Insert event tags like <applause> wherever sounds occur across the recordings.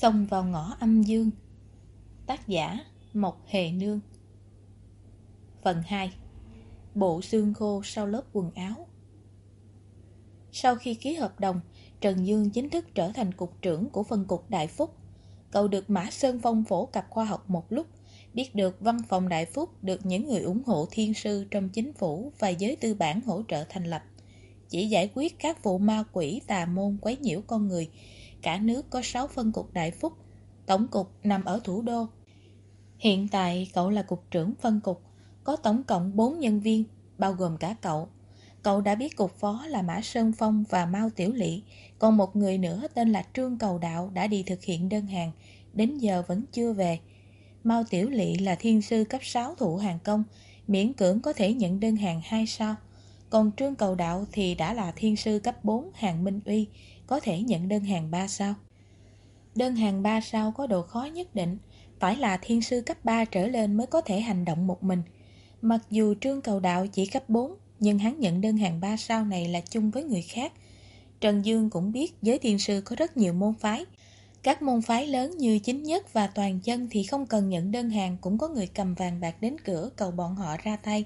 Xông vào ngõ âm dương Tác giả Mộc Hề Nương Phần 2 Bộ xương khô sau lớp quần áo Sau khi ký hợp đồng, Trần Dương chính thức trở thành cục trưởng của phân cục Đại Phúc. Cậu được Mã Sơn Phong phổ cập khoa học một lúc, biết được văn phòng Đại Phúc được những người ủng hộ thiên sư trong chính phủ và giới tư bản hỗ trợ thành lập. Chỉ giải quyết các vụ ma quỷ tà môn quấy nhiễu con người, cả nước có 6 phân cục Đại Phúc, tổng cục nằm ở thủ đô. Hiện tại cậu là cục trưởng phân cục, có tổng cộng 4 nhân viên, bao gồm cả cậu. Cậu đã biết cục phó là Mã Sơn Phong và Mao Tiểu Lị, còn một người nữa tên là Trương Cầu Đạo đã đi thực hiện đơn hàng, đến giờ vẫn chưa về. Mao Tiểu Lị là thiên sư cấp 6 thụ hàng công, miễn cưỡng có thể nhận đơn hàng 2 sao. Còn Trương Cầu Đạo thì đã là thiên sư cấp 4 hàng Minh Uy, có thể nhận đơn hàng 3 sao. Đơn hàng 3 sao có độ khó nhất định, phải là thiên sư cấp 3 trở lên mới có thể hành động một mình. Mặc dù Trương Cầu Đạo chỉ cấp 4, nhưng hắn nhận đơn hàng 3 sao này là chung với người khác. Trần Dương cũng biết giới thiên sư có rất nhiều môn phái. Các môn phái lớn như chính nhất và toàn chân thì không cần nhận đơn hàng cũng có người cầm vàng bạc đến cửa cầu bọn họ ra tay.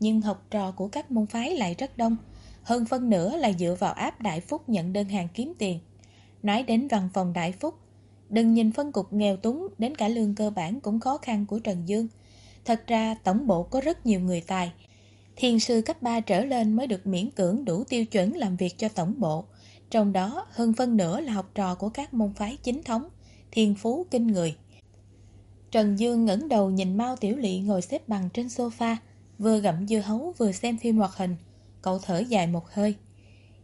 Nhưng học trò của các môn phái lại rất đông, hơn phân nửa là dựa vào áp Đại Phúc nhận đơn hàng kiếm tiền. Nói đến văn phòng Đại Phúc, đừng nhìn phân cục nghèo túng đến cả lương cơ bản cũng khó khăn của Trần Dương. Thật ra tổng bộ có rất nhiều người tài. thiền sư cấp 3 trở lên mới được miễn cưỡng đủ tiêu chuẩn làm việc cho tổng bộ. Trong đó hơn phân nửa là học trò của các môn phái chính thống, thiên phú kinh người. Trần Dương ngẩng đầu nhìn Mao Tiểu Lị ngồi xếp bằng trên sofa, vừa gặm dưa hấu vừa xem phim hoạt hình. Cậu thở dài một hơi.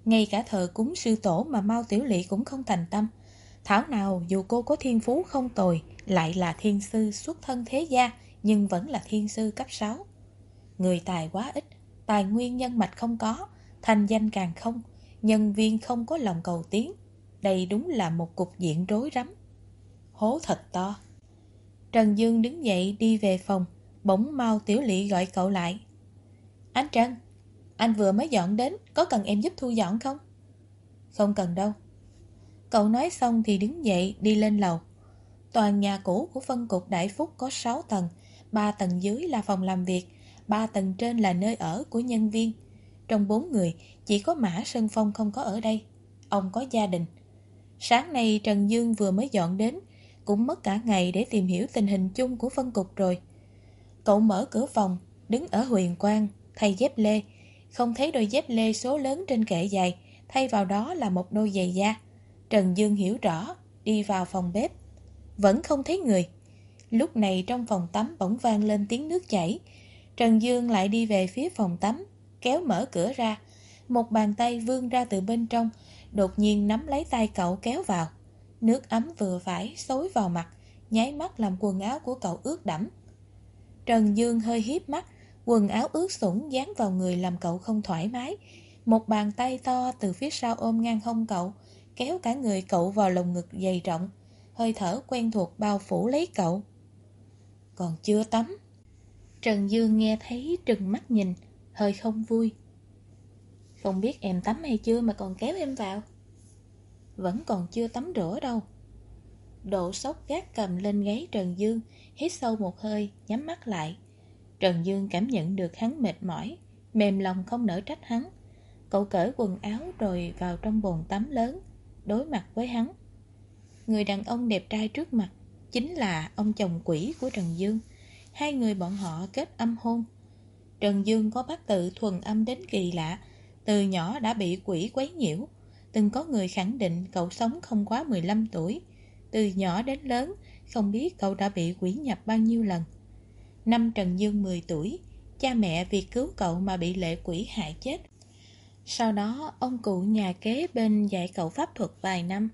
Ngay cả thờ cúng sư tổ mà Mao Tiểu Lị cũng không thành tâm. Thảo nào, dù cô có thiên phú không tồi, Lại là thiên sư xuất thân thế gia, Nhưng vẫn là thiên sư cấp 6 Người tài quá ít, Tài nguyên nhân mạch không có Thành danh càng không, Nhân viên không có lòng cầu tiến. Đây đúng là một cục diện rối rắm. Hố thật to. Trần Dương đứng dậy đi về phòng, Bỗng Mao Tiểu Lị gọi cậu lại. Anh Trần anh vừa mới dọn đến, Có cần em giúp thu dọn không? Không cần đâu. Cậu nói xong thì đứng dậy, đi lên lầu. Toàn nhà cũ của phân cục Đại Phúc có 6 tầng, ba tầng dưới là phòng làm việc, ba tầng trên là nơi ở của nhân viên. Trong bốn người, Chỉ có Mã Sơn Phong không có ở đây, Ông có gia đình. Sáng nay Trần Dương vừa mới dọn đến, Cũng mất cả ngày để tìm hiểu tình hình chung của phân cục rồi. Cậu mở cửa phòng, Đứng ở huyền quang, Thay dép lê không thấy đôi dép lê số lớn trên kệ giày, thay vào đó là một đôi giày da. Trần Dương hiểu rõ, đi vào phòng bếp. Vẫn không thấy người. Lúc này trong phòng tắm bỗng vang lên tiếng nước chảy. Trần Dương lại đi về phía phòng tắm, kéo mở cửa ra. Một bàn tay vươn ra từ bên trong, đột nhiên nắm lấy tay cậu kéo vào. Nước ấm vừa phải xối vào mặt, nháy mắt làm quần áo của cậu ướt đẫm. Trần Dương hơi hiếp mắt, Quần áo ướt sũng dán vào người làm cậu không thoải mái. Một bàn tay to từ phía sau ôm ngang hông cậu, Kéo cả người cậu vào lồng ngực dày rộng. Hơi thở quen thuộc bao phủ lấy cậu. Còn chưa tắm. Trần Dương nghe thấy trừng mắt nhìn, Hơi không vui. Không biết em tắm hay chưa mà còn kéo em vào. Vẫn còn chưa tắm rửa đâu. Độ sốc gác cầm lên gáy Trần Dương, Hít sâu một hơi, Nhắm mắt lại. Trần Dương cảm nhận được hắn mệt mỏi, mềm lòng không nỡ trách hắn. Cậu cởi quần áo rồi vào trong bồn tắm lớn, đối mặt với hắn. Người đàn ông đẹp trai trước mặt chính là ông chồng quỷ của Trần Dương. Hai người bọn họ kết âm hôn. Trần Dương có bác tự thuần âm đến kỳ lạ, từ nhỏ đã bị quỷ quấy nhiễu. Từng có người khẳng định cậu sống không quá 15 tuổi. Từ nhỏ đến lớn, không biết cậu đã bị quỷ nhập bao nhiêu lần. Năm Trần Dương 10 tuổi, cha mẹ vì cứu cậu mà bị lệ quỷ hại chết. Sau đó, ông cụ nhà kế bên dạy cậu pháp thuật vài năm.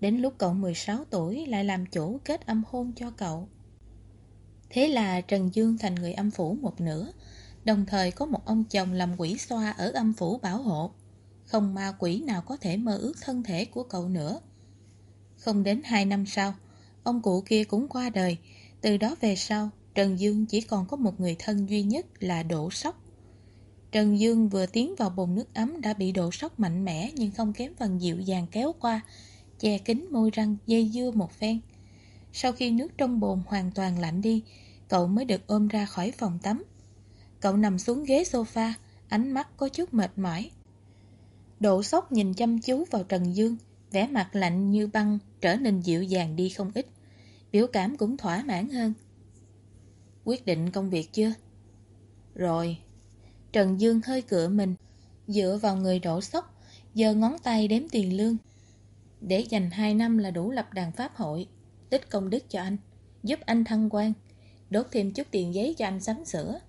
Đến lúc cậu 16 tuổi lại làm chủ kết âm hôn cho cậu. Thế là Trần Dương thành người âm phủ một nửa, đồng thời có một ông chồng làm quỷ xoa ở âm phủ bảo hộ. Không ma quỷ nào có thể mơ ước thân thể của cậu nữa. Không đến hai năm sau, ông cụ kia cũng qua đời, từ đó về sau Trần Dương chỉ còn có một người thân duy nhất là Đỗ Sóc. Trần Dương vừa tiến vào bồn nước ấm đã bị Đỗ Sóc mạnh mẽ nhưng không kém phần dịu dàng kéo qua. che kín môi răng dây dưa một phen. Sau khi nước trong bồn hoàn toàn lạnh đi, cậu mới được ôm ra khỏi phòng tắm. Cậu nằm xuống ghế sofa, ánh mắt có chút mệt mỏi. Đỗ Sóc nhìn chăm chú vào Trần Dương, vẻ mặt lạnh như băng trở nên dịu dàng đi không ít. Biểu cảm cũng thỏa mãn hơn. Quyết định công việc chưa? Rồi. Trần Dương hơi cựa mình, dựa vào người đổ sốc, giơ ngón tay đếm tiền lương. Để dành 2 năm là đủ lập đàn pháp hội, tích công đức cho anh, giúp anh thăng quan, đốt thêm chút tiền giấy cho anh sắm sửa.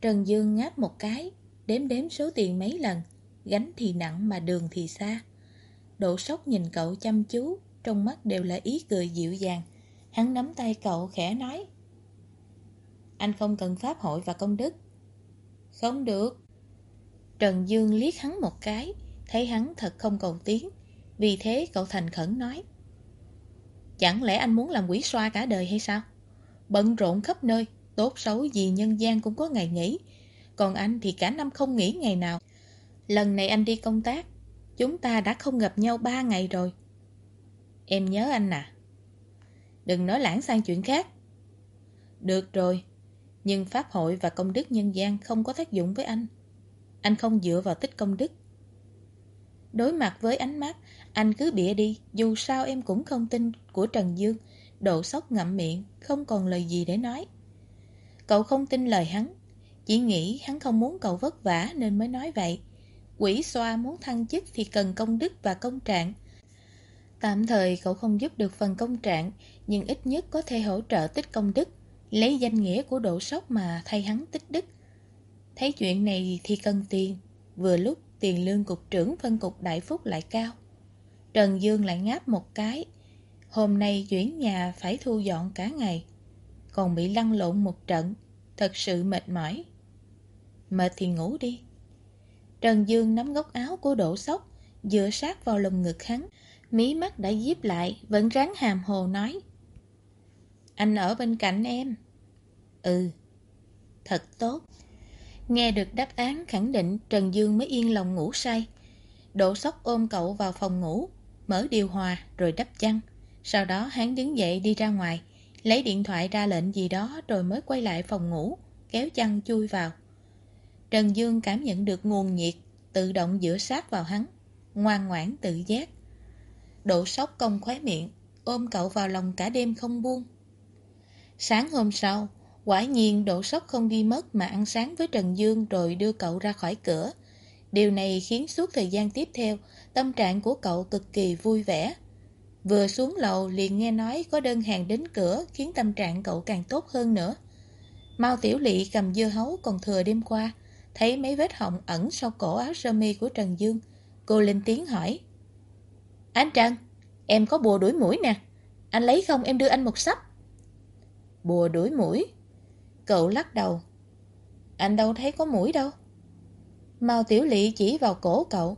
Trần Dương ngáp một cái, đếm đếm số tiền mấy lần, gánh thì nặng mà đường thì xa. Độ sốc nhìn cậu chăm chú, trong mắt đều là ý cười dịu dàng. Hắn nắm tay cậu khẽ nói. Anh không cần pháp hội và công đức. Không được. Trần Dương liếc hắn một cái, thấy hắn thật không cầu tiến. Vì thế cậu thành khẩn nói. Chẳng lẽ anh muốn làm quỷ xoa cả đời hay sao? Bận rộn khắp nơi, tốt xấu gì nhân gian cũng có ngày nghỉ. Còn anh thì cả năm không nghỉ ngày nào. Lần này anh đi công tác, chúng ta đã không gặp nhau ba ngày rồi. Em nhớ anh à? Đừng nói lãng sang chuyện khác. Được rồi, nhưng Pháp hội và công đức nhân gian không có tác dụng với anh. Anh không dựa vào tích công đức. Đối mặt với ánh mắt, anh cứ bịa đi, dù sao em cũng không tin của Trần Dương. Độ sốc ngậm miệng, không còn lời gì để nói. Cậu không tin lời hắn, chỉ nghĩ hắn không muốn cậu vất vả nên mới nói vậy. Quỷ xoa muốn thăng chức thì cần công đức và công trạng. Tạm thời cậu không giúp được phần công trạng, nhưng ít nhất có thể hỗ trợ tích công đức, lấy danh nghĩa của độ sốc mà thay hắn tích đức. Thấy chuyện này thì cần tiền, vừa lúc tiền lương cục trưởng phân cục đại phúc lại cao. Trần Dương lại ngáp một cái. Hôm nay chuyển nhà phải thu dọn cả ngày, còn bị lăn lộn một trận, thật sự mệt mỏi. Mệt thì ngủ đi. Trần Dương nắm góc áo của Đỗ Sóc, dựa sát vào lồng ngực hắn, mí mắt đã díp lại, vẫn ráng hàm hồ nói. Anh ở bên cạnh em. Ừ, thật tốt. Nghe được đáp án khẳng định Trần Dương mới yên lòng ngủ say. Đỗ Sóc ôm cậu vào phòng ngủ, mở điều hòa rồi đắp chăn. Sau đó hắn đứng dậy đi ra ngoài, lấy điện thoại ra lệnh gì đó rồi mới quay lại phòng ngủ, kéo chăn chui vào. Trần Dương cảm nhận được nguồn nhiệt, tự động dựa sát vào hắn, ngoan ngoãn tự giác. Độ sốc công khóe miệng, ôm cậu vào lòng cả đêm không buông. Sáng hôm sau, quả nhiên Đỗ Sóc không đi mất mà ăn sáng với Trần Dương rồi đưa cậu ra khỏi cửa. Điều này khiến suốt thời gian tiếp theo, tâm trạng của cậu cực kỳ vui vẻ. Vừa xuống lầu liền nghe nói có đơn hàng đến cửa khiến tâm trạng cậu càng tốt hơn nữa. Mao Tiểu Lị cầm dưa hấu còn thừa đêm qua, thấy mấy vết họng ẩn sau cổ áo sơ mi của Trần Dương. Cô lên tiếng hỏi. Anh Trần, em có bùa đuổi mũi nè. Anh lấy không em đưa anh một sắp. Bùa đuổi mũi? Cậu lắc đầu. Anh đâu thấy có mũi đâu. Mao Tiểu Lị chỉ vào cổ cậu.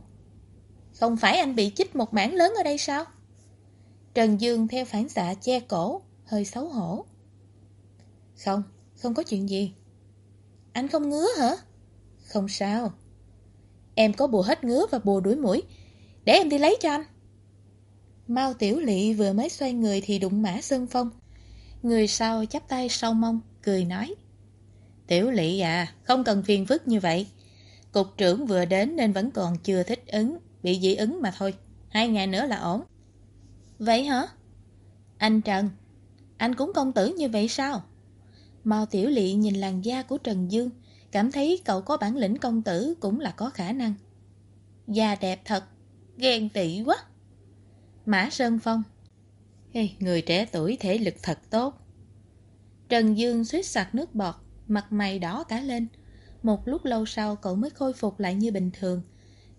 Không phải anh bị chích một mảng lớn ở đây sao? Trần Dương theo phản xạ che cổ, hơi xấu hổ. Không, không có chuyện gì. Anh không ngứa hả? Không sao. Em có bùa hết ngứa và bùa đuổi mũi. Để em đi lấy cho anh. Mao Tiểu Lị vừa mới xoay người thì đụng mã Sơn Phong. Người sau chắp tay sau mông, cười nói. Tiểu lỵ à, không cần phiền phức như vậy. Cục trưởng vừa đến nên vẫn còn chưa thích ứng, bị dị ứng mà thôi. Hai ngày nữa là ổn. Vậy hả? Anh Trần, anh cũng công tử như vậy sao? Mao Tiểu Lị nhìn làn da của Trần Dương, cảm thấy cậu có bản lĩnh công tử cũng là có khả năng. Da đẹp thật, ghen tị quá. Mã Sơn Phong hey, Người trẻ tuổi thể lực thật tốt. Trần Dương suýt sặc nước bọt, mặt mày đỏ cả lên. Một lúc lâu sau cậu mới khôi phục lại như bình thường.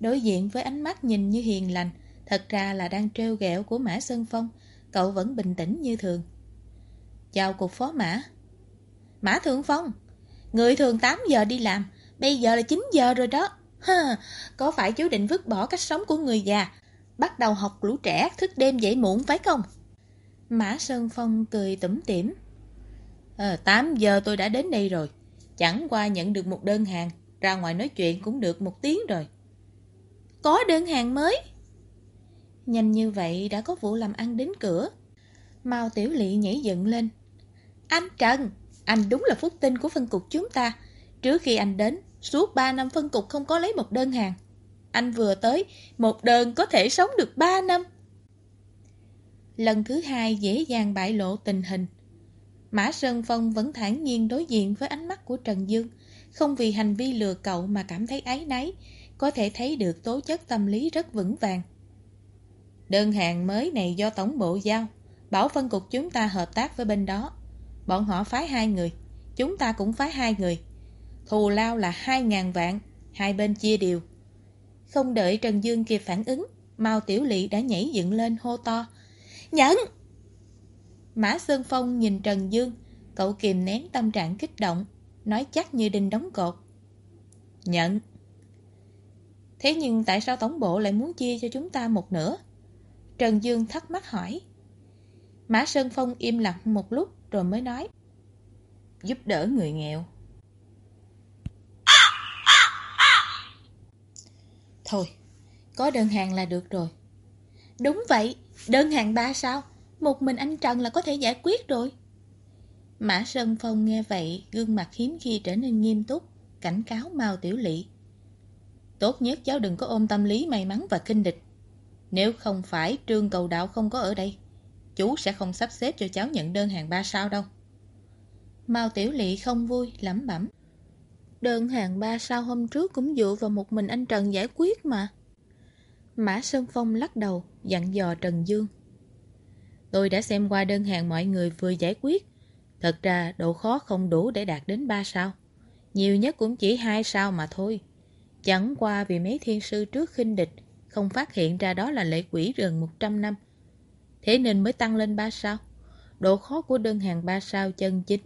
Đối diện với ánh mắt nhìn như hiền lành, thật ra là đang trêu ghẹo của Mã Sơn Phong, cậu vẫn bình tĩnh như thường. Chào cục phó Mã. Mã Thượng Phong, người thường 8 giờ đi làm, bây giờ là 9 giờ rồi đó. Ha, có phải chú định vứt bỏ cách sống của người già, bắt đầu học lũ trẻ thức đêm dậy muộn phải không? Mã Sơn Phong cười tủm tỉm. Ờ, à, 8 giờ tôi đã đến đây rồi. Chẳng qua nhận được một đơn hàng, ra ngoài nói chuyện cũng được một tiếng rồi. Có đơn hàng mới? nhanh như vậy đã có vụ làm ăn đến cửa. Mao Tiểu Lị nhảy dựng lên. Anh Trần, anh đúng là phúc tinh của phân cục chúng ta. Trước khi anh đến, suốt 3 năm phân cục không có lấy một đơn hàng. Anh vừa tới, một đơn có thể sống được 3 năm. Lần thứ hai dễ dàng bại lộ tình hình. Mã Sơn Phong vẫn thản nhiên đối diện với ánh mắt của Trần Dương, không vì hành vi lừa cậu mà cảm thấy áy náy, có thể thấy được tố chất tâm lý rất vững vàng. Đơn hàng mới này do Tổng bộ giao, bảo phân cục chúng ta hợp tác với bên đó. Bọn họ phái hai người, chúng ta cũng phái hai người. Thù lao là hai ngàn vạn, hai bên chia đều. Không đợi Trần Dương kịp phản ứng, Mao Tiểu Lị đã nhảy dựng lên hô to. Nhận! Mã Sơn Phong nhìn Trần Dương, cậu kìm nén tâm trạng kích động, nói chắc như đinh đóng cột. Nhận! Thế nhưng tại sao Tổng bộ lại muốn chia cho chúng ta một nửa? Trần Dương thắc mắc hỏi. Mã Sơn Phong im lặng một lúc rồi mới nói. Giúp đỡ người nghèo. Thôi, có đơn hàng là được rồi. Đúng vậy, đơn hàng ba sao? Một mình anh Trần là có thể giải quyết rồi. Mã Sơn Phong nghe vậy, gương mặt hiếm khi trở nên nghiêm túc, cảnh cáo Mao Tiểu Lị. Tốt nhất cháu đừng có ôm tâm lý may mắn và kinh địch. Nếu không phải trương cầu đạo không có ở đây, chú sẽ không sắp xếp cho cháu nhận đơn hàng ba sao đâu. Mao Tiểu Lị không vui, lẩm bẩm. Đơn hàng ba sao hôm trước cũng dựa vào một mình anh Trần giải quyết mà. Mã Sơn Phong lắc đầu, dặn dò Trần Dương. Tôi đã xem qua đơn hàng mọi người vừa giải quyết. Thật ra độ khó không đủ để đạt đến 3 sao. Nhiều nhất cũng chỉ 2 sao mà thôi. Chẳng qua vì mấy thiên sư trước khinh địch không phát hiện ra đó là lệ quỷ rừng 100 năm. Thế nên mới tăng lên 3 sao. Độ khó của đơn hàng 3 sao chân chính,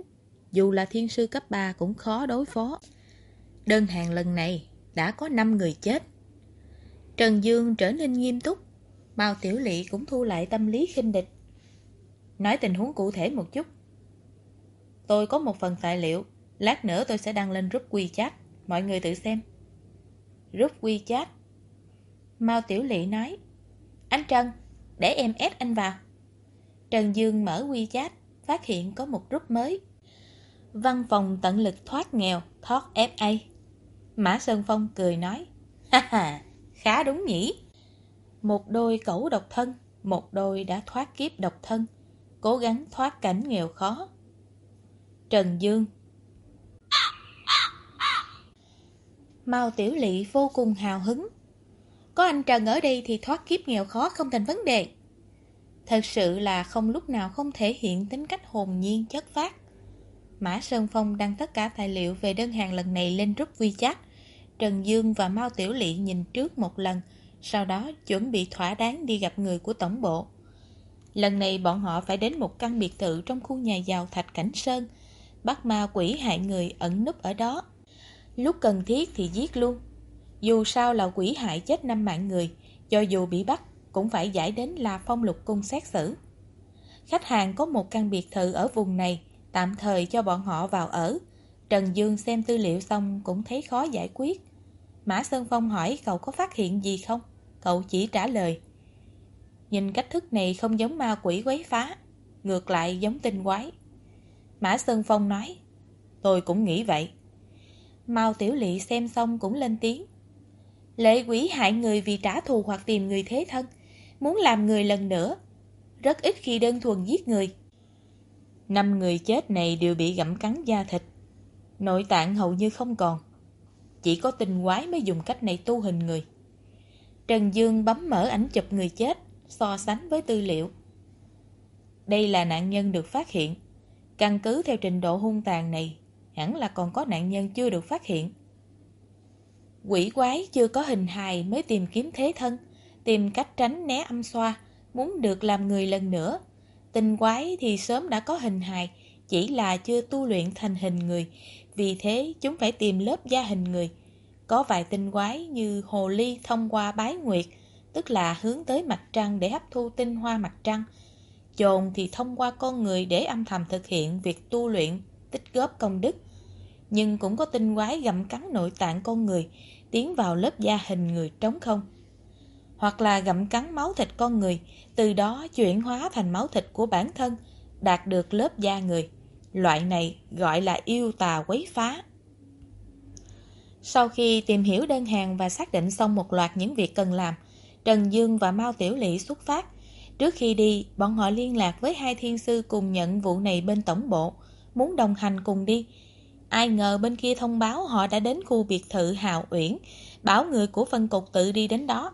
dù là thiên sư cấp 3 cũng khó đối phó. Đơn hàng lần này đã có 5 người chết. Trần Dương trở nên nghiêm túc, Mao Tiểu Lị cũng thu lại tâm lý khinh địch. Nói tình huống cụ thể một chút. Tôi có một phần tài liệu, lát nữa tôi sẽ đăng lên group WeChat, mọi người tự xem. Group WeChat Mao Tiểu Lị nói Anh Trần, để em ép anh vào. Trần Dương mở WeChat, phát hiện có một group mới. Văn phòng tận lực thoát nghèo, thoát FA. Mã Sơn Phong cười nói Ha ha, khá đúng nhỉ. Một đôi cẩu độc thân, một đôi đã thoát kiếp độc thân, cố gắng thoát cảnh nghèo khó. Trần Dương Mao Tiểu Lị vô cùng hào hứng. Có anh Trần ở đây thì thoát kiếp nghèo khó không thành vấn đề. Thật sự là không lúc nào không thể hiện tính cách hồn nhiên chất phát. Mã Sơn Phong đăng tất cả tài liệu về đơn hàng lần này lên group WeChat. Trần Dương và Mao Tiểu Lị nhìn trước một lần, sau đó chuẩn bị thỏa đáng đi gặp người của tổng bộ. Lần này bọn họ phải đến một căn biệt thự trong khu nhà giàu Thạch Cảnh Sơn, bắt ma quỷ hại người ẩn núp ở đó. Lúc cần thiết thì giết luôn. Dù sao là quỷ hại chết năm mạng người, cho dù bị bắt cũng phải giải đến là phong lục cung xét xử. Khách hàng có một căn biệt thự ở vùng này, tạm thời cho bọn họ vào ở. Trần Dương xem tư liệu xong cũng thấy khó giải quyết. Mã Sơn Phong hỏi cậu có phát hiện gì không? Cậu chỉ trả lời. Nhìn cách thức này không giống ma quỷ quấy phá, ngược lại giống tinh quái. Mã Sơn Phong nói, tôi cũng nghĩ vậy. Mao Tiểu Lị xem xong cũng lên tiếng. Lệ quỷ hại người vì trả thù hoặc tìm người thế thân, muốn làm người lần nữa. Rất ít khi đơn thuần giết người. Năm người chết này đều bị gặm cắn da thịt. Nội tạng hầu như không còn. Chỉ có tinh quái mới dùng cách này tu hình người. Trần Dương bấm mở ảnh chụp người chết, so sánh với tư liệu. Đây là nạn nhân được phát hiện. Căn cứ theo trình độ hung tàn này, hẳn là còn có nạn nhân chưa được phát hiện. Quỷ quái chưa có hình hài mới tìm kiếm thế thân, tìm cách tránh né âm xoa, muốn được làm người lần nữa. Tinh quái thì sớm đã có hình hài, chỉ là chưa tu luyện thành hình người, vì thế chúng phải tìm lớp da hình người. Có vài tinh quái như hồ ly thông qua bái nguyệt, tức là hướng tới mặt trăng để hấp thu tinh hoa mặt trăng. Chồn thì thông qua con người để âm thầm thực hiện việc tu luyện, tích góp công đức. Nhưng cũng có tinh quái gặm cắn nội tạng con người, tiến vào lớp da hình người trống không. hoặc là gặm cắn máu thịt con người, từ đó chuyển hóa thành máu thịt của bản thân, đạt được lớp da người. Loại này gọi là yêu tà quấy phá. Sau khi tìm hiểu đơn hàng và xác định xong một loạt những việc cần làm, Trần Dương và Mao Tiểu Lỵ xuất phát. Trước khi đi, bọn họ liên lạc với hai thiên sư cùng nhận vụ này bên tổng bộ, muốn đồng hành cùng đi. Ai ngờ bên kia thông báo họ đã đến khu biệt thự Hào Uyển, bảo người của phân cục tự đi đến đó.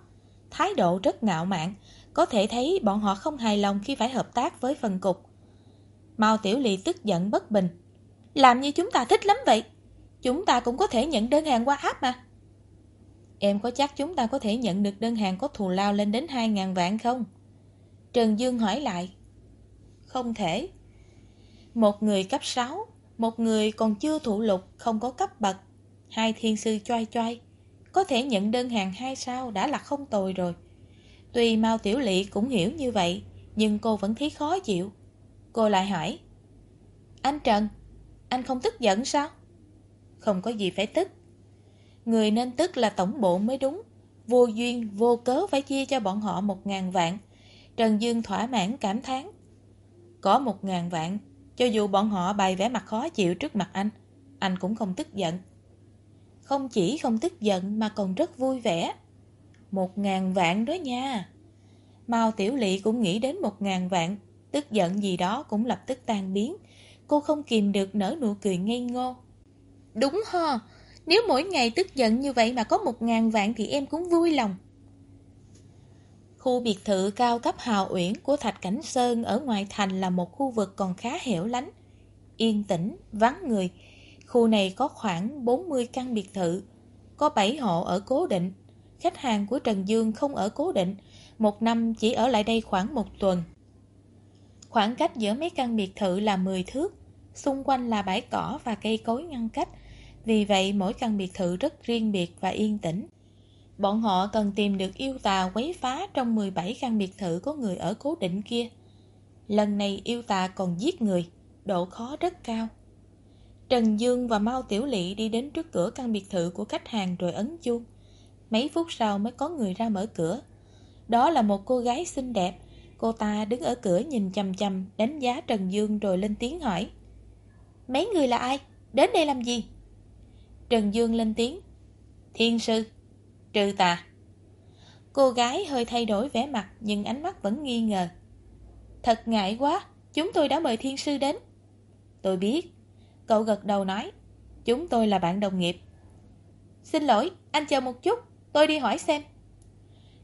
Thái độ rất ngạo mạn, có thể thấy bọn họ không hài lòng khi phải hợp tác với phân cục. Mao Tiểu Lị tức giận bất bình. Làm như chúng ta thích lắm vậy. Chúng ta cũng có thể nhận đơn hàng qua app mà. Em có chắc chúng ta có thể nhận được đơn hàng có thù lao lên đến 2.000 vạn không? Trần Dương hỏi lại. Không thể. Một người cấp 6, một người còn chưa thụ lục, không có cấp bậc. Hai thiên sư choai choai. Có thể nhận đơn hàng hai sao đã là không tồi rồi. Tuy Mao Tiểu Lị cũng hiểu như vậy, nhưng cô vẫn thấy khó chịu. Cô lại hỏi. Anh Trần, anh không tức giận sao? Không có gì phải tức. Người nên tức là tổng bộ mới đúng. Vô duyên, vô cớ phải chia cho bọn họ một ngàn vạn. Trần Dương thỏa mãn cảm thán. Có một ngàn vạn, cho dù bọn họ bày vẻ mặt khó chịu trước mặt anh, anh cũng không tức giận. Không chỉ không tức giận mà còn rất vui vẻ. Một ngàn vạn đó nha. Mao Tiểu Lị cũng nghĩ đến một ngàn vạn, tức giận gì đó cũng lập tức tan biến. Cô không kìm được nở nụ cười ngây ngô. Đúng ho, nếu mỗi ngày tức giận như vậy mà có một ngàn vạn thì em cũng vui lòng. Khu biệt thự cao cấp hào uyển của Thạch Cảnh Sơn ở ngoài thành là một khu vực còn khá hẻo lánh. Yên tĩnh, vắng người. Khu này có khoảng 40 căn biệt thự. Có 7 hộ ở cố định. Khách hàng của Trần Dương không ở cố định. Một năm chỉ ở lại đây khoảng một tuần. Khoảng cách giữa mấy căn biệt thự là 10 thước. Xung quanh là bãi cỏ và cây cối ngăn cách. Vì vậy mỗi căn biệt thự rất riêng biệt và yên tĩnh. Bọn họ cần tìm được yêu tà quấy phá trong 17 căn biệt thự có người ở cố định kia. Lần này yêu tà còn giết người, độ khó rất cao. Trần Dương và Mao Tiểu Lị đi đến trước cửa căn biệt thự của khách hàng rồi ấn chuông. Mấy phút sau mới có người ra mở cửa. Đó là một cô gái xinh đẹp. Cô ta đứng ở cửa nhìn chầm chầm, đánh giá Trần Dương rồi lên tiếng hỏi. Mấy người là ai? Đến đây làm gì? Trần Dương lên tiếng. Thiên sư. Trừ tà. Cô gái hơi thay đổi vẻ mặt nhưng ánh mắt vẫn nghi ngờ. Thật ngại quá, chúng tôi đã mời thiên sư đến. Tôi biết. Cậu gật đầu nói. Chúng tôi là bạn đồng nghiệp. Xin lỗi, anh chờ một chút, tôi đi hỏi xem.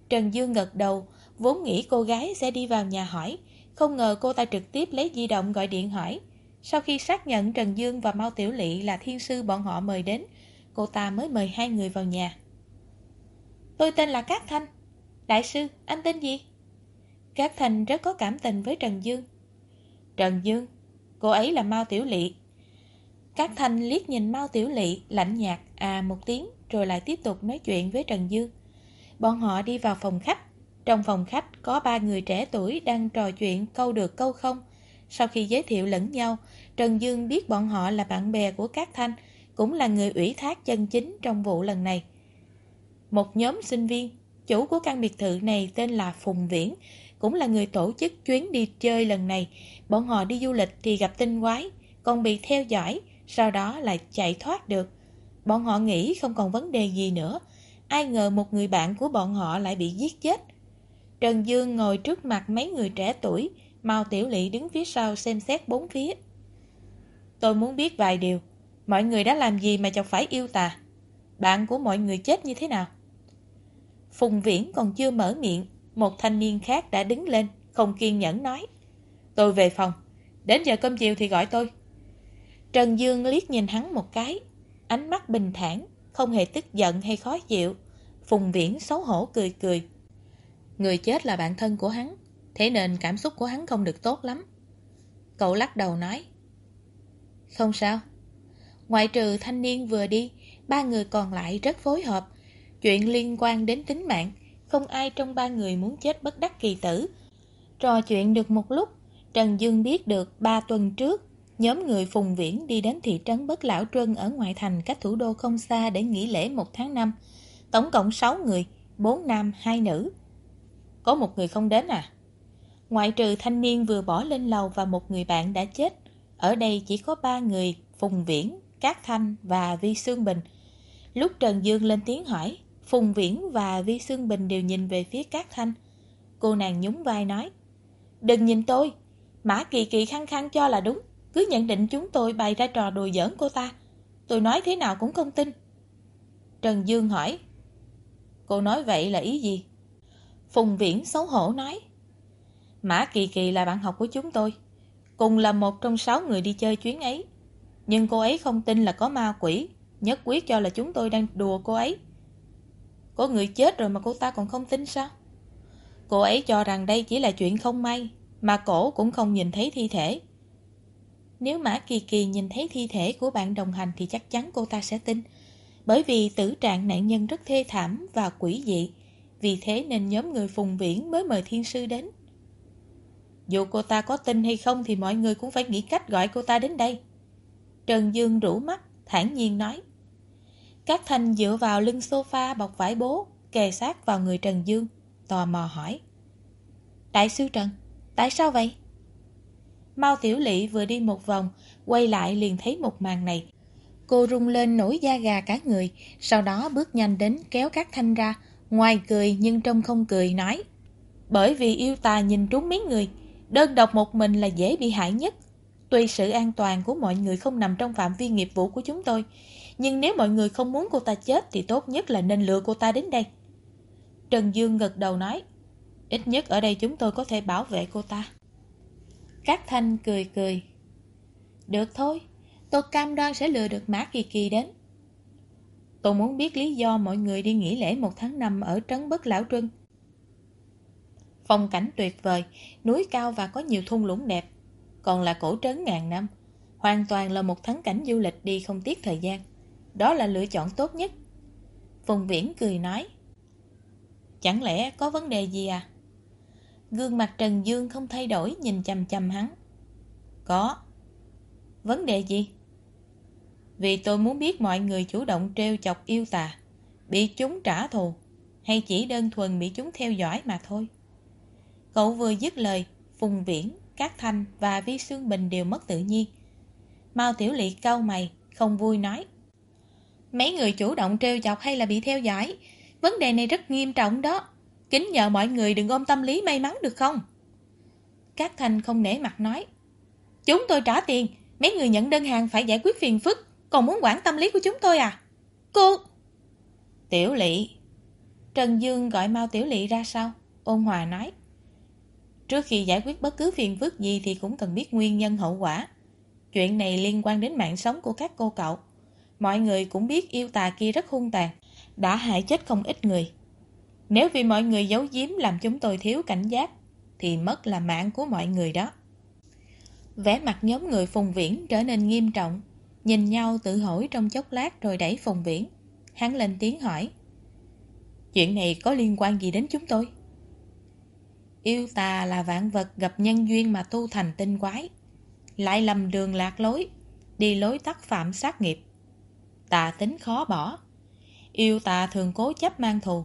Trần Dương gật đầu, vốn nghĩ cô gái sẽ đi vào nhà hỏi. Không ngờ cô ta trực tiếp lấy di động gọi điện hỏi. Sau khi xác nhận Trần Dương và Mao Tiểu Lị là thiên sư bọn họ mời đến, cô ta mới mời hai người vào nhà. Tôi tên là Cát Thanh. Đại sư, anh tên gì? Cát Thanh rất có cảm tình với Trần Dương. Trần Dương, cô ấy là Mao Tiểu Lị. Cát Thanh liếc nhìn Mao Tiểu Lị, lạnh nhạt, à một tiếng, rồi lại tiếp tục nói chuyện với Trần Dương. Bọn họ đi vào phòng khách. Trong phòng khách có ba người trẻ tuổi đang trò chuyện câu được câu không. Sau khi giới thiệu lẫn nhau, Trần Dương biết bọn họ là bạn bè của Cát Thanh, cũng là người ủy thác chân chính trong vụ lần này. Một nhóm sinh viên, chủ của căn biệt thự này tên là Phùng Viễn, cũng là người tổ chức chuyến đi chơi lần này. Bọn họ đi du lịch thì gặp tinh quái, còn bị theo dõi, sau đó lại chạy thoát được. Bọn họ nghĩ không còn vấn đề gì nữa. Ai ngờ một người bạn của bọn họ lại bị giết chết. Trần Dương ngồi trước mặt mấy người trẻ tuổi, Mao Tiểu Lị đứng phía sau xem xét bốn phía. Tôi muốn biết vài điều. Mọi người đã làm gì mà chọc phải yêu tà? Bạn của mọi người chết như thế nào? Phùng Viễn còn chưa mở miệng, một thanh niên khác đã đứng lên, không kiên nhẫn nói. Tôi về phòng, đến giờ cơm chiều thì gọi tôi. Trần Dương liếc nhìn hắn một cái, ánh mắt bình thản, không hề tức giận hay khó chịu. Phùng Viễn xấu hổ cười cười. Người chết là bạn thân của hắn, thế nên cảm xúc của hắn không được tốt lắm. Cậu lắc đầu nói. Không sao. Ngoại trừ thanh niên vừa đi, ba người còn lại rất phối hợp. Chuyện liên quan đến tính mạng, không ai trong ba người muốn chết bất đắc kỳ tử. Trò chuyện được một lúc, Trần Dương biết được ba tuần trước, nhóm người Phùng Viễn đi đến thị trấn Bất Lão Trân ở ngoại thành cách thủ đô không xa để nghỉ lễ một tháng năm. Tổng cộng 6 người, 4 nam, 2 nữ. Có một người không đến à? Ngoại trừ thanh niên vừa bỏ lên lầu và một người bạn đã chết, ở đây chỉ có ba người, Phùng Viễn, Cát Thanh và Vi Sương Bình. Lúc Trần Dương lên tiếng hỏi, Phùng Viễn và Vi Sương Bình đều nhìn về phía Cát Thanh. Cô nàng nhún vai nói, Đừng nhìn tôi, Mã Kỳ Kỳ khăng khăng cho là đúng, cứ nhận định chúng tôi bày ra trò đùa giỡn cô ta. Tôi nói thế nào cũng không tin. Trần Dương hỏi, Cô nói vậy là ý gì? Phùng Viễn xấu hổ nói, Mã Kỳ Kỳ là bạn học của chúng tôi, cùng là một trong sáu người đi chơi chuyến ấy. Nhưng cô ấy không tin là có ma quỷ, nhất quyết cho là chúng tôi đang đùa cô ấy. Có người chết rồi mà cô ta còn không tin sao? Cô ấy cho rằng đây chỉ là chuyện không may, mà cổ cũng không nhìn thấy thi thể. Nếu Mã Kỳ Kỳ nhìn thấy thi thể của bạn đồng hành thì chắc chắn cô ta sẽ tin. Bởi vì tử trạng nạn nhân rất thê thảm và quỷ dị. Vì thế nên nhóm người phùng viễn mới mời thiên sư đến. Dù cô ta có tin hay không thì mọi người cũng phải nghĩ cách gọi cô ta đến đây. Trần Dương rủ mắt, thản nhiên nói. Các thanh dựa vào lưng sofa bọc vải bố, kề sát vào người Trần Dương, tò mò hỏi. Đại sư Trần, tại sao vậy? Mao Tiểu Lị vừa đi một vòng, quay lại liền thấy một màn này. Cô rung lên nổi da gà cả người, sau đó bước nhanh đến kéo các thanh ra, ngoài cười nhưng trong không cười nói. Bởi vì yêu tà nhìn trúng mấy người, đơn độc một mình là dễ bị hại nhất. Tuy sự an toàn của mọi người không nằm trong phạm vi nghiệp vụ của chúng tôi, nhưng nếu mọi người không muốn cô ta chết thì tốt nhất là nên lựa cô ta đến đây. Trần Dương gật đầu nói, ít nhất ở đây chúng tôi có thể bảo vệ cô ta. Các thanh cười cười. Được thôi, tôi cam đoan sẽ lừa được Mã Kỳ Kỳ đến. Tôi muốn biết lý do mọi người đi nghỉ lễ một tháng năm ở Trấn Bất Lão Trân. Phong cảnh tuyệt vời, núi cao và có nhiều thung lũng đẹp. Còn là cổ trấn ngàn năm, hoàn toàn là một thắng cảnh du lịch đi không tiếc thời gian. Đó là lựa chọn tốt nhất. Phùng Viễn cười nói. Chẳng lẽ có vấn đề gì à? Gương mặt Trần Dương không thay đổi nhìn chầm chầm hắn. Có. Vấn đề gì? Vì tôi muốn biết mọi người chủ động treo chọc yêu tà, bị chúng trả thù, hay chỉ đơn thuần bị chúng theo dõi mà thôi. Cậu vừa dứt lời, Phùng Viễn, Cát Thanh và Vi Sương Bình đều mất tự nhiên. Mao Tiểu Lị cau mày, không vui nói. Mấy người chủ động treo chọc hay là bị theo dõi, vấn đề này rất nghiêm trọng đó. Kính nhờ mọi người đừng ôm tâm lý may mắn được không? Cát Thanh không nể mặt nói. Chúng tôi trả tiền, mấy người nhận đơn hàng phải giải quyết phiền phức, còn muốn quản tâm lý của chúng tôi à? Cô... Tiểu Lị Trần Dương gọi Mao Tiểu Lị ra sau, ôn hòa nói. Trước khi giải quyết bất cứ phiền phức gì thì cũng cần biết nguyên nhân hậu quả. Chuyện này liên quan đến mạng sống của các cô cậu. Mọi người cũng biết yêu tà kia rất hung tàn, đã hại chết không ít người. Nếu vì mọi người giấu giếm làm chúng tôi thiếu cảnh giác, thì mất là mạng của mọi người đó. Vẻ mặt nhóm người Phùng Viễn trở nên nghiêm trọng, nhìn nhau tự hỏi trong chốc lát rồi đẩy Phùng Viễn. Hắn lên tiếng hỏi. Chuyện này có liên quan gì đến chúng tôi? Yêu tà là vạn vật gặp nhân duyên mà tu thành tinh quái. Lại lầm đường lạc lối, đi lối tắt phạm sát nghiệp. Tà tính khó bỏ. Yêu tà thường cố chấp mang thù.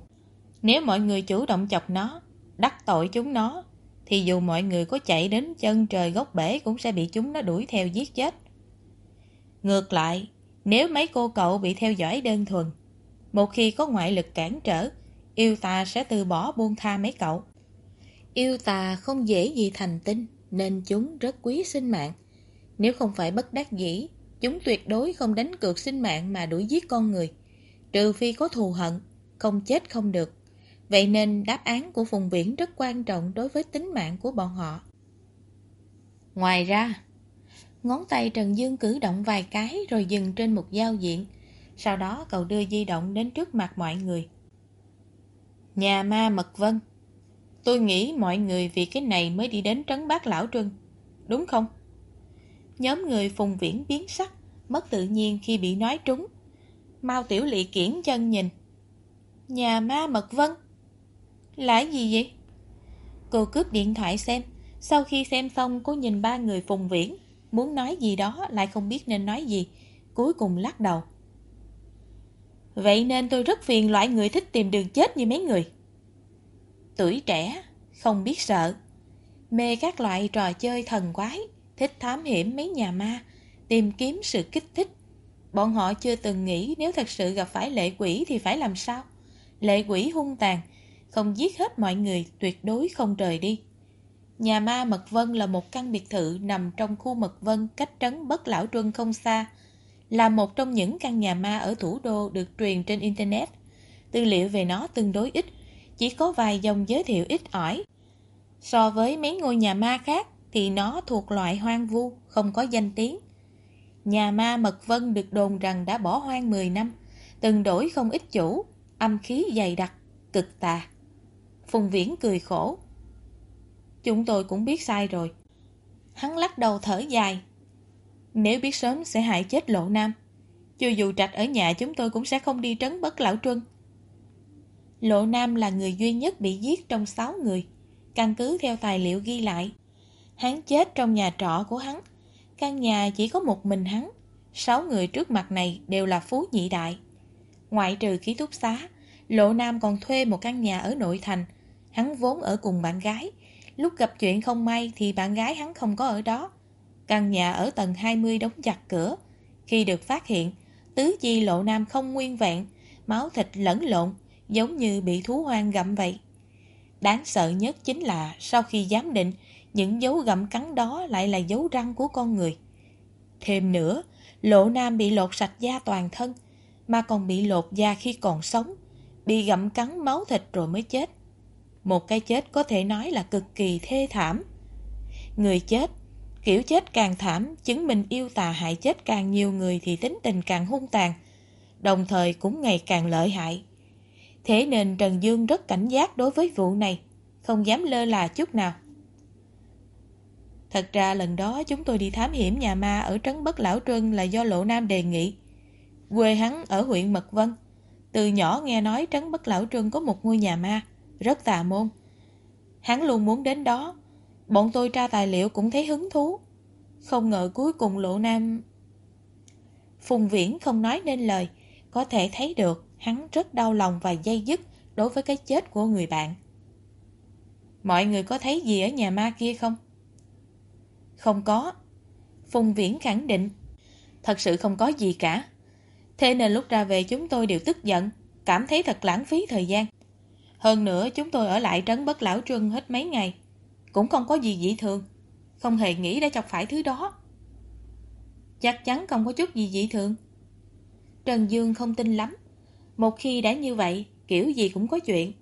Nếu mọi người chủ động chọc nó, đắc tội chúng nó, thì dù mọi người có chạy đến chân trời gốc bể cũng sẽ bị chúng nó đuổi theo giết chết. Ngược lại, nếu mấy cô cậu bị theo dõi đơn thuần, một khi có ngoại lực cản trở, yêu tà sẽ từ bỏ buông tha mấy cậu. Yêu tà không dễ gì thành tinh, nên chúng rất quý sinh mạng. Nếu không phải bất đắc dĩ, chúng tuyệt đối không đánh cược sinh mạng mà đuổi giết con người. Trừ phi có thù hận, không chết không được. Vậy nên đáp án của Phùng biển rất quan trọng đối với tính mạng của bọn họ. Ngoài ra, ngón tay Trần Dương cử động vài cái rồi dừng trên một giao diện. Sau đó cậu đưa di động đến trước mặt mọi người. Nhà ma Mật Vân Tôi nghĩ mọi người vì cái này mới đi đến trấn bác lão Trân. đúng không? Nhóm người phùng viễn biến sắc, mất tự nhiên khi bị nói trúng. Mao Tiểu Lị kiển chân nhìn. Nhà ma Mật Vân? Là gì vậy? Cô cướp điện thoại xem, sau khi xem xong cô nhìn ba người phùng viễn, muốn nói gì đó lại không biết nên nói gì, cuối cùng lắc đầu. Vậy nên tôi rất phiền loại người thích tìm đường chết như mấy người. Tuổi trẻ, không biết sợ. Mê các loại trò chơi thần quái, thích thám hiểm mấy nhà ma, tìm kiếm sự kích thích. Bọn họ chưa từng nghĩ nếu thật sự gặp phải lệ quỷ thì phải làm sao. Lệ quỷ hung tàn, không giết hết mọi người tuyệt đối không rời đi. Nhà ma Mật Vân là một căn biệt thự nằm trong khu Mật Vân cách trấn Bất Lão Truân không xa. Là một trong những căn nhà ma ở thủ đô được truyền trên Internet. Tư liệu về nó tương đối ít, chỉ có vài dòng giới thiệu ít ỏi. So với mấy ngôi nhà ma khác thì nó thuộc loại hoang vu, không có danh tiếng. Nhà ma Mật Vân được đồn rằng đã bỏ hoang 10 năm, từng đổi không ít chủ, âm khí dày đặc, cực tà. Phùng Viễn cười khổ. Chúng tôi cũng biết sai rồi. Hắn lắc đầu thở dài. Nếu biết sớm sẽ hại chết lộ nam. Cho dù trạch ở nhà chúng tôi cũng sẽ không đi trấn bất lão truân. Lộ nam là người duy nhất bị giết trong 6 người. Căn cứ theo tài liệu ghi lại. Hắn chết trong nhà trọ của hắn. Căn nhà chỉ có một mình hắn. Sáu người trước mặt này đều là phú nhị đại. Ngoại trừ ký túc xá, Lộ Nam còn thuê một căn nhà ở nội thành. Hắn vốn ở cùng bạn gái. Lúc gặp chuyện không may thì bạn gái hắn không có ở đó. Căn nhà ở tầng 20 đóng chặt cửa. Khi được phát hiện, tứ chi Lộ Nam không nguyên vẹn, máu thịt lẫn lộn, giống như bị thú hoang gặm vậy. Đáng sợ nhất chính là sau khi giám định, những dấu gặm cắn đó lại là dấu răng của con người. Thêm nữa, Lộ Nam bị lột sạch da toàn thân, mà còn bị lột da khi còn sống, bị gặm cắn máu thịt rồi mới chết. Một cái chết có thể nói là cực kỳ thê thảm. Người chết, kiểu chết càng thảm, chứng minh yêu tà hại chết càng nhiều người thì tính tình càng hung tàn, đồng thời cũng ngày càng lợi hại. Thế nên Trần Dương rất cảnh giác đối với vụ này, không dám lơ là chút nào. Thật ra lần đó chúng tôi đi thám hiểm nhà ma ở Trấn Bất Lão Trân là do Lộ Nam đề nghị. Quê hắn ở huyện Mật Vân. Từ nhỏ nghe nói Trấn Bất Lão Trân có một ngôi nhà ma, rất tà môn. Hắn luôn muốn đến đó. Bọn tôi tra tài liệu cũng thấy hứng thú. Không ngờ cuối cùng Lộ Nam... Phùng Viễn không nói nên lời, có thể thấy được hắn rất đau lòng và dây dứt đối với cái chết của người bạn. Mọi người có thấy gì ở nhà ma kia không? Không có. Phùng Viễn khẳng định. Thật sự không có gì cả. Thế nên lúc ra về chúng tôi đều tức giận, cảm thấy thật lãng phí thời gian. Hơn nữa chúng tôi ở lại trấn bất lão trân hết mấy ngày. Cũng không có gì dị thường. Không hề nghĩ đã chọc phải thứ đó. Chắc chắn không có chút gì dị thường. Trần Dương không tin lắm. Một khi đã như vậy, kiểu gì cũng có chuyện.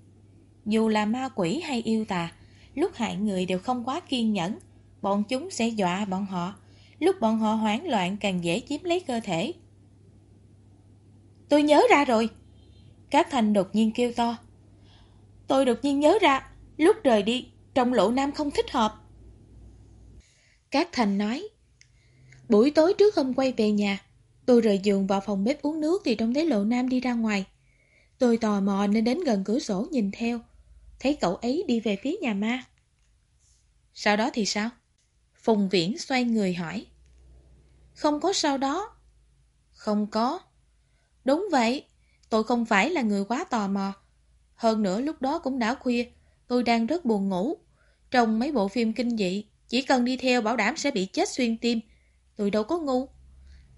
Dù là ma quỷ hay yêu tà, lúc hại người đều không quá kiên nhẫn. Bọn chúng sẽ dọa bọn họ. Lúc bọn họ hoảng loạn càng dễ chiếm lấy cơ thể. Tôi nhớ ra rồi. Các thành đột nhiên kêu to. Tôi đột nhiên nhớ ra, lúc rời đi, trong lộ nam không thích hợp. Các thành nói. Buổi tối trước hôm quay về nhà, tôi rời giường vào phòng bếp uống nước thì trông thấy lộ nam đi ra ngoài. Tôi tò mò nên đến gần cửa sổ nhìn theo. Thấy cậu ấy đi về phía nhà ma. Sau đó thì sao? Phùng Viễn xoay người hỏi. Không có sau đó. Không có. Đúng vậy, tôi không phải là người quá tò mò. Hơn nữa lúc đó cũng đã khuya, tôi đang rất buồn ngủ. Trong mấy bộ phim kinh dị, chỉ cần đi theo bảo đảm sẽ bị chết xuyên tim. Tôi đâu có ngu.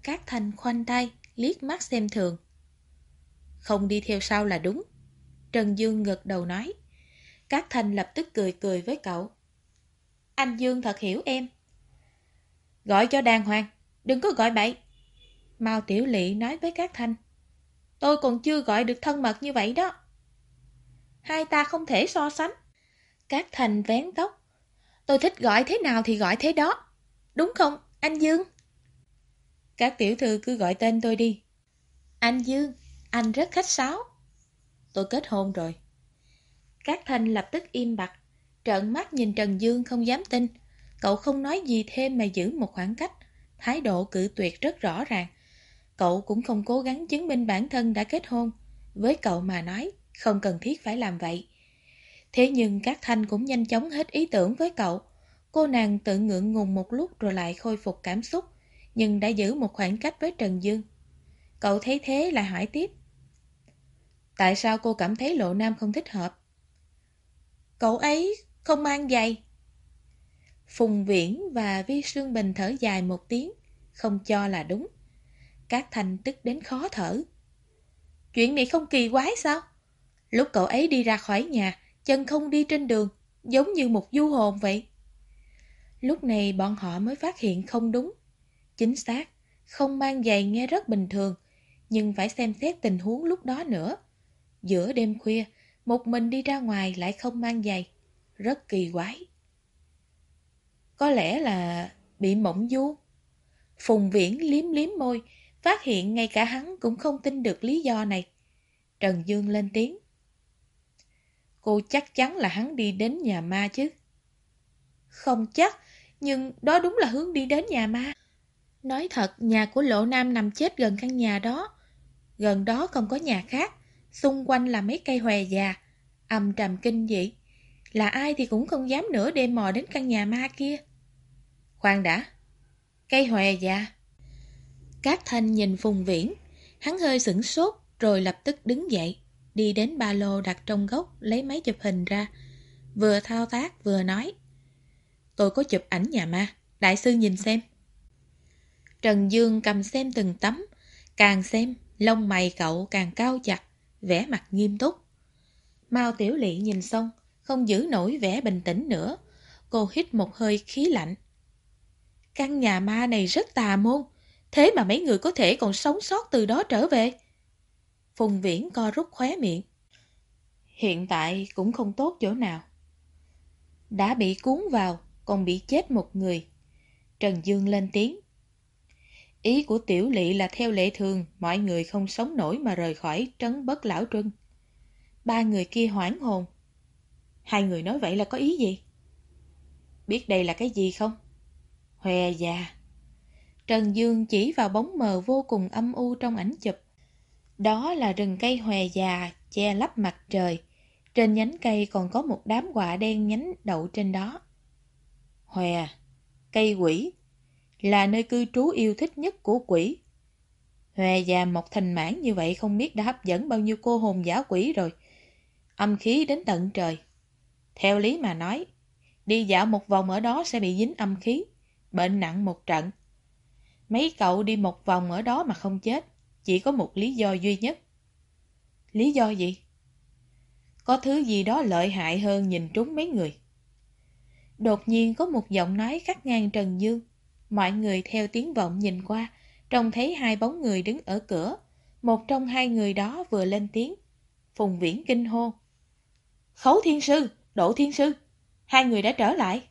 Các thành khoanh tay, liếc mắt xem thường. Không đi theo sau là đúng. Trần Dương gật đầu nói. Các thành lập tức cười cười với cậu. Anh Dương thật hiểu em. Gọi cho đàng hoàng, đừng có gọi bậy. Mao Tiểu Lị nói với các thanh. Tôi còn chưa gọi được thân mật như vậy đó. Hai ta không thể so sánh. Các thành vén tóc. Tôi thích gọi thế nào thì gọi thế đó. Đúng không, anh Dương? Các tiểu thư cứ gọi tên tôi đi. Anh Dương, anh rất khách sáo. Tôi kết hôn rồi. Các thanh lập tức im bặt, trợn mắt nhìn Trần Dương không dám tin. Cậu không nói gì thêm mà giữ một khoảng cách, thái độ cự tuyệt rất rõ ràng. Cậu cũng không cố gắng chứng minh bản thân đã kết hôn. Với cậu mà nói, không cần thiết phải làm vậy. Thế nhưng các thanh cũng nhanh chóng hết ý tưởng với cậu. Cô nàng tự ngượng ngùng một lúc rồi lại khôi phục cảm xúc, nhưng đã giữ một khoảng cách với Trần Dương. Cậu thấy thế lại hỏi tiếp. Tại sao cô cảm thấy lộ nam không thích hợp? Cậu ấy không mang giày. Phùng Viễn và Vi Sương Bình thở dài một tiếng, không cho là đúng. Các thành tức đến khó thở. Chuyện này không kỳ quái sao? Lúc cậu ấy đi ra khỏi nhà, chân không đi trên đường, giống như một du hồn vậy. Lúc này bọn họ mới phát hiện không đúng. Chính xác, không mang giày nghe rất bình thường, nhưng phải xem xét tình huống lúc đó nữa. Giữa đêm khuya, một mình đi ra ngoài lại không mang giày, rất kỳ quái. Có lẽ là bị mộng du. Phùng Viễn liếm liếm môi, phát hiện ngay cả hắn cũng không tin được lý do này. Trần Dương lên tiếng. Cô chắc chắn là hắn đi đến nhà ma chứ? Không chắc, nhưng đó đúng là hướng đi đến nhà ma. Nói thật, nhà của Lộ Nam nằm chết gần căn nhà đó. Gần đó không có nhà khác, xung quanh là mấy cây hòe già, âm trầm kinh dị. Là ai thì cũng không dám nữa đêm mò đến căn nhà ma kia. Khoan đã, cây hòe già. Cát Thanh nhìn Phùng Viễn, hắn hơi sửng sốt rồi lập tức đứng dậy, đi đến ba lô đặt trong góc lấy máy chụp hình ra, vừa thao tác vừa nói. Tôi có chụp ảnh nhà ma, đại sư nhìn xem. Trần Dương cầm xem từng tấm, càng xem, lông mày cậu càng cao chặt, vẻ mặt nghiêm túc. Mao Tiểu Lị nhìn xong, không giữ nổi vẻ bình tĩnh nữa. Cô hít một hơi khí lạnh. Căn nhà ma này rất tà môn, thế mà mấy người có thể còn sống sót từ đó trở về. Phùng Viễn co rút khóe miệng. Hiện tại cũng không tốt chỗ nào. Đã bị cuốn vào, còn bị chết một người. Trần Dương lên tiếng. Ý của tiểu lỵ là theo lệ thường, mọi người không sống nổi mà rời khỏi trấn bất lão trưng. Ba người kia hoảng hồn. Hai người nói vậy là có ý gì? Biết đây là cái gì không? Hòe già. Trần Dương chỉ vào bóng mờ vô cùng âm u trong ảnh chụp. Đó là rừng cây hòe già che lấp mặt trời. Trên nhánh cây còn có một đám quả đen nhánh đậu trên đó. Hòe, cây quỷ, là nơi cư trú yêu thích nhất của quỷ. Hòe già một thành mãn như vậy không biết đã hấp dẫn bao nhiêu cô hồn giả quỷ rồi. Âm khí đến tận trời. Theo lý mà nói, đi dạo một vòng ở đó sẽ bị dính âm khí, bệnh nặng một trận. Mấy cậu đi một vòng ở đó mà không chết, chỉ có một lý do duy nhất. Lý do gì? Có thứ gì đó lợi hại hơn nhìn trúng mấy người. Đột nhiên có một giọng nói cắt ngang Trần Dương. Mọi người theo tiếng vọng nhìn qua, trông thấy hai bóng người đứng ở cửa. Một trong hai người đó vừa lên tiếng. Phùng Viễn kinh hô. Khấu Thiên Sư, Đỗ Thiên Sư, hai người đã trở lại.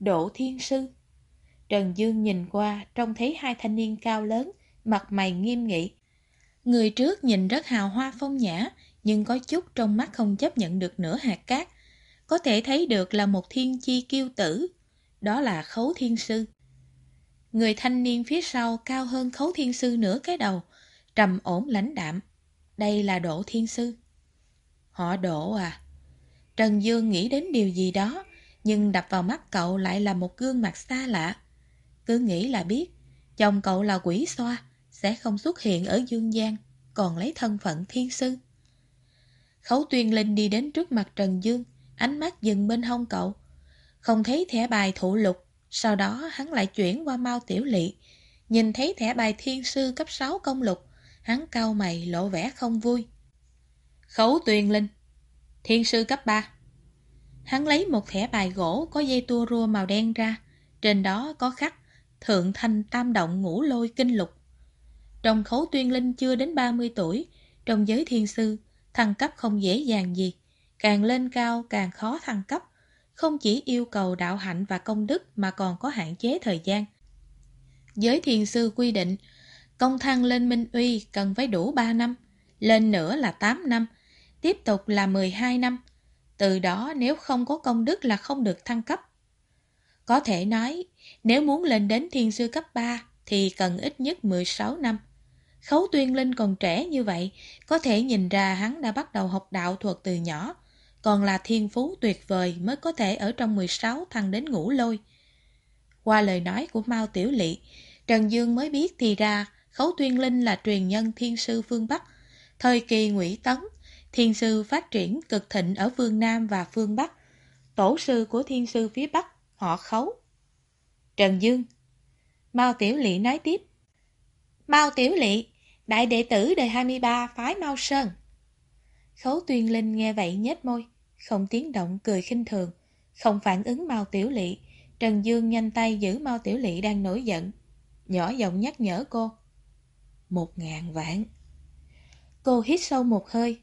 Đỗ Thiên Sư Trần Dương nhìn qua, trông thấy hai thanh niên cao lớn, mặt mày nghiêm nghị. Người trước nhìn rất hào hoa phong nhã, nhưng có chút trong mắt không chấp nhận được nửa hạt cát. Có thể thấy được là một thiên chi kiêu tử, đó là khấu thiên sư. Người thanh niên phía sau cao hơn khấu thiên sư nửa cái đầu, trầm ổn lãnh đạm. Đây là độ thiên sư. Họ đỗ à? Trần Dương nghĩ đến điều gì đó, nhưng đập vào mắt cậu lại là một gương mặt xa lạ. Cứ nghĩ là biết, chồng cậu là quỷ xoa, sẽ không xuất hiện ở dương gian, còn lấy thân phận thiên sư. Khấu tuyên linh đi đến trước mặt Trần Dương, ánh mắt dừng bên hông cậu. Không thấy thẻ bài thụ lục, sau đó hắn lại chuyển qua mau tiểu lỵ. Nhìn thấy thẻ bài thiên sư cấp 6 công lục, hắn cau mày lộ vẻ không vui. Khấu tuyên linh, thiên sư cấp 3. Hắn lấy một thẻ bài gỗ có dây tua rua màu đen ra, trên đó có khắc Thượng thanh tam động ngũ lôi kinh lục. Trong khấu tuyên linh chưa đến 30 tuổi, trong giới thiên sư, thăng cấp không dễ dàng gì. Càng lên cao càng khó thăng cấp. Không chỉ yêu cầu đạo hạnh và công đức mà còn có hạn chế thời gian. Giới thiền sư quy định, công thăng lên minh uy cần phải đủ 3 năm, lên nữa là 8 năm, tiếp tục là 12 năm. Từ đó nếu không có công đức là không được thăng cấp. Có thể nói, nếu muốn lên đến thiên sư cấp 3 thì cần ít nhất 16 năm. Khấu Tuyên Linh còn trẻ như vậy, có thể nhìn ra hắn đã bắt đầu học đạo thuật từ nhỏ, còn là thiên phú tuyệt vời mới có thể ở trong 16 thằng đến ngủ lôi. Qua lời nói của Mao Tiểu Lị, Trần Dương mới biết thì ra Khấu Tuyên Linh là truyền nhân thiên sư phương Bắc. Thời kỳ Ngụy Tấn, thiên sư phát triển cực thịnh ở phương Nam và phương Bắc. tổ sư của thiên sư phía Bắc, họ khấu. Trần Dương Mao Tiểu Lị nói tiếp. Mao Tiểu Lị, đại đệ tử đời 23 phái Mao Sơn. Khấu Tuyên Linh nghe vậy nhếch môi, không tiếng động cười khinh thường, không phản ứng Mao Tiểu Lị. Trần Dương nhanh tay giữ Mao Tiểu Lị đang nổi giận, nhỏ giọng nhắc nhở cô. Một ngàn vạn. Cô hít sâu một hơi.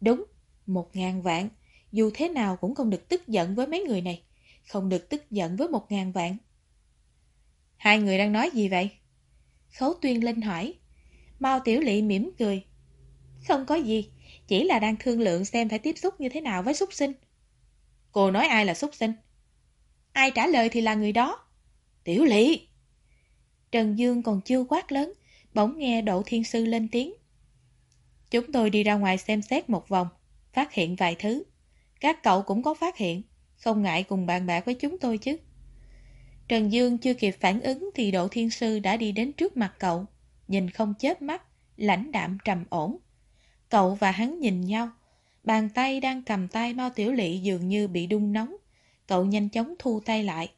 Đúng, một ngàn vạn. Dù thế nào cũng không được tức giận với mấy người này. Không được tức giận với một ngàn vạn. Hai người đang nói gì vậy? Khấu Tuyên Linh hỏi. Mao Tiểu Lị mỉm cười. Không có gì, chỉ là đang thương lượng xem phải tiếp xúc như thế nào với súc sinh. Cô nói ai là súc sinh? Ai trả lời thì là người đó. Tiểu Lị! Trần Dương còn chưa quát lớn, bỗng nghe Đỗ Thiên Sư lên tiếng. Chúng tôi đi ra ngoài xem xét một vòng, phát hiện vài thứ. Các cậu cũng có phát hiện, không ngại cùng bàn bạc với chúng tôi chứ. Trần Dương chưa kịp phản ứng thì Đỗ Thiên Sư đã đi đến trước mặt cậu, nhìn không chớp mắt, lãnh đạm trầm ổn. Cậu và hắn nhìn nhau, bàn tay đang cầm tay Mao Tiểu Lị dường như bị đun nóng. Cậu nhanh chóng thu tay lại.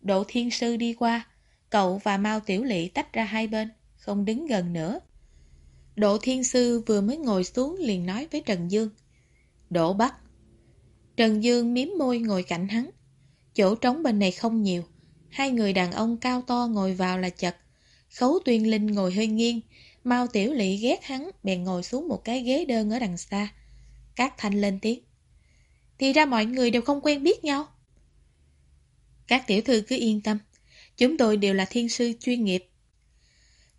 Đỗ Thiên Sư đi qua, cậu và Mao Tiểu Lị tách ra hai bên, không đứng gần nữa. Đỗ Thiên Sư vừa mới ngồi xuống liền nói với Trần Dương. Đỗ Bắc. Trần Dương miếm môi ngồi cạnh hắn. Chỗ trống bên này không nhiều. Hai người đàn ông cao to ngồi vào là chật. Khấu Tuyên Linh ngồi hơi nghiêng. Mao Tiểu Lị ghét hắn, bèn ngồi xuống một cái ghế đơn ở đằng xa. Các thanh lên tiếng. Thì ra mọi người đều không quen biết nhau. Các tiểu thư cứ yên tâm. Chúng tôi đều là thiên sư chuyên nghiệp.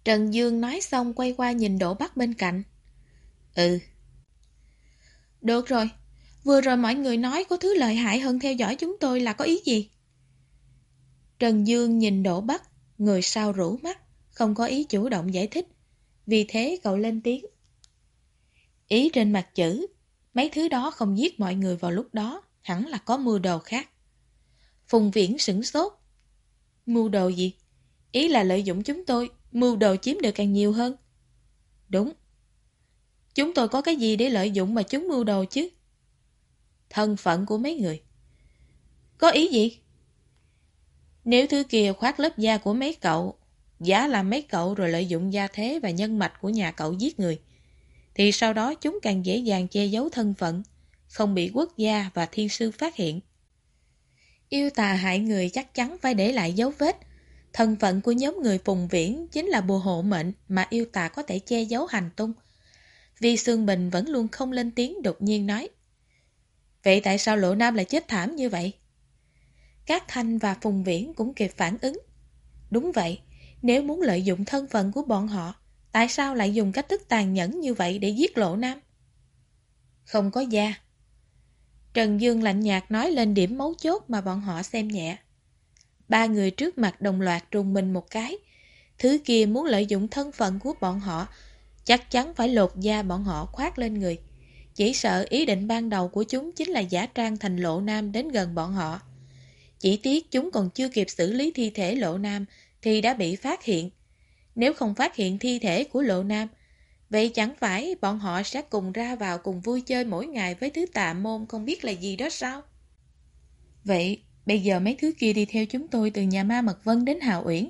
Trần Dương nói xong quay qua nhìn Đỗ Bắc bên cạnh. Ừ. Được rồi. Vừa rồi mọi người nói có thứ lợi hại hơn theo dõi chúng tôi là có ý gì? Trần Dương nhìn Đỗ Bắc, người sau rủ mắt, không có ý chủ động giải thích. Vì thế cậu lên tiếng. Ý trên mặt chữ, mấy thứ đó không giết mọi người vào lúc đó, hẳn là có mưu đồ khác. Phùng Viễn sửng sốt. Mưu đồ gì? Ý là lợi dụng chúng tôi, mưu đồ chiếm được càng nhiều hơn. Đúng. Chúng tôi có cái gì để lợi dụng mà chúng mưu đồ chứ? Thân phận của mấy người. Có ý gì? Nếu thứ kia khoác lớp da của mấy cậu, giá làm mấy cậu rồi lợi dụng gia thế và nhân mạch của nhà cậu giết người, thì sau đó chúng càng dễ dàng che giấu thân phận, không bị quốc gia và thiên sư phát hiện. Yêu tà hại người chắc chắn phải để lại dấu vết. Thân phận của nhóm người phùng viễn chính là bùa hộ mệnh mà yêu tà có thể che giấu hành tung. Vì Sương Bình vẫn luôn không lên tiếng đột nhiên nói. Vậy tại sao Lộ Nam lại chết thảm như vậy? Các Thanh và Phùng Viễn cũng kịp phản ứng. Đúng vậy, nếu muốn lợi dụng thân phận của bọn họ, tại sao lại dùng cách thức tàn nhẫn như vậy để giết Lộ Nam? Không có da. Trần Dương lạnh nhạt nói lên điểm mấu chốt mà bọn họ xem nhẹ. Ba người trước mặt đồng loạt trùng mình một cái. Thứ kia muốn lợi dụng thân phận của bọn họ, chắc chắn phải lột da bọn họ khoác lên người. Chỉ sợ ý định ban đầu của chúng chính là giả trang thành lộ nam đến gần bọn họ. Chỉ tiếc chúng còn chưa kịp xử lý thi thể lộ nam thì đã bị phát hiện. Nếu không phát hiện thi thể của lộ nam, vậy chẳng phải bọn họ sẽ cùng ra vào cùng vui chơi mỗi ngày với thứ tà môn không biết là gì đó sao? Vậy bây giờ mấy thứ kia đi theo chúng tôi từ nhà ma Mật Vân đến Hào Uyển.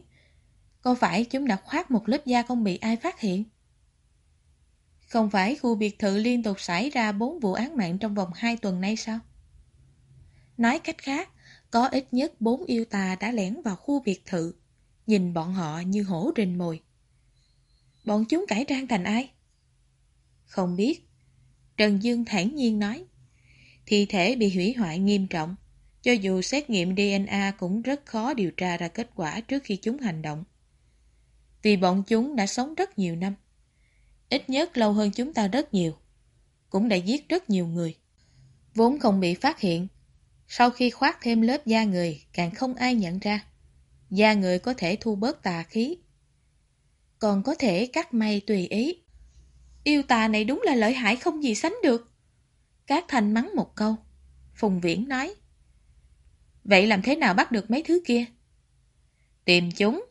Có phải chúng đã khoác một lớp da không bị ai phát hiện? Không phải khu biệt thự liên tục xảy ra bốn vụ án mạng trong vòng 2 tuần nay sao? Nói cách khác, có ít nhất bốn yêu tà đã lẻn vào khu biệt thự, nhìn bọn họ như hổ rình mồi. Bọn chúng cải trang thành ai? Không biết. Trần Dương thản nhiên nói. Thi thể bị hủy hoại nghiêm trọng. Cho dù xét nghiệm DNA cũng rất khó điều tra ra kết quả trước khi chúng hành động. Vì bọn chúng đã sống rất nhiều năm. Ít nhất lâu hơn chúng ta rất nhiều. Cũng đã giết rất nhiều người. Vốn không bị phát hiện. Sau khi khoác thêm lớp da người, càng không ai nhận ra. Da người có thể thu bớt tà khí. Còn có thể cắt may tùy ý. Yêu tà này đúng là lợi hại không gì sánh được. Cát Thành mắng một câu. Phùng Viễn nói. Vậy làm thế nào bắt được mấy thứ kia? Tìm chúng.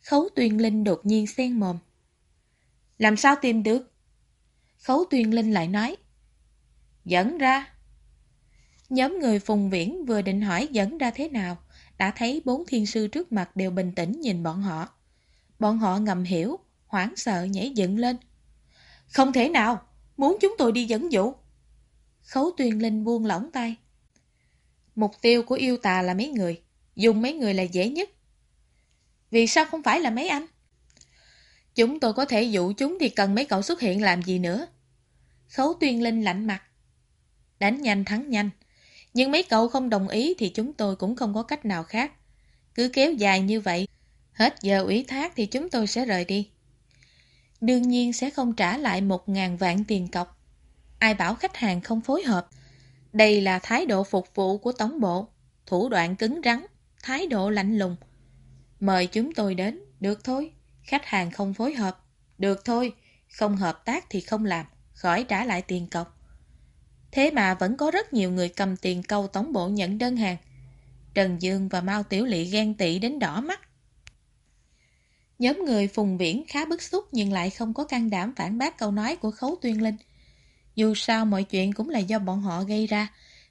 Khấu Tuyên Linh đột nhiên xen mồm. Làm sao tìm được? Khấu Tuyên Linh lại nói. Dẫn ra. Nhóm người Phùng Viễn vừa định hỏi dẫn ra thế nào, đã thấy bốn thiên sư trước mặt đều bình tĩnh nhìn bọn họ. Bọn họ ngầm hiểu, hoảng sợ nhảy dựng lên. Không thể nào, muốn chúng tôi đi dẫn dụ. Khấu tuyên linh buông lỏng tay. Mục tiêu của yêu tà là mấy người, dùng mấy người là dễ nhất. Vì sao không phải là mấy anh? Chúng tôi có thể dụ chúng thì cần mấy cậu xuất hiện làm gì nữa. Khấu tuyên linh lạnh mặt. Đánh nhanh thắng nhanh. Nhưng mấy cậu không đồng ý thì chúng tôi cũng không có cách nào khác. Cứ kéo dài như vậy, hết giờ ủy thác thì chúng tôi sẽ rời đi. Đương nhiên sẽ không trả lại một ngàn vạn tiền cọc. Ai bảo khách hàng không phối hợp. Đây là thái độ phục vụ của tổng bộ. Thủ đoạn cứng rắn, thái độ lạnh lùng. Mời chúng tôi đến, được thôi. Khách hàng không phối hợp, được thôi. Không hợp tác thì không làm, khỏi trả lại tiền cọc. Thế mà vẫn có rất nhiều người cầm tiền câu tổng bộ nhận đơn hàng. Trần Dương và Mao Tiểu Lị ghen tị đến đỏ mắt. Nhóm người Phùng Viễn khá bức xúc nhưng lại không có can đảm phản bác câu nói của Khấu Tuyên Linh. Dù sao mọi chuyện cũng là do bọn họ gây ra,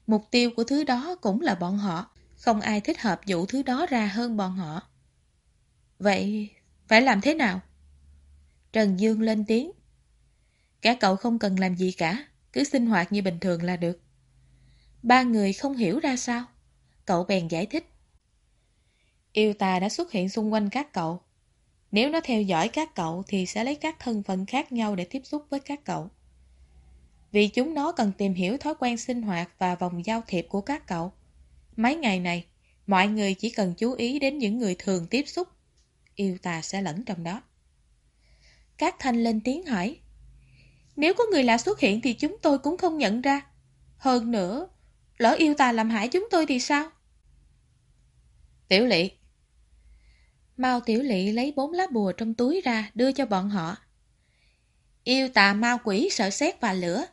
mục tiêu của thứ đó cũng là bọn họ, không ai thích hợp vụ thứ đó ra hơn bọn họ. Vậy, phải làm thế nào? Trần Dương lên tiếng. Cả cậu không cần làm gì cả, cứ sinh hoạt như bình thường là được. Ba người không hiểu ra sao. Cậu bèn giải thích. Yêu tà đã xuất hiện xung quanh các cậu. Nếu nó theo dõi các cậu thì sẽ lấy các thân phận khác nhau để tiếp xúc với các cậu. Vì chúng nó cần tìm hiểu thói quen sinh hoạt và vòng giao thiệp của các cậu. Mấy ngày này, mọi người chỉ cần chú ý đến những người thường tiếp xúc. Yêu tà sẽ lẫn trong đó. Các thanh lên tiếng hỏi. Nếu có người lạ xuất hiện thì chúng tôi cũng không nhận ra. Hơn nữa, lỡ yêu tà làm hại chúng tôi thì sao? Tiểu lỵ Mao Tiểu Lỵ lấy bốn lá bùa trong túi ra đưa cho bọn họ. Yêu tà ma quỷ sợ xét và lửa.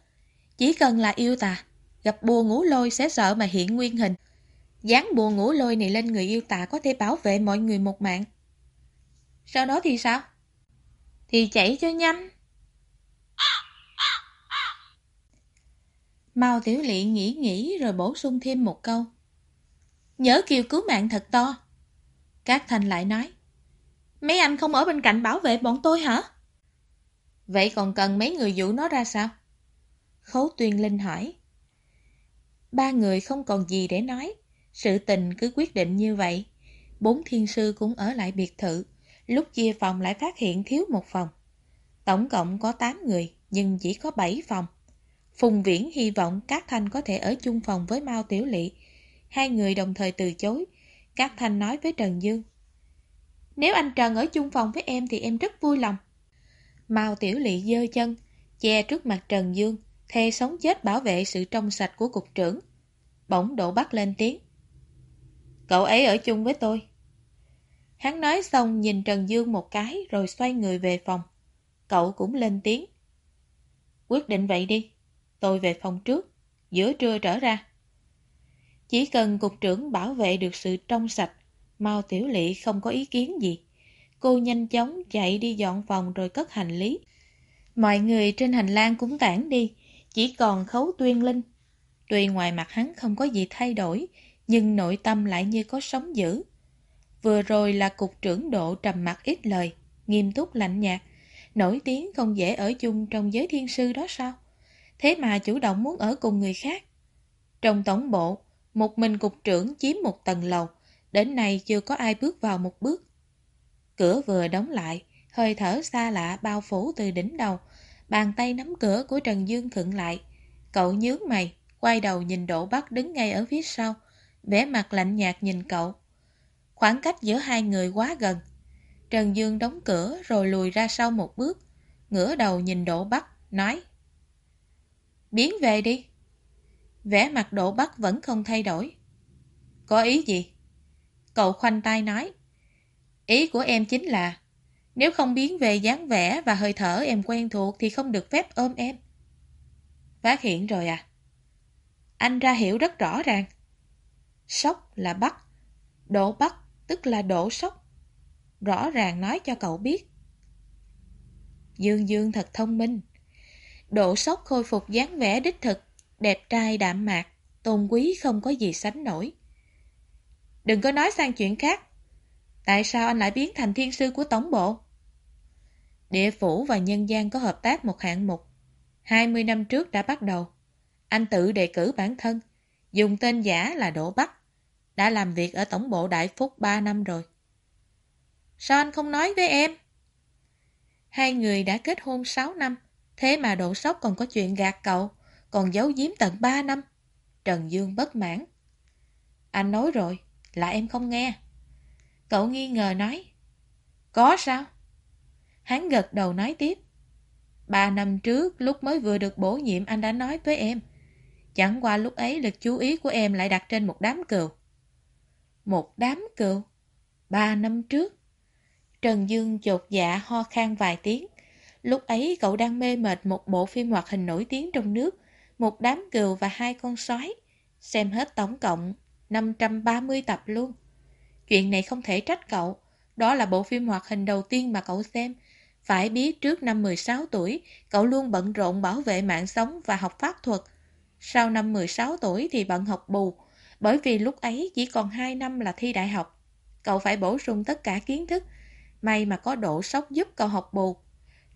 Chỉ cần là yêu tà, gặp bùa ngủ lôi sẽ sợ mà hiện nguyên hình. Dán bùa ngủ lôi này lên người yêu tà có thể bảo vệ mọi người một mạng. Sau đó thì sao? Thì chạy cho nhanh. Mao Tiểu Lị nghĩ nghĩ rồi bổ sung thêm một câu. Nhớ kiều cứu mạng thật to. Các thành lại nói. Mấy anh không ở bên cạnh bảo vệ bọn tôi hả? Vậy còn cần mấy người dụ nó ra sao? Khấu tuyên linh hỏi. Ba người không còn gì để nói. Sự tình cứ quyết định như vậy. Bốn thiên sư cũng ở lại biệt thự. Lúc chia phòng lại phát hiện thiếu một phòng. Tổng cộng có 8 người, nhưng chỉ có 7 phòng. Phùng Viễn hy vọng Cát Thanh có thể ở chung phòng với Mao Tiểu Lị. Hai người đồng thời từ chối. Cát Thanh nói với Trần Dương. Nếu anh Trần ở chung phòng với em thì em rất vui lòng. Mao Tiểu Lị dơ chân, che trước mặt Trần Dương, thề sống chết bảo vệ sự trong sạch của cục trưởng. Bỗng đổ bắt lên tiếng. Cậu ấy ở chung với tôi. Hắn nói xong nhìn Trần Dương một cái rồi xoay người về phòng. Cậu cũng lên tiếng. Quyết định vậy đi. Tôi về phòng trước, giữa trưa trở ra. Chỉ cần cục trưởng bảo vệ được sự trong sạch, Mao Tiểu Lị không có ý kiến gì. Cô nhanh chóng chạy đi dọn phòng rồi cất hành lý. Mọi người trên hành lang cũng tản đi, chỉ còn khấu tuyên linh. Tuy ngoài mặt hắn không có gì thay đổi, nhưng nội tâm lại như có sóng dữ. Vừa rồi là cục trưởng độ trầm mặt ít lời, nghiêm túc lạnh nhạt, nổi tiếng không dễ ở chung trong giới thiên sư đó sao? Thế mà chủ động muốn ở cùng người khác. Trong tổng bộ, một mình cục trưởng chiếm một tầng lầu, đến nay chưa có ai bước vào một bước. Cửa vừa đóng lại, hơi thở xa lạ bao phủ từ đỉnh đầu, bàn tay nắm cửa của Trần Dương khựng lại. Cậu nhướng mày, quay đầu nhìn Đỗ Bắc đứng ngay ở phía sau, vẻ mặt lạnh nhạt nhìn cậu. Khoảng cách giữa hai người quá gần. Trần Dương đóng cửa rồi lùi ra sau một bước, ngửa đầu nhìn Đỗ Bắc, nói Biến về đi. Vẻ mặt độ Bắc vẫn không thay đổi. Có ý gì? Cậu khoanh tay nói. Ý của em chính là, nếu không biến về dáng vẻ và hơi thở em quen thuộc thì không được phép ôm em. Phát hiện rồi à? Anh ra hiểu rất rõ ràng. Sốc là bắt. Đổ bắt tức là đổ sốc. Rõ ràng nói cho cậu biết. Dương Dương thật thông minh. Độ sốc khôi phục dáng vẻ đích thực, đẹp trai đạm mạc, Tôn quý không có gì sánh nổi. Đừng có nói sang chuyện khác. Tại sao anh lại biến thành thiên sư của tổng bộ? Địa phủ và nhân gian có hợp tác một hạng mục. 20 năm trước đã bắt đầu. Anh tự đề cử bản thân, dùng tên giả là Đỗ Bắc. Đã làm việc ở tổng bộ Đại Phúc 3 năm rồi. Sao anh không nói với em? Hai người đã kết hôn 6 năm, thế mà độ sốc còn có chuyện gạt cậu, còn giấu giếm tận 3 năm. Trần Dương bất mãn. Anh nói rồi, là em không nghe. Cậu nghi ngờ nói. Có sao? Hắn gật đầu nói tiếp. Ba năm trước, lúc mới vừa được bổ nhiệm anh đã nói với em. Chẳng qua lúc ấy lực chú ý của em lại đặt trên một đám cừu. Một đám cừu? Ba năm trước? Trần Dương chột dạ ho khan vài tiếng. Lúc ấy cậu đang mê mệt một bộ phim hoạt hình nổi tiếng trong nước, một đám cừu và hai con sói. Xem hết tổng cộng 530 tập luôn. Chuyện này không thể trách cậu. Đó là bộ phim hoạt hình đầu tiên mà cậu xem. Phải biết trước năm 16 tuổi, cậu luôn bận rộn bảo vệ mạng sống và học pháp thuật. Sau năm 16 tuổi thì bận học bù, bởi vì lúc ấy chỉ còn 2 năm là thi đại học. Cậu phải bổ sung tất cả kiến thức, May mà có độ sốc giúp cậu học bù.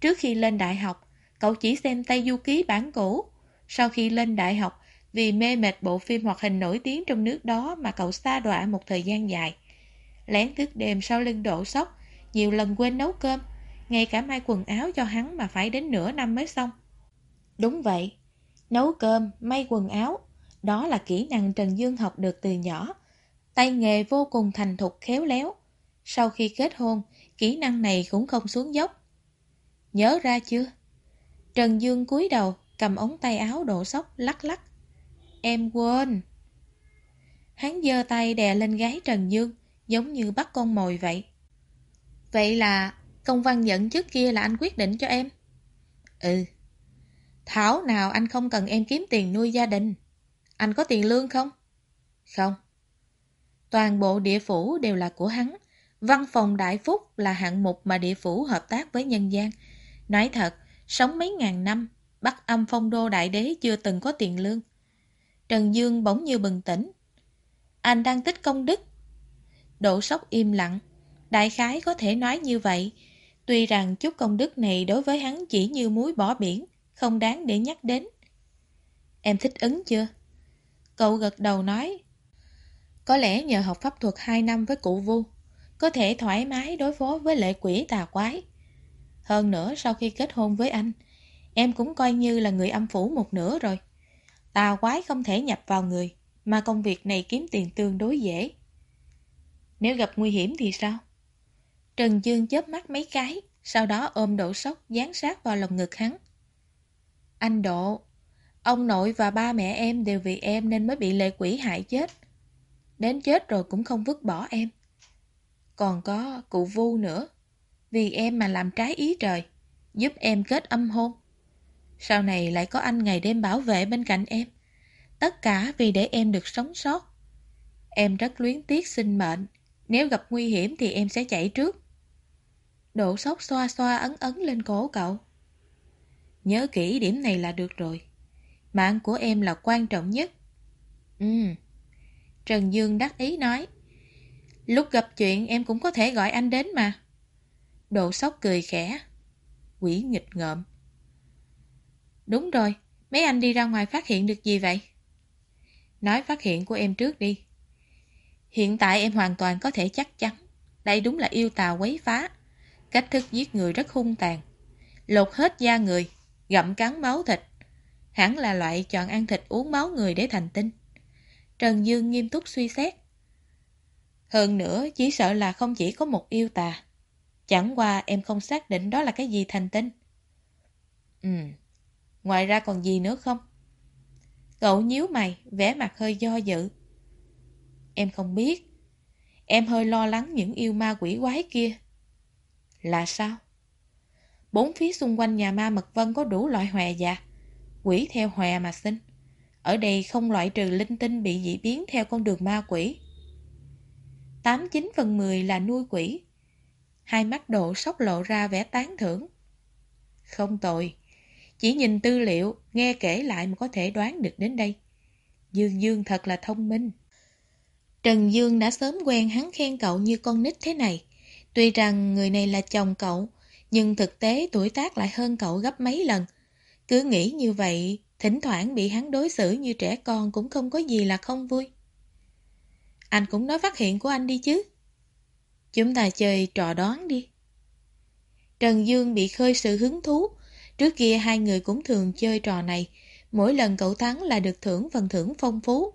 Trước khi lên đại học, cậu chỉ xem Tây Du Ký bản cũ. Sau khi lên đại học, vì mê mệt bộ phim hoạt hình nổi tiếng trong nước đó mà cậu xa đọa một thời gian dài. Lén thức đêm sau lưng đổ sốc, nhiều lần quên nấu cơm, ngay cả may quần áo cho hắn mà phải đến nửa năm mới xong. Đúng vậy, nấu cơm, may quần áo, đó là kỹ năng Trần Dương học được từ nhỏ. Tay nghề vô cùng thành thục khéo léo. Sau khi kết hôn, kỹ năng này cũng không xuống dốc. Nhớ ra chưa? Trần Dương cúi đầu, cầm ống tay áo độ sóc lắc lắc. Em quên. Hắn giơ tay đè lên gái Trần Dương, giống như bắt con mồi vậy. Vậy là công văn nhận trước kia là anh quyết định cho em? Ừ. Thảo nào anh không cần em kiếm tiền nuôi gia đình. Anh có tiền lương không? Không. Toàn bộ địa phủ đều là của hắn. Văn phòng Đại Phúc là hạng mục mà địa phủ hợp tác với nhân gian. Nói thật, sống mấy ngàn năm, Bắc âm phong đô đại đế chưa từng có tiền lương. Trần Dương bỗng như bừng tỉnh. Anh đang tích công đức. Độ sốc im lặng. Đại khái có thể nói như vậy. Tuy rằng chút công đức này đối với hắn chỉ như muối bỏ biển, không đáng để nhắc đến. Em thích ứng chưa? Cậu gật đầu nói. Có lẽ nhờ học pháp thuật 2 năm với cụ Vu, có thể thoải mái đối phó với lệ quỷ tà quái. Hơn nữa sau khi kết hôn với anh, em cũng coi như là người âm phủ một nửa rồi. Tà quái không thể nhập vào người, mà công việc này kiếm tiền tương đối dễ. Nếu gặp nguy hiểm thì sao? Trần Dương chớp mắt mấy cái, sau đó ôm độ sốc dán sát vào lòng ngực hắn. Anh Độ, ông nội và ba mẹ em đều vì em nên mới bị lệ quỷ hại chết. Đến chết rồi cũng không vứt bỏ em. Còn có cụ Vu nữa. Vì em mà làm trái ý trời, giúp em kết âm hôn. Sau này lại có anh ngày đêm bảo vệ bên cạnh em. Tất cả vì để em được sống sót. Em rất luyến tiếc sinh mệnh. Nếu gặp nguy hiểm thì em sẽ chạy trước. Độ sốc xoa xoa ấn ấn lên cổ cậu. Nhớ kỹ điểm này là được rồi. Mạng của em là quan trọng nhất. Ừ. Trần Dương đắc ý nói. Lúc gặp chuyện em cũng có thể gọi anh đến mà. Độ sóc cười khẽ. Quỷ nghịch ngợm. Đúng rồi, mấy anh đi ra ngoài phát hiện được gì vậy? Nói phát hiện của em trước đi. Hiện tại em hoàn toàn có thể chắc chắn. Đây đúng là yêu tà quấy phá. Cách thức giết người rất hung tàn. Lột hết da người, gặm cắn máu thịt. Hẳn là loại chọn ăn thịt uống máu người để thành tinh. Trần Dương nghiêm túc suy xét. Hơn nữa, chỉ sợ là không chỉ có một yêu tà. Chẳng qua em không xác định đó là cái gì thành tinh. Ừ, ngoài ra còn gì nữa không? Cậu nhíu mày, vẻ mặt hơi do dự. Em không biết. Em hơi lo lắng những yêu ma quỷ quái kia. Là sao? Bốn phía xung quanh nhà ma Mật Vân có đủ loại hòe già. Quỷ theo hòe mà sinh. Ở đây không loại trừ linh tinh bị dị biến theo con đường ma quỷ. 89 phần 10 là nuôi quỷ. Hai mắt độ sóc lộ ra vẻ tán thưởng. Không tồi. Chỉ nhìn tư liệu, nghe kể lại mà có thể đoán được đến đây. Dương Dương thật là thông minh. Trần Dương đã sớm quen hắn khen cậu như con nít thế này. Tuy rằng người này là chồng cậu, nhưng thực tế tuổi tác lại hơn cậu gấp mấy lần. Cứ nghĩ như vậy, thỉnh thoảng bị hắn đối xử như trẻ con cũng không có gì là không vui. Anh cũng nói phát hiện của anh đi chứ. Chúng ta chơi trò đoán đi. Trần Dương bị khơi sự hứng thú. Trước kia hai người cũng thường chơi trò này. Mỗi lần cậu thắng là được thưởng phần thưởng phong phú.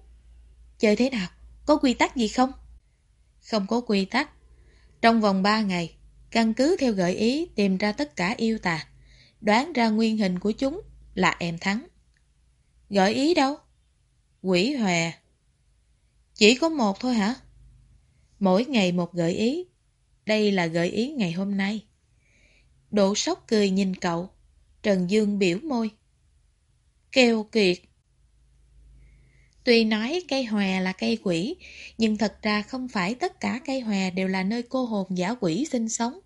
Chơi thế nào? Có quy tắc gì không? Không có quy tắc. Trong vòng 3 ngày, căn cứ theo gợi ý tìm ra tất cả yêu tà. Đoán ra nguyên hình của chúng là em thắng. Gợi ý đâu? Quỷ hòe. Chỉ có một thôi hả? Mỗi ngày một gợi ý. Đây là gợi ý ngày hôm nay. Đỗ sóc cười nhìn cậu. Trần Dương biểu môi. Kêu kiệt. Tuy nói cây hòe là cây quỷ, nhưng thật ra không phải tất cả cây hòe đều là nơi cô hồn giả quỷ sinh sống.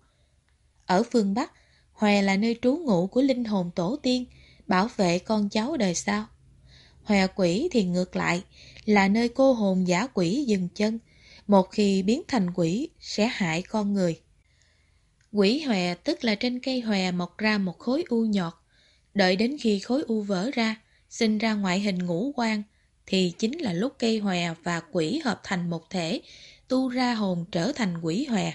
Ở phương Bắc, hòe là nơi trú ngụ của linh hồn tổ tiên, bảo vệ con cháu đời sau. Hòe quỷ thì ngược lại, là nơi cô hồn giả quỷ dừng chân, một khi biến thành quỷ sẽ hại con người. Quỷ hòe tức là trên cây hòe mọc ra một khối u nhọt, đợi đến khi khối u vỡ ra, sinh ra ngoại hình ngũ quan, thì chính là lúc cây hòe và quỷ hợp thành một thể, tu ra hồn trở thành quỷ hòe.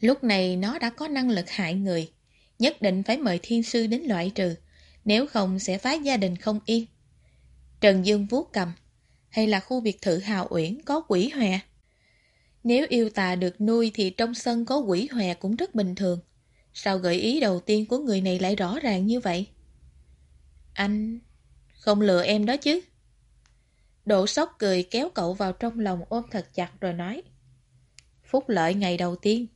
Lúc này nó đã có năng lực hại người, nhất định phải mời thiên sư đến loại trừ, nếu không sẽ phá gia đình không yên. Trần Dương vuốt cầm, hay là khu biệt thự hào uyển có quỷ hòe? Nếu yêu tà được nuôi thì trong sân có quỷ hòe cũng rất bình thường. Sao gợi ý đầu tiên của người này lại rõ ràng như vậy? Anh, không lừa em đó chứ? Độ sốc cười kéo cậu vào trong lòng ôm thật chặt rồi nói. Phúc lợi ngày đầu tiên.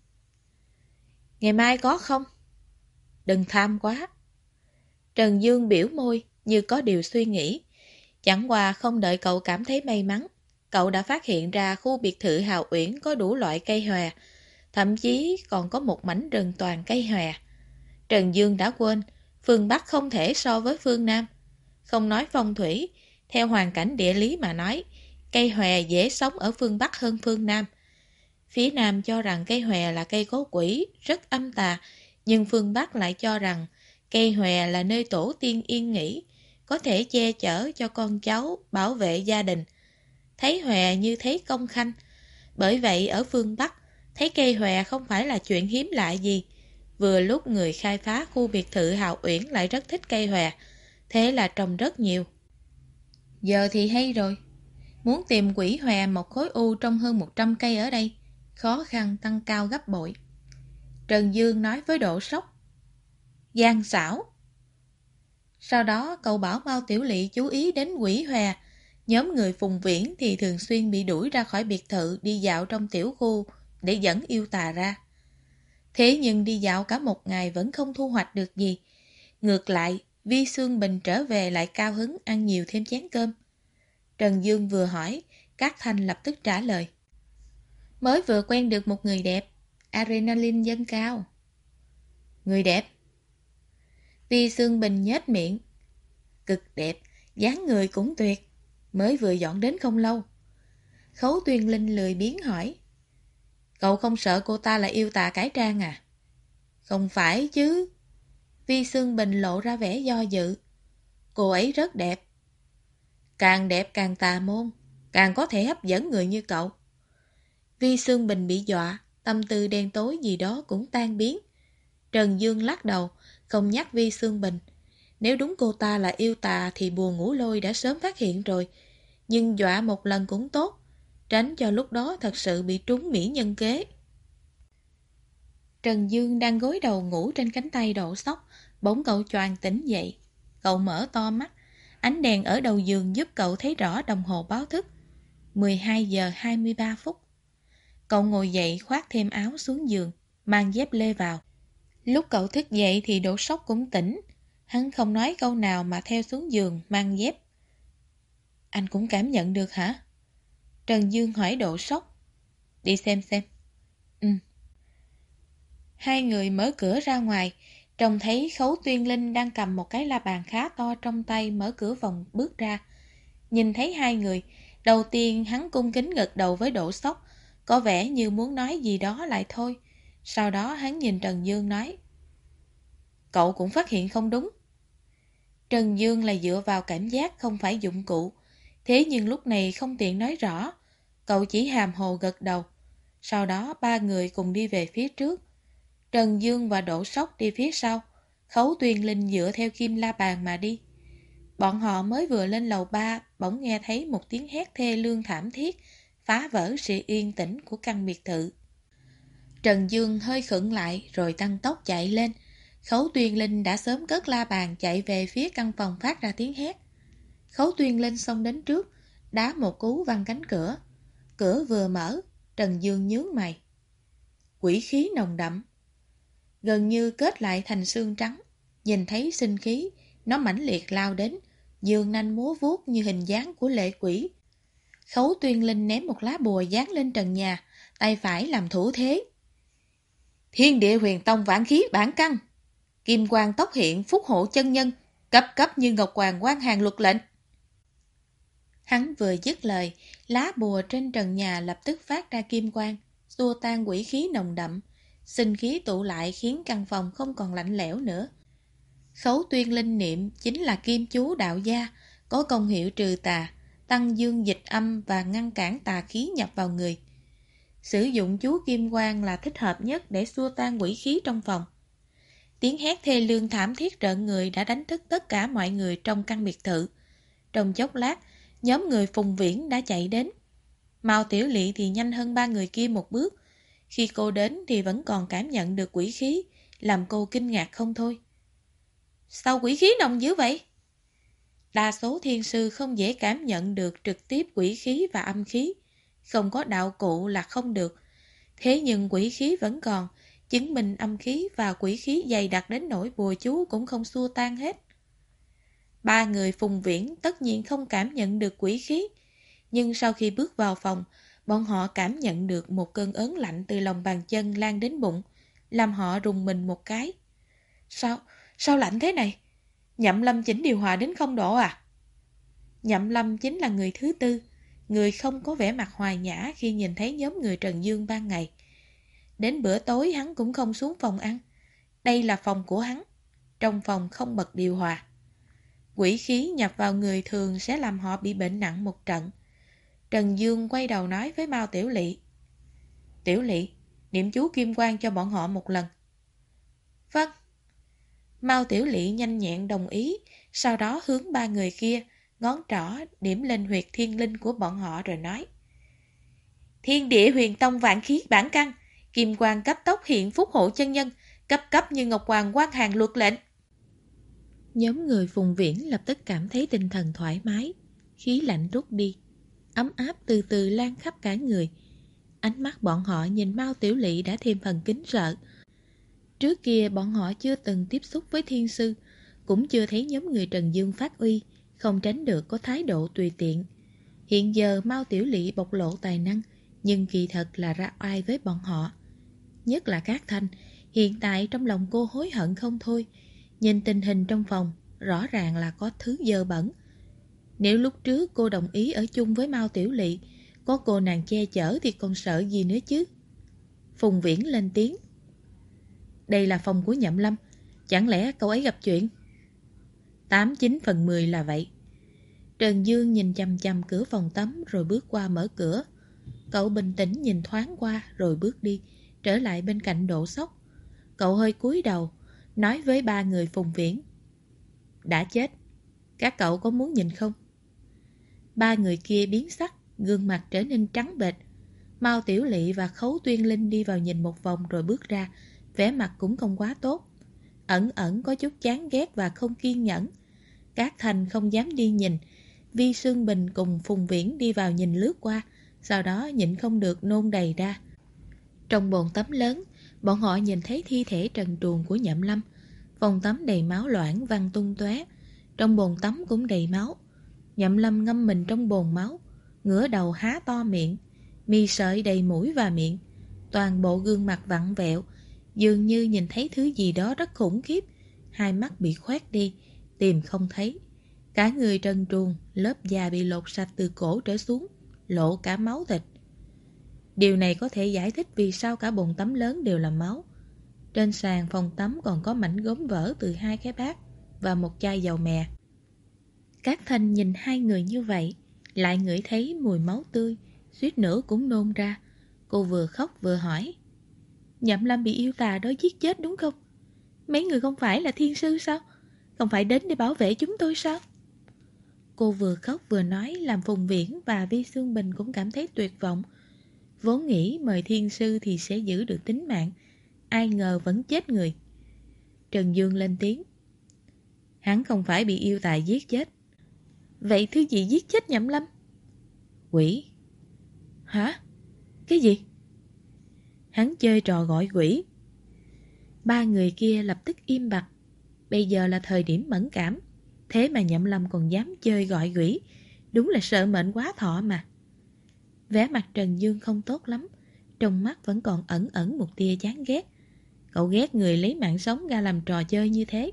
Ngày mai có không? Đừng tham quá. Trần Dương biểu môi như có điều suy nghĩ. Chẳng qua không đợi cậu cảm thấy may mắn. Cậu đã phát hiện ra khu biệt thự hào uyển có đủ loại cây hòe, thậm chí còn có một mảnh rừng toàn cây hòe. Trần Dương đã quên, phương Bắc không thể so với phương Nam. Không nói phong thủy, theo hoàn cảnh địa lý mà nói, cây hòe dễ sống ở phương Bắc hơn phương Nam. Phía Nam cho rằng cây hòe là cây cố quỷ, rất âm tà, nhưng phương Bắc lại cho rằng cây hòe là nơi tổ tiên yên nghỉ, có thể che chở cho con cháu, bảo vệ gia đình. Thấy hòe như thấy công khanh. Bởi vậy ở phương Bắc, thấy cây hòe không phải là chuyện hiếm lạ gì. Vừa lúc người khai phá khu biệt thự Hào Uyển lại rất thích cây hòe, thế là trồng rất nhiều. Giờ thì hay rồi. Muốn tìm quỷ hòe một khối u trong hơn 100 cây ở đây, khó khăn tăng cao gấp bội. Trần Dương nói với độ sốc. Giang xảo. Sau đó cậu bảo Mao Tiểu Lị chú ý đến quỷ hòe. Nhóm người phùng viễn thì thường xuyên bị đuổi ra khỏi biệt thự đi dạo trong tiểu khu để dẫn yêu tà ra. Thế nhưng đi dạo cả một ngày vẫn không thu hoạch được gì. Ngược lại, Vi Sương Bình trở về lại cao hứng ăn nhiều thêm chén cơm. Trần Dương vừa hỏi, Cát Thanh lập tức trả lời. Mới vừa quen được một người đẹp, adrenaline dâng cao. Người đẹp? Vi Sương Bình nhếch miệng. Cực đẹp, dáng người cũng tuyệt, mới vừa dọn đến không lâu. Khấu Tuyên Linh lười biến hỏi. Cậu không sợ cô ta là yêu tà cái trang à? Không phải chứ. Vi Sương Bình lộ ra vẻ do dự. Cô ấy rất đẹp. Càng đẹp càng tà môn, càng có thể hấp dẫn người như cậu. Vi Sương Bình bị dọa, tâm tư đen tối gì đó cũng tan biến. Trần Dương lắc đầu, không nhắc Vi Sương Bình. Nếu đúng cô ta là yêu tà thì bùa ngủ lôi đã sớm phát hiện rồi. Nhưng dọa một lần cũng tốt, tránh cho lúc đó thật sự bị trúng mỹ nhân kế. Trần Dương đang gối đầu ngủ trên cánh tay đổ sóc, bỗng cậu choàng tỉnh dậy. Cậu mở to mắt, ánh đèn ở đầu giường giúp cậu thấy rõ đồng hồ báo thức. 12 giờ 23 phút. Cậu ngồi dậy khoác thêm áo xuống giường, mang dép lê vào. Lúc cậu thức dậy thì đổ sóc cũng tỉnh. Hắn không nói câu nào mà theo xuống giường, mang dép. Anh cũng cảm nhận được hả? Trần Dương hỏi độ sốc. Đi xem xem. Ừ. Hai người mở cửa ra ngoài, trông thấy Khấu Tuyên Linh đang cầm một cái la bàn khá to trong tay mở cửa vòng bước ra. Nhìn thấy hai người, đầu tiên hắn cung kính gật đầu với độ sốc, có vẻ như muốn nói gì đó lại thôi. Sau đó hắn nhìn Trần Dương nói, Cậu cũng phát hiện không đúng. Trần Dương là dựa vào cảm giác không phải dụng cụ, thế nhưng lúc này không tiện nói rõ. Cậu chỉ hàm hồ gật đầu. Sau đó ba người cùng đi về phía trước. Trần Dương và Đỗ Sóc đi phía sau. Khấu Tuyên Linh dựa theo kim la bàn mà đi. Bọn họ mới vừa lên lầu ba, bỗng nghe thấy một tiếng hét thê lương thảm thiết, phá vỡ sự yên tĩnh của căn biệt thự. Trần Dương hơi khựng lại rồi tăng tốc chạy lên. Khấu Tuyên Linh đã sớm cất la bàn chạy về phía căn phòng phát ra tiếng hét. Khấu Tuyên Linh xông đến trước, đá một cú văng cánh cửa. Cửa vừa mở, Trần Dương nhướng mày. Quỷ khí nồng đậm. Gần như kết lại thành xương trắng. Nhìn thấy sinh khí, nó mãnh liệt lao đến, dương nanh múa vuốt như hình dáng của lệ quỷ. Khấu tuyên linh ném một lá bùa dán lên trần nhà, tay phải làm thủ thế. Thiên địa huyền tông vãn khí bản căn. Kim quang tốc hiện phúc hộ chân nhân, cấp cấp như ngọc hoàng quan hàng luật lệnh. Hắn vừa dứt lời, lá bùa trên trần nhà lập tức phát ra kim quang, xua tan quỷ khí nồng đậm. Sinh khí tụ lại khiến căn phòng không còn lạnh lẽo nữa. Khấu tuyên linh niệm chính là kim chú đạo gia, có công hiệu trừ tà, tăng dương dịch âm và ngăn cản tà khí nhập vào người. Sử dụng chú kim quang là thích hợp nhất để xua tan quỷ khí trong phòng. Tiếng hét thê lương thảm thiết rợn người đã đánh thức tất cả mọi người trong căn biệt thự. Trong chốc lát, nhóm người phùng viễn đã chạy đến. Mao Tiểu Lị thì nhanh hơn ba người kia một bước. Khi cô đến thì vẫn còn cảm nhận được quỷ khí, làm cô kinh ngạc không thôi. Sao quỷ khí nồng dữ vậy? Đa số thiên sư không dễ cảm nhận được trực tiếp quỷ khí và âm khí. Không có đạo cụ là không được. Thế nhưng quỷ khí vẫn còn, chứng minh âm khí và quỷ khí dày đặc đến nỗi bùa chú cũng không xua tan hết. Ba người phùng viễn tất nhiên không cảm nhận được quỷ khí, nhưng sau khi bước vào phòng, bọn họ cảm nhận được một cơn ớn lạnh từ lòng bàn chân lan đến bụng, làm họ rùng mình một cái. Sao, sao lạnh thế này? Nhậm lâm chỉnh điều hòa đến không độ à? Nhậm lâm chính là người thứ tư, người không có vẻ mặt hoài nhã khi nhìn thấy nhóm người Trần Dương ban ngày. Đến bữa tối hắn cũng không xuống phòng ăn. Đây là phòng của hắn. Trong phòng không bật điều hòa. Quỷ khí nhập vào người thường sẽ làm họ bị bệnh nặng một trận. Trần Dương quay đầu nói với Mao Tiểu Lị. Tiểu Lị, niệm chú kim quang cho bọn họ một lần. Vâng. Mao Tiểu Lị nhanh nhẹn đồng ý, sau đó hướng ba người kia, ngón trỏ điểm lên huyệt thiên linh của bọn họ rồi nói. Thiên địa huyền tông vạn khí bản căn, kim quang cấp tốc hiện phúc hộ chân nhân, cấp cấp như ngọc hoàng quan hàng luật lệnh. Nhóm người phùng viễn lập tức cảm thấy tinh thần thoải mái, khí lạnh rút đi, ấm áp từ từ lan khắp cả người. Ánh mắt bọn họ nhìn Mao Tiểu Lị đã thêm phần kính sợ. Trước kia bọn họ chưa từng tiếp xúc với thiên sư, cũng chưa thấy nhóm người Trần Dương phát uy, không tránh được có thái độ tùy tiện. Hiện giờ Mao Tiểu Lị bộc lộ tài năng, nhưng kỳ thật là ra oai với bọn họ. Nhất là các thanh, hiện tại trong lòng cô hối hận không thôi, Nhìn tình hình trong phòng, rõ ràng là có thứ dơ bẩn. Nếu lúc trước cô đồng ý ở chung với Mao Tiểu Lị, có cô nàng che chở thì còn sợ gì nữa chứ? Phùng Viễn lên tiếng. Đây là phòng của Nhậm Lâm, chẳng lẽ cậu ấy gặp chuyện? Tám chín phần mười là vậy. Trần Dương nhìn chăm chăm cửa phòng tắm rồi bước qua mở cửa. Cậu bình tĩnh nhìn thoáng qua rồi bước đi, trở lại bên cạnh đổ sốc. Cậu hơi cúi đầu, nói với ba người phùng viễn. Đã chết, các cậu có muốn nhìn không? Ba người kia biến sắc, gương mặt trở nên trắng bệch. Mao Tiểu Lị và Khấu Tuyên Linh đi vào nhìn một vòng rồi bước ra, vẻ mặt cũng không quá tốt. Ẩn ẩn có chút chán ghét và không kiên nhẫn. Các thành không dám đi nhìn. Vi Sương Bình cùng Phùng Viễn đi vào nhìn lướt qua, sau đó nhịn không được nôn đầy ra. Trong bồn tắm lớn, Bọn họ nhìn thấy thi thể trần truồng của nhậm lâm. Phòng tắm đầy máu loãng văng tung tóe Trong bồn tắm cũng đầy máu. Nhậm lâm ngâm mình trong bồn máu Ngửa đầu há to miệng Mi sợi đầy mũi và miệng. Toàn bộ gương mặt vặn vẹo Dường như nhìn thấy thứ gì đó rất khủng khiếp. Hai mắt bị khoét đi Tìm không thấy. Cả người trần truồng, lớp da bị lột sạch từ cổ trở xuống, lộ cả máu thịt. Điều này có thể giải thích vì sao cả bồn tắm lớn đều là máu. Trên sàn phòng tắm còn có mảnh gốm vỡ từ hai cái bát và một chai dầu mè. Các thanh nhìn hai người như vậy, lại ngửi thấy mùi máu tươi, suýt nữa cũng nôn ra. Cô vừa khóc vừa hỏi. Nhậm Lâm bị yêu tà đó giết chết đúng không? Mấy người không phải là thiên sư sao? Không phải đến để bảo vệ chúng tôi sao? Cô vừa khóc vừa nói làm Phùng Viễn và Vi Sương Bình cũng cảm thấy tuyệt vọng. Vốn nghĩ mời thiên sư thì sẽ giữ được tính mạng. Ai ngờ vẫn chết người. Trần Dương lên tiếng. Hắn không phải bị yêu tài giết chết. Vậy thứ gì giết chết Nhậm Lâm? Quỷ. Hả? Cái gì? Hắn chơi trò gọi quỷ. Ba người kia lập tức im bặt. Bây giờ là thời điểm mẫn cảm. Thế mà Nhậm Lâm còn dám chơi gọi quỷ. Đúng là sợ mệnh quá thọ mà. Vẻ mặt Trần Dương không tốt lắm. Trong mắt vẫn còn ẩn ẩn một tia chán ghét. Cậu ghét người lấy mạng sống ra làm trò chơi như thế.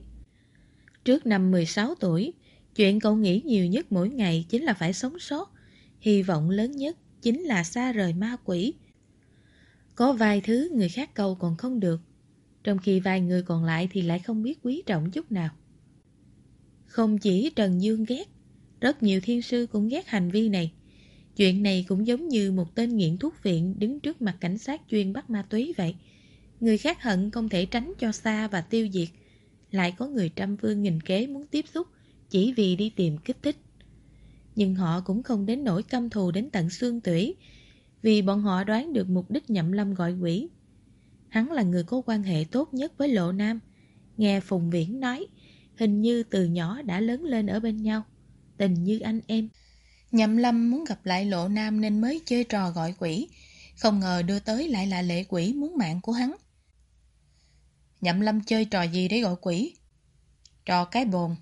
Trước năm 16 tuổi, chuyện cậu nghĩ nhiều nhất mỗi ngày chính là phải sống sót. Hy vọng lớn nhất chính là xa rời ma quỷ. Có vài thứ người khác cầu còn không được, trong khi vài người còn lại thì lại không biết quý trọng chút nào. Không chỉ Trần Dương ghét, rất nhiều thiên sư cũng ghét hành vi này. Chuyện này cũng giống như một tên nghiện thuốc viện đứng trước mặt cảnh sát chuyên bắt ma túy vậy. Người khác hận không thể tránh cho xa và tiêu diệt. Lại có người trăm vương nghìn kế muốn tiếp xúc chỉ vì đi tìm kích thích. Nhưng họ cũng không đến nỗi căm thù đến tận xương tủy vì bọn họ đoán được mục đích nhậm lâm gọi quỷ. Hắn là người có quan hệ tốt nhất với Lộ Nam. Nghe Phùng Viễn nói, hình như từ nhỏ đã lớn lên ở bên nhau. Tình như anh em. Nhậm Lâm muốn gặp lại Lộ Nam nên mới chơi trò gọi quỷ. Không ngờ đưa tới lại là lệ quỷ muốn mạng của hắn. Nhậm Lâm chơi trò gì để gọi quỷ? Trò cái bồn.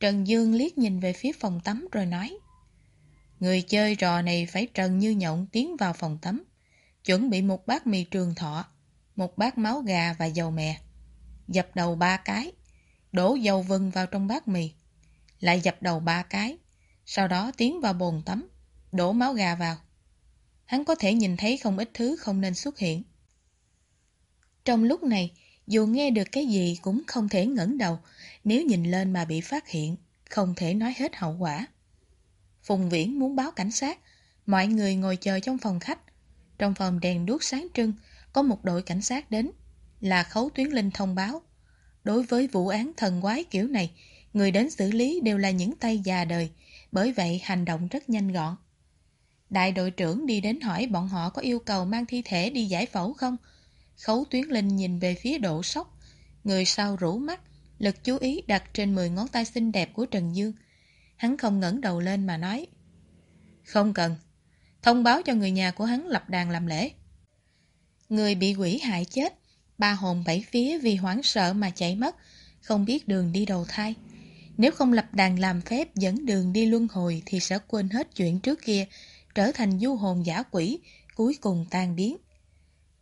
Trần Dương liếc nhìn về phía phòng tắm rồi nói. Người chơi trò này phải trần như nhộng tiến vào phòng tắm. Chuẩn bị một bát mì trường thọ, một bát máu gà và dầu mè. Dập đầu ba cái, đổ dầu vừng vào trong bát mì. Lại dập đầu ba cái, sau đó tiến vào bồn tắm, đổ máu gà vào. Hắn có thể nhìn thấy không ít thứ không nên xuất hiện. Trong lúc này, dù nghe được cái gì cũng không thể ngẩng đầu, nếu nhìn lên mà bị phát hiện, không thể nói hết hậu quả. Phùng Viễn muốn báo cảnh sát, mọi người ngồi chờ trong phòng khách. Trong phòng đèn đuốc sáng trưng, có một đội cảnh sát đến, là Khấu Tuyến Linh thông báo. Đối với vụ án thần quái kiểu này, người đến xử lý đều là những tay già đời, bởi vậy hành động rất nhanh gọn. Đại đội trưởng đi đến hỏi bọn họ có yêu cầu mang thi thể đi giải phẫu không? Khấu Tuyến Linh nhìn về phía độ sốc, người sau rủ mắt, lực chú ý đặt trên 10 ngón tay xinh đẹp của Trần Dương. Hắn không ngẩng đầu lên mà nói Không cần Thông báo cho người nhà của hắn lập đàn làm lễ Người bị quỷ hại chết Ba hồn bảy phía vì hoảng sợ mà chạy mất Không biết đường đi đầu thai nếu không lập đàn làm phép dẫn đường đi luân hồi Thì sẽ quên hết chuyện trước kia, Trở thành du hồn giả quỷ, Cuối cùng tan biến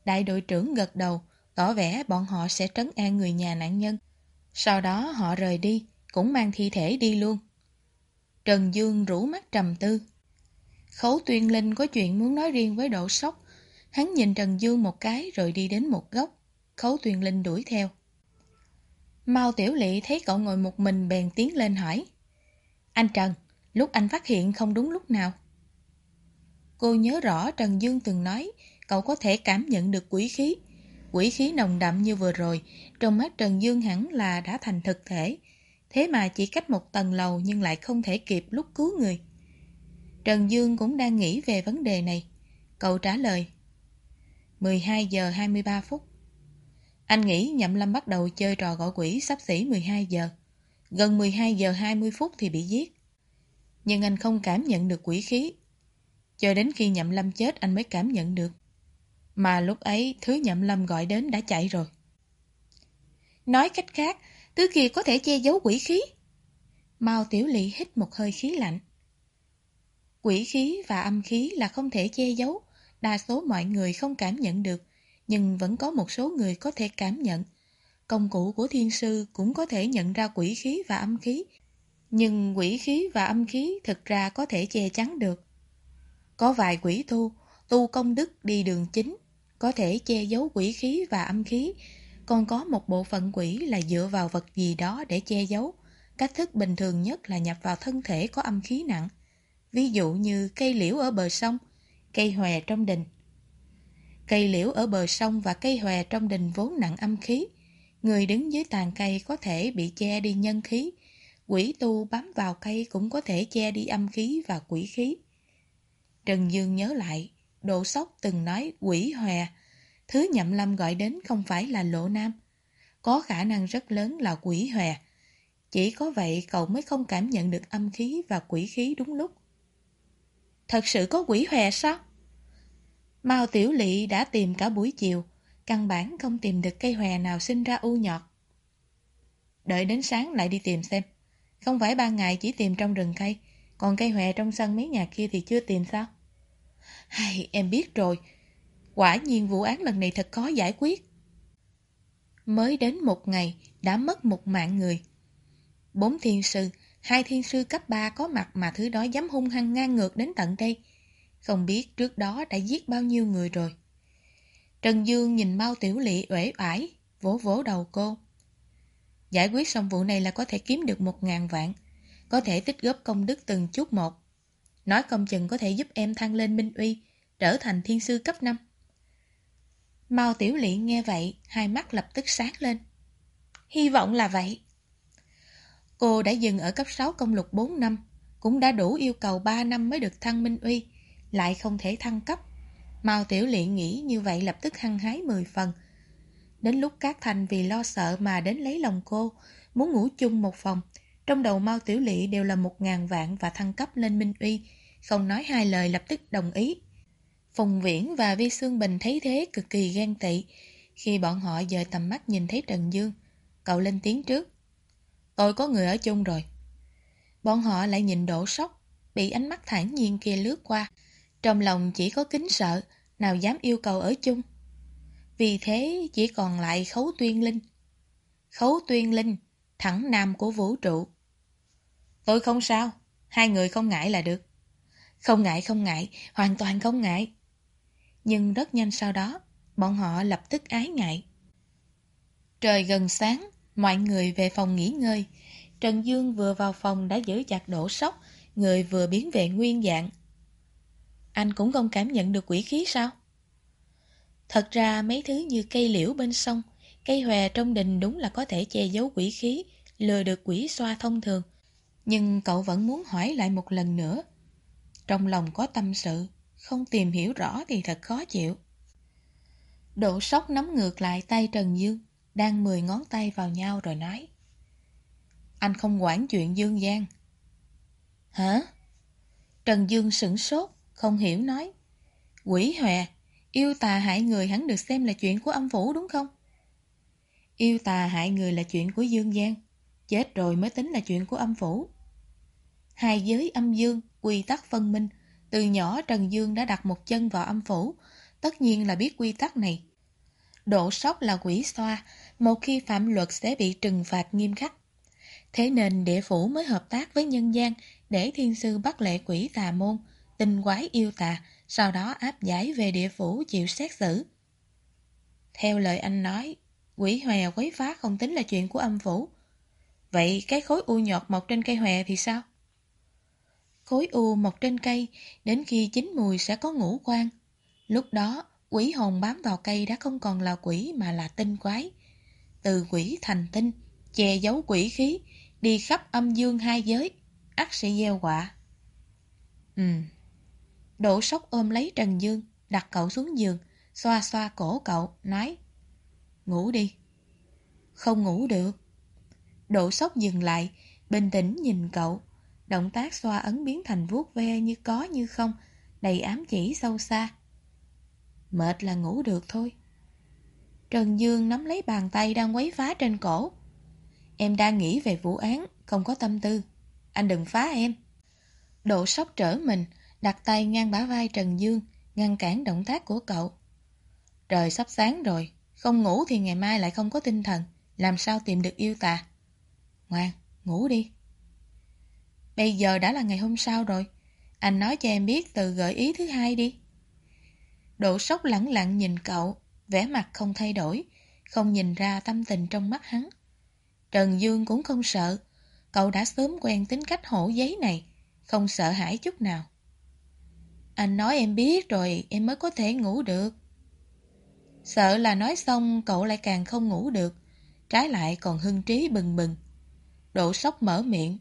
Đại đội trưởng gật đầu, Tỏ vẻ bọn họ sẽ trấn an người nhà nạn nhân Sau đó họ rời đi, Cũng mang thi thể đi luôn Trần Dương rủ mắt trầm tư. Khấu tuyên linh có chuyện muốn nói riêng với độ sốc. Hắn nhìn Trần Dương một cái rồi đi đến một góc. Khấu tuyên linh đuổi theo. Mao Tiểu Lị thấy cậu ngồi một mình bèn tiến lên hỏi. Anh Trần, lúc anh phát hiện không đúng lúc nào? Cô nhớ rõ Trần Dương từng nói cậu có thể cảm nhận được quỷ khí. Quỷ khí nồng đậm như vừa rồi, trong mắt Trần Dương hẳn là đã thành thực thể, Thế mà chỉ cách một tầng lầu nhưng lại không thể kịp lúc cứu người. Trần Dương cũng đang nghĩ về vấn đề này. Cậu trả lời. 12 giờ 23 phút. Anh nghĩ Nhậm Lâm bắt đầu chơi trò gọi quỷ sắp xỉ 12 giờ. Gần 12 giờ 20 phút thì bị giết. Nhưng anh không cảm nhận được quỷ khí. cho đến khi Nhậm Lâm chết anh mới cảm nhận được. Mà lúc ấy thứ Nhậm Lâm gọi đến đã chạy rồi. Nói cách khác, Thứ kia có thể che giấu quỷ khí. Mao Tiểu Lị hít một hơi khí lạnh. Quỷ khí và âm khí là không thể che giấu, đa số mọi người không cảm nhận được, nhưng vẫn có một số người có thể cảm nhận. Công cụ của thiên sư cũng có thể nhận ra quỷ khí và âm khí, Nhưng quỷ khí và âm khí thực ra có thể che chắn được. Có vài quỷ tu, tu công đức đi đường chính, có thể che giấu quỷ khí và âm khí, còn có một bộ phận quỷ là dựa vào vật gì đó để che giấu. Cách thức bình thường nhất là nhập vào thân thể có âm khí nặng. Ví dụ như cây liễu ở bờ sông, cây hòe trong đình. Cây liễu ở bờ sông và cây hòe trong đình vốn nặng âm khí. Người đứng dưới tàn cây có thể bị che đi nhân khí. Quỷ tu bám vào cây cũng có thể che đi âm khí và quỷ khí. Trần Dương nhớ lại, Độ Sóc từng nói quỷ hòe. Thứ nhậm lâm gọi đến không phải là lộ nam. Có khả năng rất lớn là quỷ hòe. Chỉ có vậy cậu mới không cảm nhận được âm khí và quỷ khí đúng lúc. Thật sự có quỷ hòe sao? Mao Tiểu Lị đã tìm cả buổi chiều, căn bản không tìm được cây hòe nào sinh ra u nhọt. Đợi đến sáng lại đi tìm xem. Không phải ban ngày chỉ tìm trong rừng cây, còn cây hòe trong sân mấy nhà kia thì chưa tìm sao? Hay, em biết rồi. Quả nhiên vụ án lần này thật khó giải quyết. Mới đến một ngày, đã mất một mạng người. Bốn thiên sư, hai thiên sư cấp 3 có mặt mà thứ đó dám hung hăng ngang ngược đến tận đây. Không biết trước đó đã giết bao nhiêu người rồi. Trần Dương nhìn Mao Tiểu Lị uể oải, vỗ vỗ đầu cô. Giải quyết xong vụ này là có thể kiếm được một ngàn vạn, có thể tích góp công đức từng chút một. Nói công chừng có thể giúp em thăng lên minh uy, trở thành thiên sư cấp 5. Mao Tiểu Lị nghe vậy, hai mắt lập tức sáng lên. Hy vọng là vậy. Cô đã dừng ở cấp 6 công lục 4 năm, cũng đã đủ yêu cầu 3 năm mới được thăng minh uy, lại không thể thăng cấp. Mao Tiểu Liện nghĩ như vậy lập tức hăng hái 10 phần. Đến lúc Cát Thành vì lo sợ mà đến lấy lòng cô, muốn ngủ chung một phòng. Trong đầu Mao Tiểu Lị đều là một ngàn vạn và thăng cấp lên Minh Uy, không nói hai lời lập tức đồng ý. Phùng Viễn và Vi Sương Bình thấy thế cực kỳ ghen tị. Khi bọn họ dời tầm mắt nhìn thấy Trần Dương, cậu lên tiếng trước. Tôi có người ở chung rồi. Bọn họ lại nhìn đổ sốc, bị ánh mắt thản nhiên kia lướt qua. Trong lòng chỉ có kính sợ, nào dám yêu cầu ở chung. Vì thế chỉ còn lại khấu tuyên linh. Khấu tuyên linh, thẳng nam của vũ trụ. Tôi không sao, hai người không ngại là được. Không ngại không ngại, hoàn toàn không ngại. Nhưng rất nhanh sau đó, bọn họ lập tức ái ngại. Trời gần sáng, mọi người về phòng nghỉ ngơi. Trần Dương vừa vào phòng đã giữ chặt đổ sốc, người vừa biến về nguyên dạng. Anh cũng không cảm nhận được quỷ khí sao? Thật ra mấy thứ như cây liễu bên sông, cây hòe trong đình đúng là có thể che giấu quỷ khí, lừa được quỷ xoa thông thường. Nhưng cậu vẫn muốn hỏi lại một lần nữa. Trong lòng có tâm sự, không tìm hiểu rõ thì thật khó chịu. Độ sốc nắm ngược lại tay Trần Dương, đang mười ngón tay vào nhau rồi nói. Anh không quản chuyện Dương Giang. Hả? Trần Dương sửng sốt, không hiểu nói. Quỷ hòe, yêu tà hại người hẳn được xem là chuyện của âm phủ đúng không? Yêu tà hại người là chuyện của Dương Giang, chết rồi mới tính là chuyện của âm phủ. Hai giới âm dương, quy tắc phân minh, từ nhỏ Trần Dương đã đặt một chân vào âm phủ, tất nhiên là biết quy tắc này. Độ sóc là quỷ xoa, một khi phạm luật sẽ bị trừng phạt nghiêm khắc. Thế nên địa phủ mới hợp tác với nhân gian để thiên sư bắt lệ quỷ tà môn, tinh quái yêu tà, sau đó áp giải về địa phủ chịu xét xử. Theo lời anh nói, quỷ hòe quấy phá không tính là chuyện của âm phủ. Vậy cái khối u nhọt mọc trên cây hòe thì sao? Khối u mọc trên cây, đến khi chín mùi sẽ có ngũ quan. Lúc đó, quỷ hồn bám vào cây đã không còn là quỷ mà là tinh quái. Từ quỷ thành tinh, che giấu quỷ khí, đi khắp âm dương hai giới, ắt sẽ gieo quả. Ừ. Đỗ sốc ôm lấy Trần Dương, đặt cậu xuống giường, xoa xoa cổ cậu, nói Ngủ đi. Không ngủ được. Đỗ sốc dừng lại, bình tĩnh nhìn cậu. Động tác xoa ấn biến thành vuốt ve như có như không, đầy ám chỉ sâu xa. Mệt là ngủ được thôi. Trần Dương nắm lấy bàn tay đang quấy phá trên cổ. Em đang nghĩ về vụ án, không có tâm tư. Anh đừng phá em. Độ sốc trở mình, đặt tay ngang bả vai Trần Dương, ngăn cản động tác của cậu. Trời sắp sáng rồi, không ngủ thì ngày mai lại không có tinh thần, làm sao tìm được yêu tà. Ngoan, ngủ đi. Bây giờ đã là ngày hôm sau rồi. Anh nói cho em biết từ gợi ý thứ hai đi. Độ sốc lẳng lặng nhìn cậu, vẻ mặt không thay đổi, không nhìn ra tâm tình trong mắt hắn. Trần Dương cũng không sợ, cậu đã sớm quen tính cách hổ giấy này, không sợ hãi chút nào. Anh nói em biết rồi, em mới có thể ngủ được. Sợ là nói xong cậu lại càng không ngủ được, trái lại còn hưng trí bừng bừng. Độ sốc mở miệng.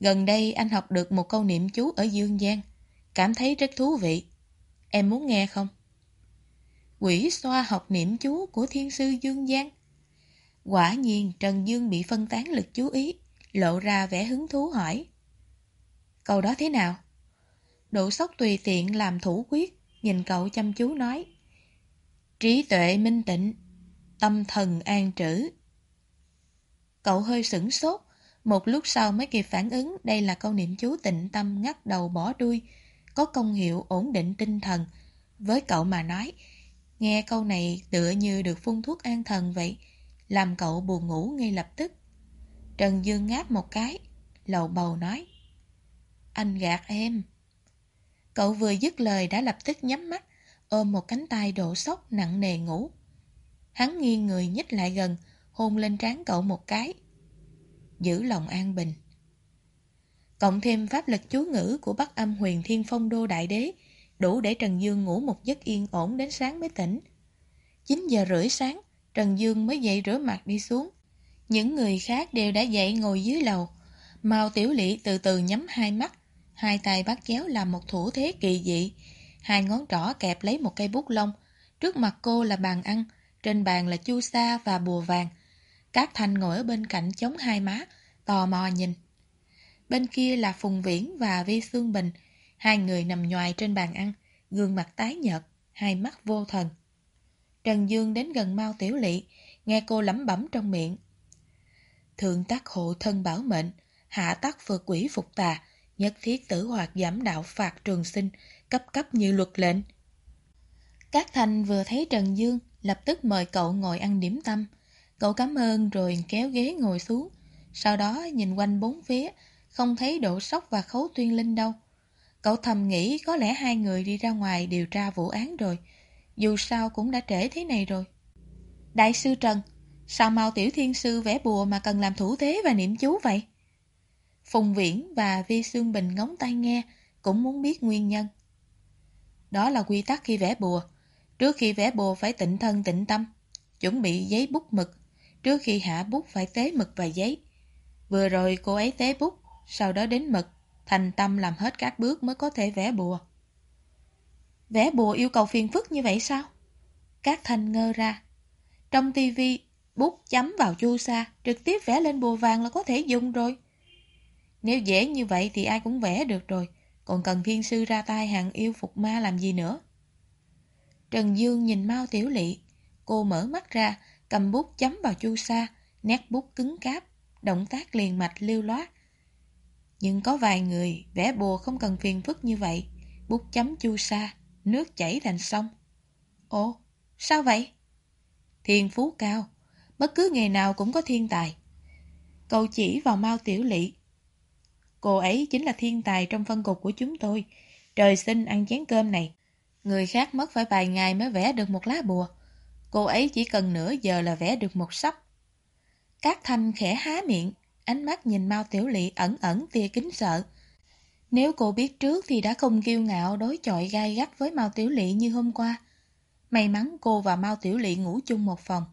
Gần đây anh học được một câu niệm chú ở Dương Giang, cảm thấy rất thú vị. Em muốn nghe không? Quỷ xoa học niệm chú của thiên sư Dương Giang. Quả nhiên Trần Dương bị phân tán lực chú ý, lộ ra vẻ hứng thú hỏi. Câu đó thế nào? Độ sốc tùy tiện làm thủ quyết, nhìn cậu chăm chú nói. Trí tuệ minh tịnh, tâm thần an trữ. Cậu hơi sửng sốt, một lúc sau mới kịp phản ứng đây là câu niệm chú tịnh tâm ngắt đầu bỏ đuôi, có công hiệu ổn định tinh thần. Với cậu mà nói, nghe câu này tựa như được phun thuốc an thần vậy, làm cậu buồn ngủ ngay lập tức. Trần Dương ngáp một cái, lầu bầu nói. Anh gạt em. Cậu vừa dứt lời đã lập tức nhắm mắt, ôm một cánh tay độ sốc nặng nề ngủ. Hắn nghiêng người nhích lại gần, hôn lên trán cậu một cái. Giữ lòng an bình. Cộng thêm pháp lực chú ngữ của Bắc âm huyền thiên phong đô đại đế, đủ để Trần Dương ngủ một giấc yên ổn đến sáng mới tỉnh. 9 giờ rưỡi sáng, Trần Dương mới dậy rửa mặt đi xuống. Những người khác đều đã dậy ngồi dưới lầu. Mao Tiểu Lị từ từ nhắm hai mắt, hai tay bắt chéo làm một thủ thế kỳ dị. Hai ngón trỏ kẹp lấy một cây bút lông. Trước mặt cô là bàn ăn, trên bàn là chu sa và bùa vàng. Cát Thành ngồi ở bên cạnh chống hai má, tò mò nhìn. Bên kia là Phùng Viễn và Vi Sương Bình, hai người nằm nhoài trên bàn ăn, gương mặt tái nhợt, hai mắt vô thần. Trần Dương đến gần Mao Tiểu Lị, nghe cô lẩm bẩm trong miệng. Thượng tác hộ thân bảo mệnh, hạ tác phượt quỷ phục tà, nhất thiết tử hoạt giảm đạo phạt trường sinh, cấp cấp như luật lệnh. Các thành vừa thấy Trần Dương, lập tức mời cậu ngồi ăn điểm tâm. Cậu cảm ơn rồi kéo ghế ngồi xuống, sau đó nhìn quanh bốn phía, không thấy độ sốc và khấu tuyên linh đâu. Cậu thầm nghĩ có lẽ hai người đi ra ngoài điều tra vụ án rồi, dù sao cũng đã trễ thế này rồi. Đại sư Trần, sao mau tiểu thiên sư vẽ bùa mà cần làm thủ thế và niệm chú vậy? Phùng Viễn và Vi Sương Bình ngóng tay nghe, cũng muốn biết nguyên nhân. Đó là quy tắc khi vẽ bùa. Trước khi vẽ bùa phải tịnh thân tịnh tâm, chuẩn bị giấy bút mực. Trước khi hạ bút phải tế mực và giấy. Vừa rồi cô ấy tế bút, sau đó đến mực, thành tâm làm hết các bước mới có thể vẽ bùa. Vẽ bùa yêu cầu phiền phức như vậy sao? Các thanh ngơ ra. Trong tivi bút chấm vào chu sa, trực tiếp vẽ lên bùa vàng là có thể dùng rồi. Nếu dễ như vậy thì ai cũng vẽ được rồi, còn cần thiên sư ra tay hàng yêu phục ma làm gì nữa. Trần Dương nhìn Mao Tiểu Lị, cô mở mắt ra, cầm bút chấm vào chu sa, nét bút cứng cáp, động tác liền mạch lưu loát. Nhưng có vài người vẽ bùa không cần phiền phức như vậy, bút chấm chu sa, nước chảy thành sông. Ồ, sao vậy? Thiên phú cao, bất cứ nghề nào cũng có thiên tài. Cậu chỉ vào Mao Tiểu Lị. Cô ấy chính là thiên tài trong phân cục của chúng tôi. Trời sinh ăn chén cơm này. Người khác mất phải vài ngày mới vẽ được một lá bùa. Cô ấy chỉ cần nửa giờ là vẽ được một sắp. Các thanh khẽ há miệng, ánh mắt nhìn Mao Tiểu Lị ẩn ẩn tia kính sợ. Nếu cô biết trước thì đã không kiêu ngạo đối chọi gai gắt với Mao Tiểu Lị như hôm qua. May mắn cô và Mao Tiểu Lị ngủ chung một phòng.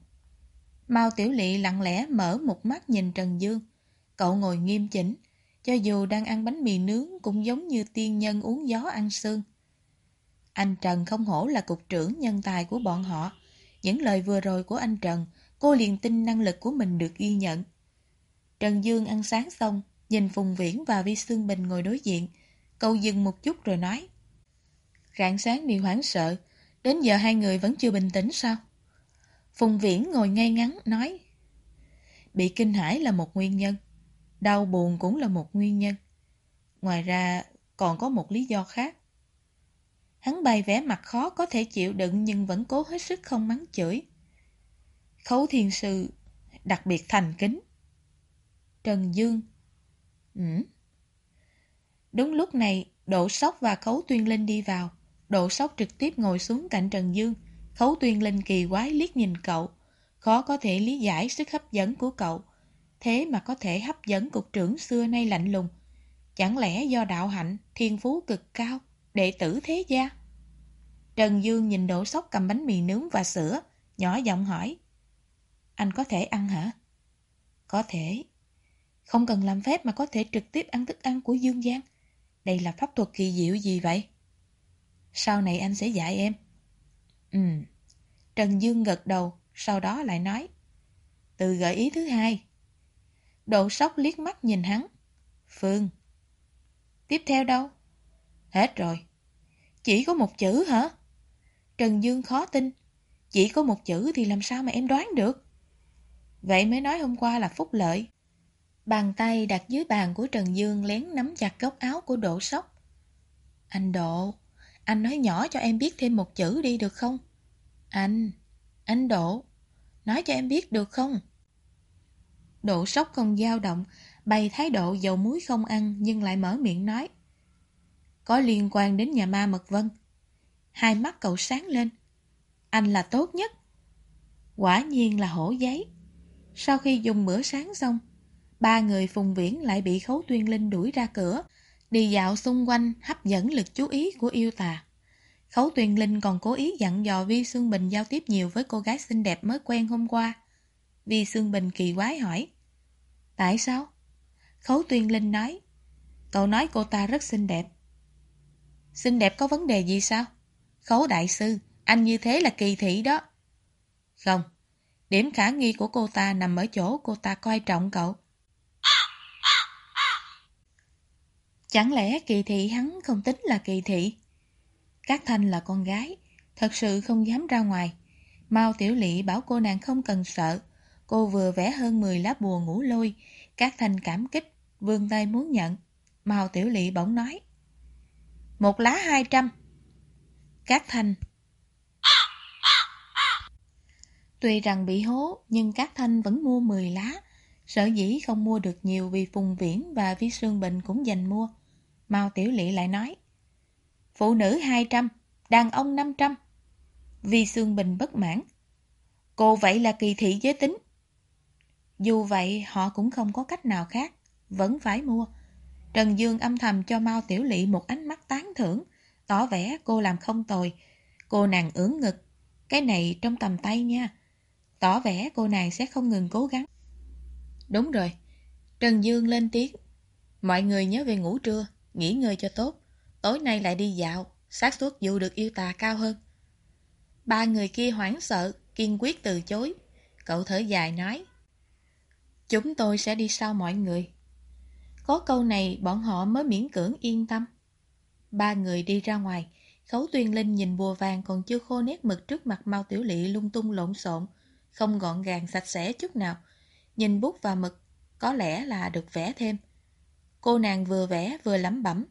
Mao Tiểu Lị lặng lẽ mở một mắt nhìn Trần Dương. Cậu ngồi nghiêm chỉnh, cho dù đang ăn bánh mì nướng cũng giống như tiên nhân uống gió ăn sương. Anh Trần không hổ là cục trưởng nhân tài của bọn họ. Những lời vừa rồi của anh Trần, cô liền tin năng lực của mình được ghi nhận. Trần Dương ăn sáng xong, nhìn Phùng Viễn và Vi Sương Bình ngồi đối diện. Cậu dừng một chút rồi nói. Rạng sáng bị hoảng sợ, đến giờ hai người vẫn chưa bình tĩnh sao? Phùng Viễn ngồi ngay ngắn, nói. Bị kinh hãi là một nguyên nhân, đau buồn cũng là một nguyên nhân. Ngoài ra, còn có một lý do khác. Hắn bày vẻ mặt khó có thể chịu đựng nhưng vẫn cố hết sức không mắng chửi. Khấu thiên sư đặc biệt thành kính. Trần Dương Ừ. Đúng lúc này, Độ Sóc và Khấu Tuyên Linh đi vào. Độ Sóc trực tiếp ngồi xuống cạnh Trần Dương. Khấu Tuyên Linh kỳ quái liếc nhìn cậu. Khó có thể lý giải sức hấp dẫn của cậu. Thế mà có thể hấp dẫn cục trưởng xưa nay lạnh lùng. Chẳng lẽ do đạo hạnh, thiên phú cực cao, đệ tử thế gia? Trần Dương nhìn đổ Sóc cầm bánh mì nướng và sữa, nhỏ giọng hỏi. Anh có thể ăn hả? Có thể. Không cần làm phép mà có thể trực tiếp ăn thức ăn của Dương Giang. Đây là pháp thuật kỳ diệu gì vậy? Sau này anh sẽ dạy em. Ừ. Trần Dương gật đầu, sau đó lại nói. Từ gợi ý thứ hai. Độ sóc liếc mắt nhìn hắn. Phương. Tiếp theo đâu? Hết rồi. Chỉ có một chữ hả? Trần Dương khó tin. Chỉ có một chữ thì làm sao mà em đoán được? Vậy mới nói hôm qua là phúc lợi. Bàn tay đặt dưới bàn của Trần Dương lén nắm chặt góc áo của Độ Sóc. Anh Độ, anh nói nhỏ cho em biết thêm một chữ đi được không? Anh, anh Độ, nói cho em biết được không? Độ sốc không dao động, bày thái độ dầu muối không ăn nhưng lại mở miệng nói. Có liên quan đến nhà ma Mật Vân. Hai mắt cậu sáng lên. Anh là tốt nhất. Quả nhiên là hổ giấy. Sau khi dùng bữa sáng xong, ba người phùng viễn lại bị khấu tuyên linh đuổi ra cửa, đi dạo xung quanh hấp dẫn lực chú ý của yêu tà. Khấu tuyên linh còn cố ý dặn dò Vi Sương Bình giao tiếp nhiều với cô gái xinh đẹp mới quen hôm qua. Vi Sương Bình kỳ quái hỏi. Tại sao? Khấu tuyên linh nói. Cậu nói cô ta rất xinh đẹp. Xinh đẹp có vấn đề gì sao? Khấu đại sư, anh như thế là kỳ thị đó. Không, điểm khả nghi của cô ta nằm ở chỗ cô ta coi trọng cậu. Chẳng lẽ kỳ thị hắn không tính là kỳ thị? Các Thanh là con gái, thật sự không dám ra ngoài. Mao Tiểu Lị bảo cô nàng không cần sợ. Cô vừa vẽ hơn 10 lá bùa ngủ lôi. Các Thanh cảm kích, vươn tay muốn nhận. Mao Tiểu Lị bỗng nói. Một lá hai trăm. Các Thanh Tuy rằng bị hố, nhưng các Thanh vẫn mua 10 lá. Sở dĩ không mua được nhiều vì Phùng Viễn và Vi Sương Bình cũng dành mua. Mao Tiểu Lị lại nói. Phụ nữ 200, đàn ông 500. Vi Sương Bình bất mãn. Cô vậy là kỳ thị giới tính. Dù vậy, họ cũng không có cách nào khác, vẫn phải mua. Trần Dương âm thầm cho Mao Tiểu Lị một ánh mắt tán thưởng, tỏ vẻ cô làm không tồi. Cô nàng ưỡn ngực, cái này trong tầm tay nha. Tỏ vẻ cô nàng sẽ không ngừng cố gắng. Đúng rồi. Trần Dương lên tiếng. Mọi người nhớ về ngủ trưa, nghỉ ngơi cho tốt. Tối nay lại đi dạo, xác suất dù được yêu tà cao hơn. Ba người kia hoảng sợ, kiên quyết từ chối. Cậu thở dài nói. Chúng tôi sẽ đi sau mọi người. Có câu này bọn họ mới miễn cưỡng yên tâm. Ba người đi ra ngoài, Khấu Tuyên Linh nhìn bùa vàng còn chưa khô nét mực trước mặt Mao Tiểu Lị lung tung lộn xộn, không gọn gàng sạch sẽ chút nào. Nhìn bút và mực, có lẽ là được vẽ thêm. Cô nàng vừa vẽ vừa lẩm bẩm.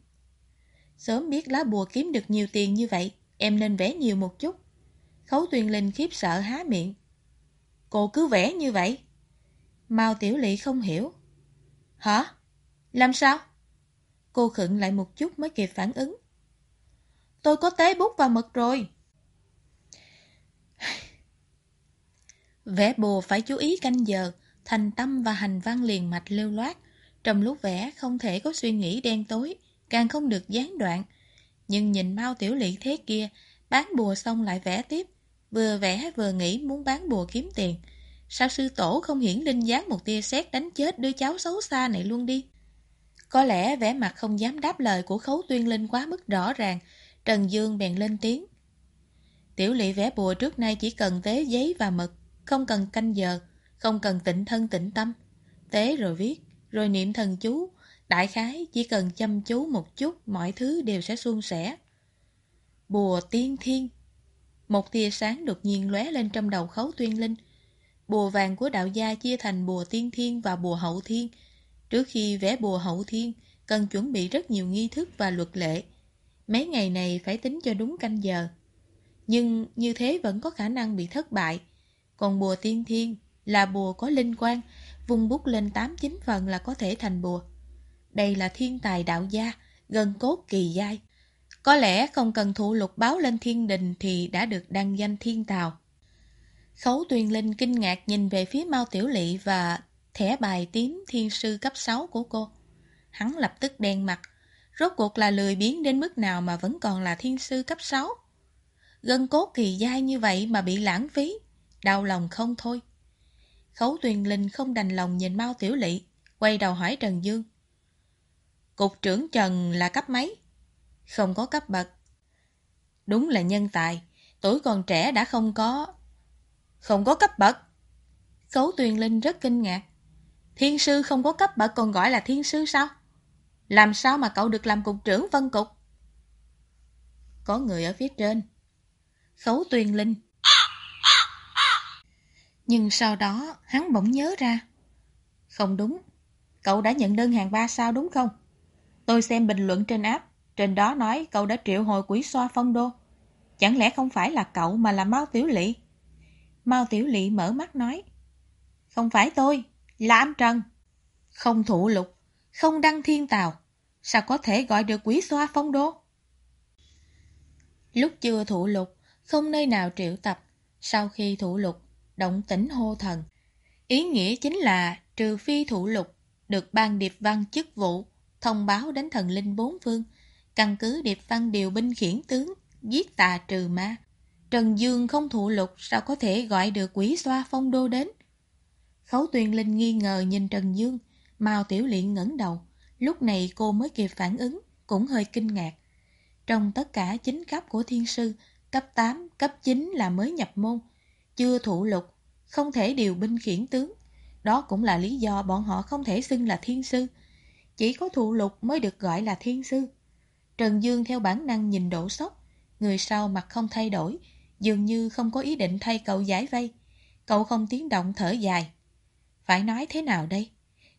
Sớm biết lá bùa kiếm được nhiều tiền như vậy, em nên vẽ nhiều một chút. Khấu Tuyên Linh khiếp sợ há miệng. Cô cứ vẽ như vậy. Mao Tiểu Lị không hiểu. Hả? Làm sao? Cô khựng lại một chút mới kịp phản ứng. Tôi có tế bút và mực rồi. Vẽ bùa phải chú ý canh giờ, thành tâm và hành văn liền mạch lưu loát. Trong lúc vẽ không thể có suy nghĩ đen tối, càng không được gián đoạn. Nhưng nhìn Mao Tiểu Lị thế kia, bán bùa xong lại vẽ tiếp. Vừa vẽ vừa nghĩ muốn bán bùa kiếm tiền. Sao sư tổ không hiển linh dáng một tia sét đánh chết đứa cháu xấu xa này luôn đi? Có lẽ vẻ mặt không dám đáp lời của khấu tuyên linh quá mức rõ ràng, Trần Dương bèn lên tiếng. Tiểu lỵ vẽ bùa trước nay chỉ cần tế giấy và mực, không cần canh giờ, không cần tịnh thân tịnh tâm. Tế rồi viết, rồi niệm thần chú, đại khái chỉ cần chăm chú một chút mọi thứ đều sẽ suôn sẻ. Bùa tiên thiên Một tia sáng đột nhiên lóe lên trong đầu khấu tuyên linh. Bùa vàng của đạo gia chia thành bùa tiên thiên và bùa hậu thiên, Trước khi vẽ bùa hậu thiên, cần chuẩn bị rất nhiều nghi thức và luật lệ. Mấy ngày này phải tính cho đúng canh giờ. Nhưng như thế vẫn có khả năng bị thất bại. Còn bùa tiên thiên là bùa có linh quan, vùng bút lên 8-9 phần là có thể thành bùa. đây là thiên tài đạo gia, gần cốt kỳ giai. Có lẽ không cần thụ lục báo lên thiên đình thì đã được đăng danh thiên tào. Khấu Tuyền Linh kinh ngạc nhìn về phía Mao Tiểu Lị và thẻ bài tím thiên sư cấp 6 của cô. Hắn lập tức đen mặt. Rốt cuộc là lười biến đến mức nào mà vẫn còn là thiên sư cấp 6. Gân cốt thì dai như vậy mà bị lãng phí. Đau lòng không thôi. Khấu Tuyền Linh không đành lòng nhìn Mao Tiểu Lị, quay đầu hỏi Trần Dương. Cục trưởng Trần là cấp mấy? Không có cấp bậc. Đúng là nhân tài, tuổi còn trẻ đã không có... Không có cấp bậc. Khấu Tuyền Linh rất kinh ngạc. Thiên sư không có cấp bậc còn gọi là thiên sư sao? Làm sao mà cậu được làm cục trưởng vân cục? Có người ở phía trên. Khấu Tuyền Linh. Nhưng sau đó, hắn bỗng nhớ ra. Không đúng. Cậu đã nhận đơn hàng ba sao đúng không? Tôi xem bình luận trên app. Trên đó nói cậu đã triệu hồi quỷ xoa phong đô. Chẳng lẽ không phải là cậu mà là Mao Tiểu Lị? Mao Tiểu Lị mở mắt nói. Không phải tôi, là anh Trần. Không thụ lục, không đăng thiên tào. Sao có thể gọi được quý xoa phong đô? Lúc chưa thụ lục, không nơi nào triệu tập. Sau khi thụ lục, động tỉnh hô thần. Ý nghĩa chính là trừ phi thụ lục, được ban điệp văn chức vụ, thông báo đến thần linh bốn phương, căn cứ điệp văn điều binh khiển tướng, giết tà trừ ma. Trần Dương không thụ lục sao có thể gọi được quỷ xoa phong đô đến? Khấu Tuyền Linh nghi ngờ nhìn Trần Dương, Mao Tiểu Liện ngẩng đầu, lúc này cô mới kịp phản ứng, cũng hơi kinh ngạc. Trong tất cả chính cấp của thiên sư, cấp 8, cấp 9 là mới nhập môn, chưa thụ lục, không thể điều binh khiển tướng. Đó cũng là lý do bọn họ không thể xưng là thiên sư. Chỉ có thụ lục mới được gọi là thiên sư. Trần Dương theo bản năng nhìn đổ sốc, người sau mặt không thay đổi, dường như không có ý định thay cậu giải vây. Cậu không tiếng động thở dài. Phải nói thế nào đây?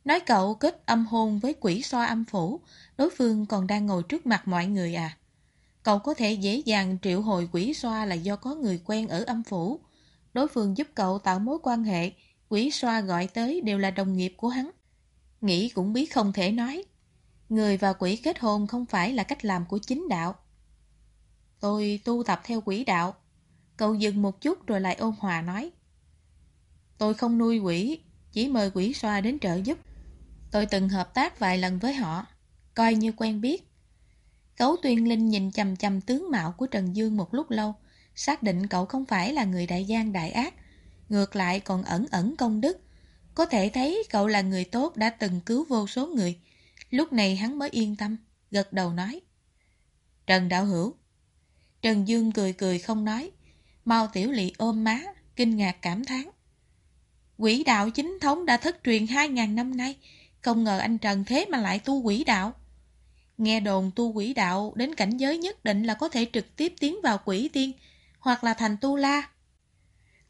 Nói cậu kết âm hôn với quỷ xoa âm phủ, đối phương còn đang ngồi trước mặt mọi người à? Cậu có thể dễ dàng triệu hồi quỷ xoa là do có người quen ở âm phủ. Đối phương giúp cậu tạo mối quan hệ, quỷ xoa gọi tới đều là đồng nghiệp của hắn. Nghĩ cũng biết không thể nói. Người và quỷ kết hôn không phải là cách làm của chính đạo. Tôi tu tập theo quỷ đạo. Cậu dừng một chút rồi lại ôn hòa nói. Tôi không nuôi quỷ, chỉ mời quỷ xoa đến trợ giúp. Tôi từng hợp tác vài lần với họ, coi như quen biết. Cấu tuyên linh nhìn chầm chầm tướng mạo của Trần Dương một lúc lâu, xác định cậu không phải là người đại gian đại ác, ngược lại còn ẩn ẩn công đức. Có thể thấy cậu là người tốt đã từng cứu vô số người. Lúc này hắn mới yên tâm, gật đầu nói. Trần Đạo Hữu Trần Dương cười cười không nói. Mao Tiểu Lị ôm má, kinh ngạc cảm thán. Quỷ đạo chính thống đã thất truyền 2.000 năm nay, không ngờ anh Trần thế mà lại tu quỷ đạo. Nghe đồn tu quỷ đạo đến cảnh giới nhất định là có thể trực tiếp tiến vào quỷ tiên, hoặc là thành tu la.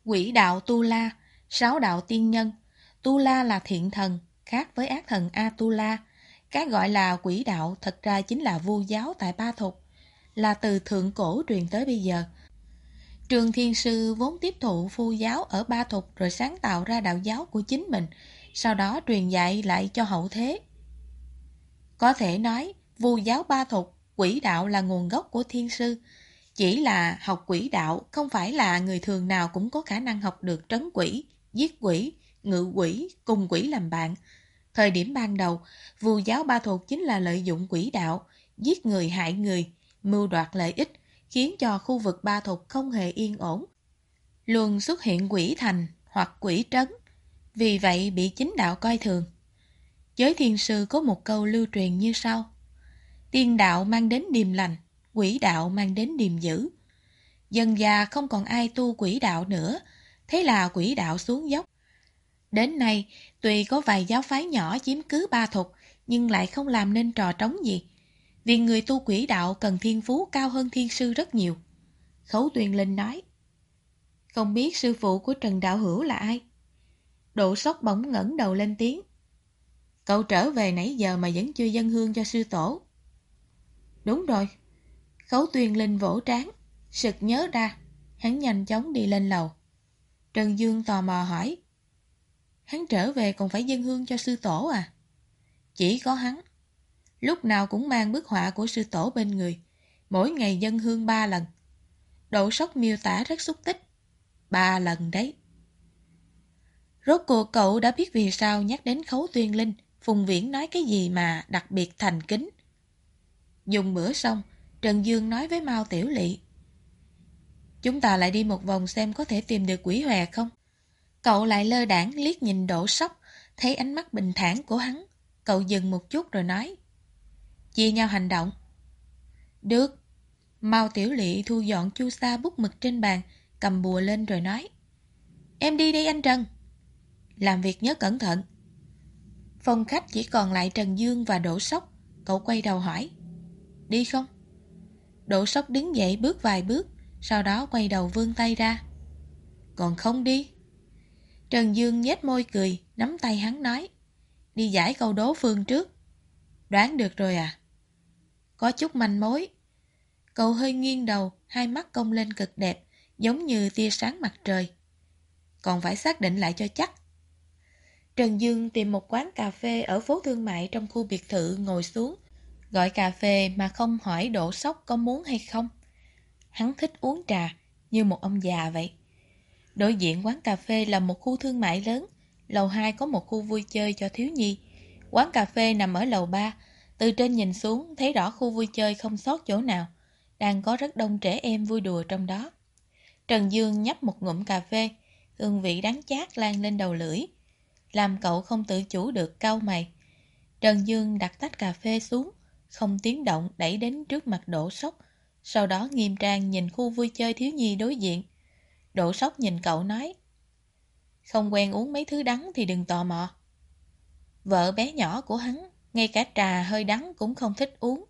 Quỷ đạo tu la, sáu đạo tiên nhân. Tu la là thiện thần, khác với ác thần A-tu-la. Cái gọi là quỷ đạo thật ra chính là vu giáo tại Ba Thục, là từ thượng cổ truyền tới bây giờ. Trường Thiên Sư vốn tiếp thụ phu giáo ở Ba Thục rồi sáng tạo ra đạo giáo của chính mình, sau đó truyền dạy lại cho hậu thế. Có thể nói, vu giáo Ba Thục, quỷ đạo là nguồn gốc của Thiên Sư. Chỉ là học quỷ đạo không phải là người thường nào cũng có khả năng học được trấn quỷ, giết quỷ, ngự quỷ, cùng quỷ làm bạn. Thời điểm ban đầu, vu giáo Ba Thục chính là lợi dụng quỷ đạo, giết người hại người, mưu đoạt lợi ích, khiến cho khu vực ba thục không hề yên ổn. Luôn xuất hiện quỷ thành hoặc quỷ trấn, vì vậy bị chính đạo coi thường. Giới thiền sư có một câu lưu truyền như sau. Tiên đạo mang đến điềm lành, quỷ đạo mang đến điềm dữ. Dần già không còn ai tu quỷ đạo nữa, thế là quỷ đạo xuống dốc. Đến nay, tuy có vài giáo phái nhỏ chiếm cứ ba thục, nhưng lại không làm nên trò trống gì. Vì người tu quỷ đạo cần thiên phú cao hơn thiên sư rất nhiều. Khấu Tuyền Linh nói. Không biết sư phụ của Trần Đạo Hữu là ai? Độ sốc bỗng ngẩng đầu lên tiếng. Cậu trở về nãy giờ mà vẫn chưa dân hương cho sư tổ. Đúng rồi. Khấu Tuyền Linh vỗ trán, sực nhớ ra. Hắn nhanh chóng đi lên lầu. Trần Dương tò mò hỏi. Hắn trở về còn phải dân hương cho sư tổ à? Chỉ có hắn lúc nào cũng mang bức họa của sư tổ bên người, mỗi ngày dân hương ba lần. Độ sốc miêu tả rất xúc tích. Ba lần đấy. Rốt cuộc cậu đã biết vì sao nhắc đến khấu tuyên linh, Phùng Viễn nói cái gì mà đặc biệt thành kính. Dùng bữa xong, Trần Dương nói với Mao Tiểu Lị. Chúng ta lại đi một vòng xem có thể tìm được quỷ hòe không? Cậu lại lơ đảng liếc nhìn đổ sóc, thấy ánh mắt bình thản của hắn. Cậu dừng một chút rồi nói. Chia nhau hành động. Được. Mao Tiểu Lị thu dọn chu sa bút mực trên bàn, cầm bùa lên rồi nói. Em đi đi anh Trần. Làm việc nhớ cẩn thận. Phòng khách chỉ còn lại Trần Dương và Đỗ Sóc. Cậu quay đầu hỏi. Đi không? Đỗ Sóc đứng dậy bước vài bước, sau đó quay đầu vươn tay ra. Còn không đi. Trần Dương nhếch môi cười, nắm tay hắn nói. Đi giải câu đố phương trước. Đoán được rồi à? Có chút manh mối. Cậu hơi nghiêng đầu, hai mắt cong lên cực đẹp, giống như tia sáng mặt trời. Còn phải xác định lại cho chắc. Trần Dương tìm một quán cà phê ở phố thương mại trong khu biệt thự ngồi xuống, gọi cà phê mà không hỏi độ sốc có muốn hay không. Hắn thích uống trà, như một ông già vậy. Đối diện quán cà phê là một khu thương mại lớn, lầu 2 có một khu vui chơi cho thiếu nhi. Quán cà phê nằm ở lầu 3, từ trên nhìn xuống thấy rõ khu vui chơi không sót chỗ nào, đang có rất đông trẻ em vui đùa trong đó. Trần Dương nhấp một ngụm cà phê, hương vị đắng chát lan lên đầu lưỡi làm cậu không tự chủ được cau mày. Trần Dương đặt tách cà phê xuống, không tiếng động đẩy đến trước mặt Đỗ Sóc, sau đó nghiêm trang nhìn khu vui chơi thiếu nhi đối diện. Đỗ Sóc nhìn cậu nói, không quen uống mấy thứ đắng thì đừng tò mò. Vợ bé nhỏ của hắn, ngay cả trà hơi đắng cũng không thích uống.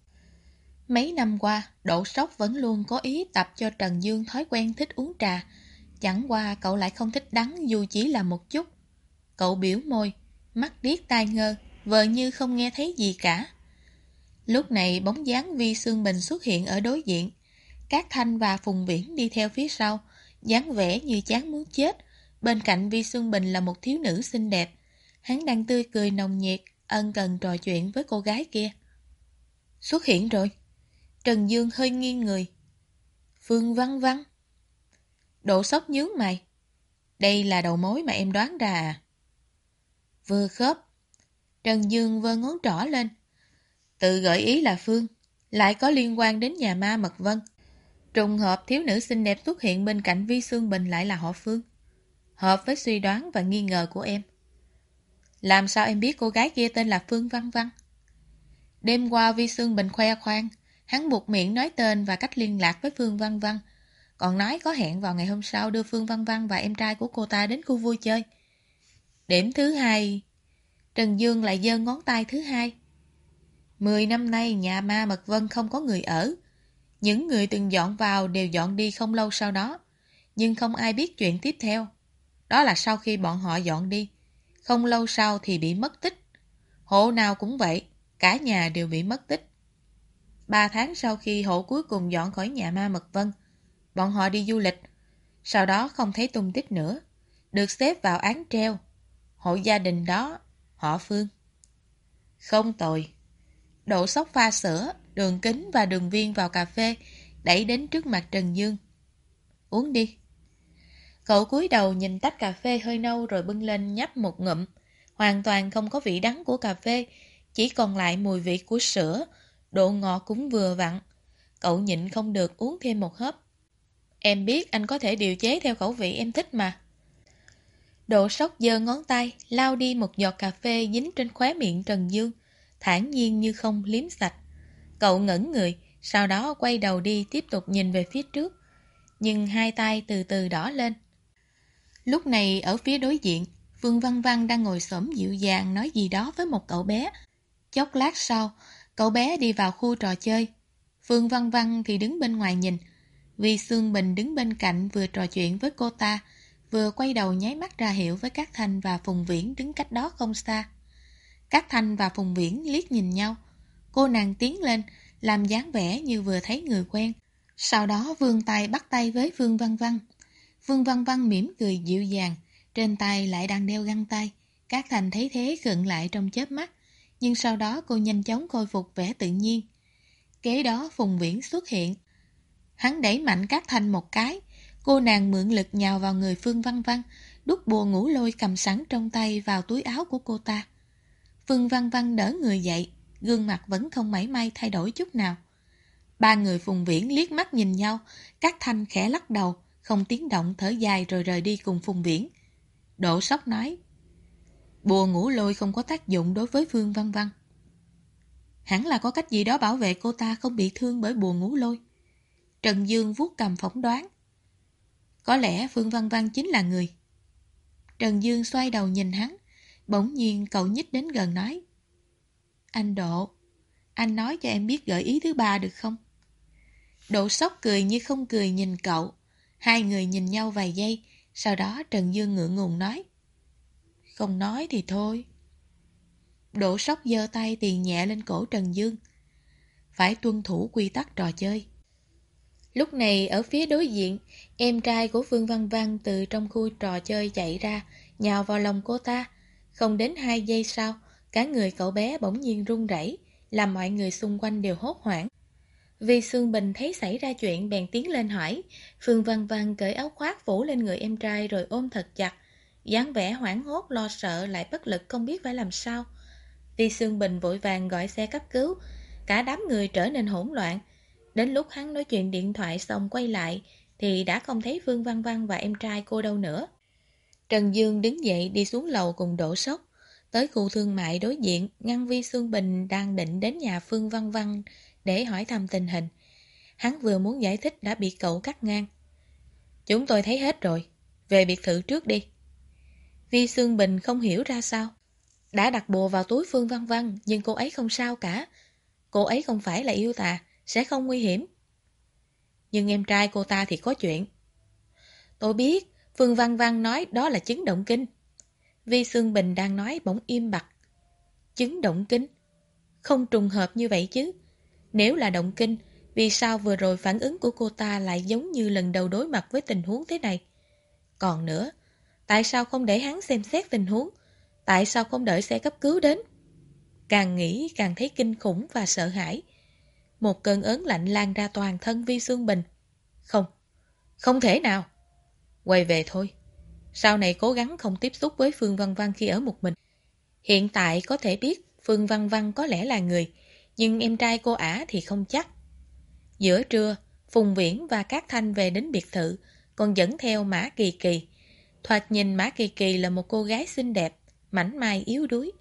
Mấy năm qua, Đỗ Sóc vẫn luôn có ý tập cho Trần Dương thói quen thích uống trà. Chẳng qua cậu lại không thích đắng dù chỉ là một chút. Cậu biểu môi, mắt điếc tai ngơ, vờ như không nghe thấy gì cả. Lúc này bóng dáng Vi Sương Bình xuất hiện ở đối diện. Các Thanh và Phùng Viễn đi theo phía sau, dáng vẻ như chán muốn chết. Bên cạnh Vi Sương Bình là một thiếu nữ xinh đẹp. Hắn đang tươi cười nồng nhiệt, ân cần trò chuyện với cô gái kia. Xuất hiện rồi. Trần Dương hơi nghiêng người. Phương Văn Văn. Độ sốc nhướng mày. Đây là đầu mối mà em đoán ra à? vừa khớp. Trần Dương vơ ngón trỏ lên. Tự gợi ý là Phương, lại có liên quan đến nhà ma Mật Vân. Trùng hợp thiếu nữ xinh đẹp xuất hiện bên cạnh Vi Sương Bình lại là họ Phương. Hợp với suy đoán và nghi ngờ của em. Làm sao em biết cô gái kia tên là Phương Văn Văn? Đêm qua Vi Sương Bình khoe khoang, hắn buộc miệng nói tên và cách liên lạc với Phương Văn Văn. Còn nói có hẹn vào ngày hôm sau đưa Phương Văn Văn và em trai của cô ta đến khu vui chơi. Điểm thứ hai, Trần Dương lại giơ ngón tay thứ hai. Mười năm nay nhà ma Mật Vân không có người ở. Những người từng dọn vào đều dọn đi không lâu sau đó. Nhưng không ai biết chuyện tiếp theo. Đó là sau khi bọn họ dọn đi. Không lâu sau thì bị mất tích. Hộ nào cũng vậy, cả nhà đều bị mất tích. Ba tháng sau khi hộ cuối cùng dọn khỏi nhà ma Mật Vân, bọn họ đi du lịch. Sau đó không thấy tung tích nữa. Được xếp vào án treo. Hộ gia đình đó, họ Phương. Không tồi. Đổ sóc pha sữa, đường kính và đường viên vào cà phê, đẩy đến trước mặt Trần Dương. Uống đi. Cậu cúi đầu nhìn tách cà phê hơi nâu rồi bưng lên nhấp một ngụm. Hoàn toàn không có vị đắng của cà phê, chỉ còn lại mùi vị của sữa, độ ngọt cũng vừa vặn. Cậu nhịn không được uống thêm một hớp. Em biết anh có thể điều chế theo khẩu vị em thích mà. Độ sốc giơ ngón tay, lao đi một giọt cà phê dính trên khóe miệng Trần Dương, thản nhiên như không liếm sạch. Cậu ngẩn người, sau đó quay đầu đi tiếp tục nhìn về phía trước, nhưng hai tay từ từ đỏ lên. Lúc này ở phía đối diện, Phương Văn Văn đang ngồi xổm dịu dàng nói gì đó với một cậu bé. Chốc lát sau, cậu bé đi vào khu trò chơi. Phương Văn Văn thì đứng bên ngoài nhìn, vì Sương Bình đứng bên cạnh vừa trò chuyện với cô ta, vừa quay đầu nháy mắt ra hiệu với các Thanh và Phùng Viễn đứng cách đó không xa. Các Thanh và Phùng Viễn liếc nhìn nhau. Cô nàng tiến lên, làm dáng vẻ như vừa thấy người quen. Sau đó vương tay bắt tay với Vương Văn Văn. Vương Văn Văn mỉm cười dịu dàng, trên tay lại đang đeo găng tay. Các Thành thấy thế khựng lại trong chớp mắt, nhưng sau đó cô nhanh chóng khôi phục vẻ tự nhiên. Kế đó Phùng Viễn xuất hiện. Hắn đẩy mạnh các thanh một cái, cô nàng mượn lực nhào vào người Phương Văn Văn, đút bùa ngủ lôi cầm sẵn trong tay vào túi áo của cô ta. Phương Văn Văn đỡ người dậy, gương mặt vẫn không mảy may thay đổi chút nào. Ba người Phùng Viễn liếc mắt nhìn nhau, các thanh khẽ lắc đầu, không tiếng động thở dài rồi rời đi cùng Phùng Viễn. Độ sóc nói, bùa ngủ lôi không có tác dụng đối với Phương Văn Văn. Hẳn là có cách gì đó bảo vệ cô ta không bị thương bởi bùa ngủ lôi. Trần Dương vuốt cầm phỏng đoán. Có lẽ Phương Văn Văn chính là người. Trần Dương xoay đầu nhìn hắn, bỗng nhiên cậu nhích đến gần nói. Anh Độ, anh nói cho em biết gợi ý thứ ba được không? Độ sốc cười như không cười nhìn cậu. Hai người nhìn nhau vài giây, sau đó Trần Dương ngượng ngùng nói. Không nói thì thôi. Đỗ sóc giơ tay tiền nhẹ lên cổ Trần Dương. Phải tuân thủ quy tắc trò chơi. Lúc này ở phía đối diện, em trai của Phương Văn Văn từ trong khu trò chơi chạy ra, nhào vào lòng cô ta. Không đến hai giây sau, cả người cậu bé bỗng nhiên run rẩy, làm mọi người xung quanh đều hốt hoảng. Vì Sương Bình thấy xảy ra chuyện bèn tiến lên hỏi, Phương Văn Văn cởi áo khoác phủ lên người em trai rồi ôm thật chặt, dáng vẻ hoảng hốt lo sợ lại bất lực không biết phải làm sao. Vi Sương Bình vội vàng gọi xe cấp cứu, cả đám người trở nên hỗn loạn. Đến lúc hắn nói chuyện điện thoại xong quay lại, thì đã không thấy Phương Văn Văn và em trai cô đâu nữa. Trần Dương đứng dậy đi xuống lầu cùng đổ sốc, tới khu thương mại đối diện, ngăn Vi Sương Bình đang định đến nhà Phương Văn Văn để hỏi thăm tình hình. Hắn vừa muốn giải thích đã bị cậu cắt ngang. Chúng tôi thấy hết rồi, về biệt thự trước đi. Vi Sương Bình không hiểu ra sao. Đã đặt bùa vào túi Phương Văn Văn, nhưng cô ấy không sao cả. Cô ấy không phải là yêu tà, sẽ không nguy hiểm. Nhưng em trai cô ta thì có chuyện. Tôi biết, Phương Văn Văn nói đó là chứng động kinh. Vi Sương Bình đang nói bỗng im bặt. Chứng động kinh? Không trùng hợp như vậy chứ. Nếu là động kinh, vì sao vừa rồi phản ứng của cô ta lại giống như lần đầu đối mặt với tình huống thế này? Còn nữa, tại sao không để hắn xem xét tình huống? Tại sao không đợi xe cấp cứu đến? Càng nghĩ càng thấy kinh khủng và sợ hãi. Một cơn ớn lạnh lan ra toàn thân Vi Sương Bình. Không, không thể nào. Quay về thôi. Sau này cố gắng không tiếp xúc với Phương Văn Văn khi ở một mình. Hiện tại có thể biết Phương Văn Văn có lẽ là người, nhưng em trai cô ả thì không chắc. Giữa trưa, Phùng Viễn và Cát Thanh về đến biệt thự, còn dẫn theo Mã Kỳ Kỳ. Thoạt nhìn Mã Kỳ Kỳ là một cô gái xinh đẹp, mảnh mai yếu đuối.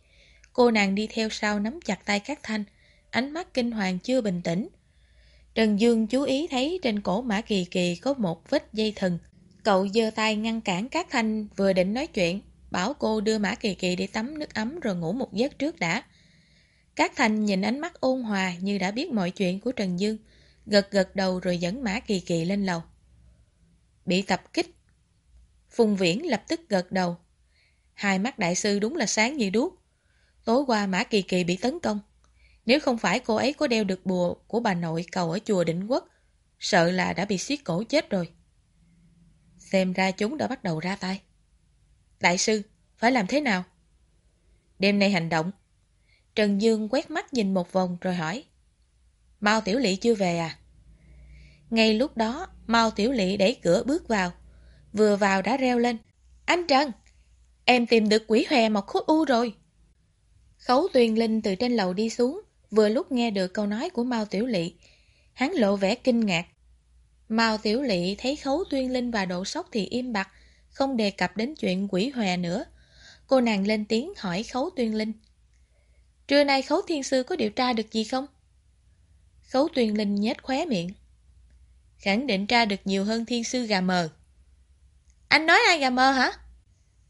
Cô nàng đi theo sau nắm chặt tay Cát Thanh, ánh mắt kinh hoàng chưa bình tĩnh. Trần Dương chú ý thấy trên cổ Mã Kỳ Kỳ có một vết dây thừng. Cậu giơ tay ngăn cản Cát Thanh vừa định nói chuyện, bảo cô đưa Mã Kỳ Kỳ đi tắm nước ấm rồi ngủ một giấc trước đã. Các thành nhìn ánh mắt ôn hòa như đã biết mọi chuyện của Trần Dương, gật gật đầu rồi dẫn Mã Kỳ Kỳ lên lầu. Bị tập kích. Phùng Viễn lập tức gật đầu. Hai mắt đại sư đúng là sáng như đuốc. Tối qua Mã Kỳ Kỳ bị tấn công. Nếu không phải cô ấy có đeo được bùa của bà nội cầu ở chùa Định Quốc, sợ là đã bị xiết cổ chết rồi. Xem ra chúng đã bắt đầu ra tay. Đại sư, phải làm thế nào? Đêm nay hành động. Trần Dương quét mắt nhìn một vòng rồi hỏi. Mao Tiểu Lị chưa về à? Ngay lúc đó, Mao Tiểu Lị đẩy cửa bước vào. Vừa vào đã reo lên. Anh Trần, em tìm được quỷ hòe một khối u rồi. Khấu Tuyền Linh từ trên lầu đi xuống, vừa lúc nghe được câu nói của Mao Tiểu Lị. Hắn lộ vẻ kinh ngạc. Mao Tiểu Lị thấy Khấu Tuyên Linh và Độ Sóc thì im bặt, không đề cập đến chuyện quỷ hòe nữa. Cô nàng lên tiếng hỏi Khấu Tuyên Linh. Trưa nay Khấu Thiên Sư có điều tra được gì không? Khấu tuyền Linh nhếch khóe miệng. Khẳng định tra được nhiều hơn Thiên Sư gà mờ. Anh nói ai gà mờ hả?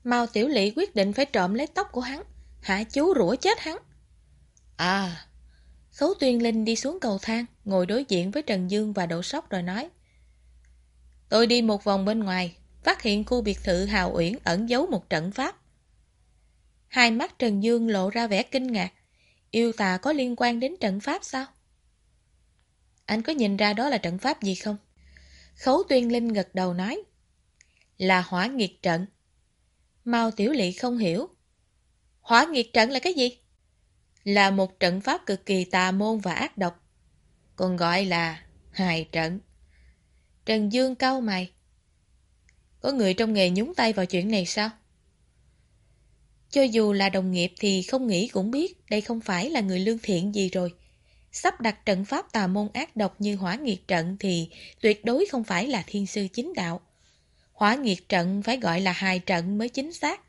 Mao Tiểu Lị quyết định phải trộm lấy tóc của hắn, Hả chú rủa chết hắn. À, Khấu Tuyên Linh đi xuống cầu thang, ngồi đối diện với Trần Dương và Đỗ Sóc rồi nói. Tôi đi một vòng bên ngoài, phát hiện khu biệt thự Hào Uyển ẩn giấu một trận pháp. Hai mắt Trần Dương lộ ra vẻ kinh ngạc. Yêu tà có liên quan đến trận pháp sao? Anh có nhìn ra đó là trận pháp gì không? Khấu Tuyên Linh gật đầu nói. Là hỏa nghiệt trận. Mao Tiểu Lị không hiểu. Hỏa nghiệt trận là cái gì? là một trận pháp cực kỳ tà môn và ác độc, còn gọi là hài trận. Trần Dương cau mày. Có người trong nghề nhúng tay vào chuyện này sao? Cho dù là đồng nghiệp thì không nghĩ cũng biết đây không phải là người lương thiện gì rồi. Sắp đặt trận pháp tà môn ác độc như hỏa nghiệt trận thì tuyệt đối không phải là thiên sư chính đạo. Hỏa nghiệt trận phải gọi là hài trận mới chính xác.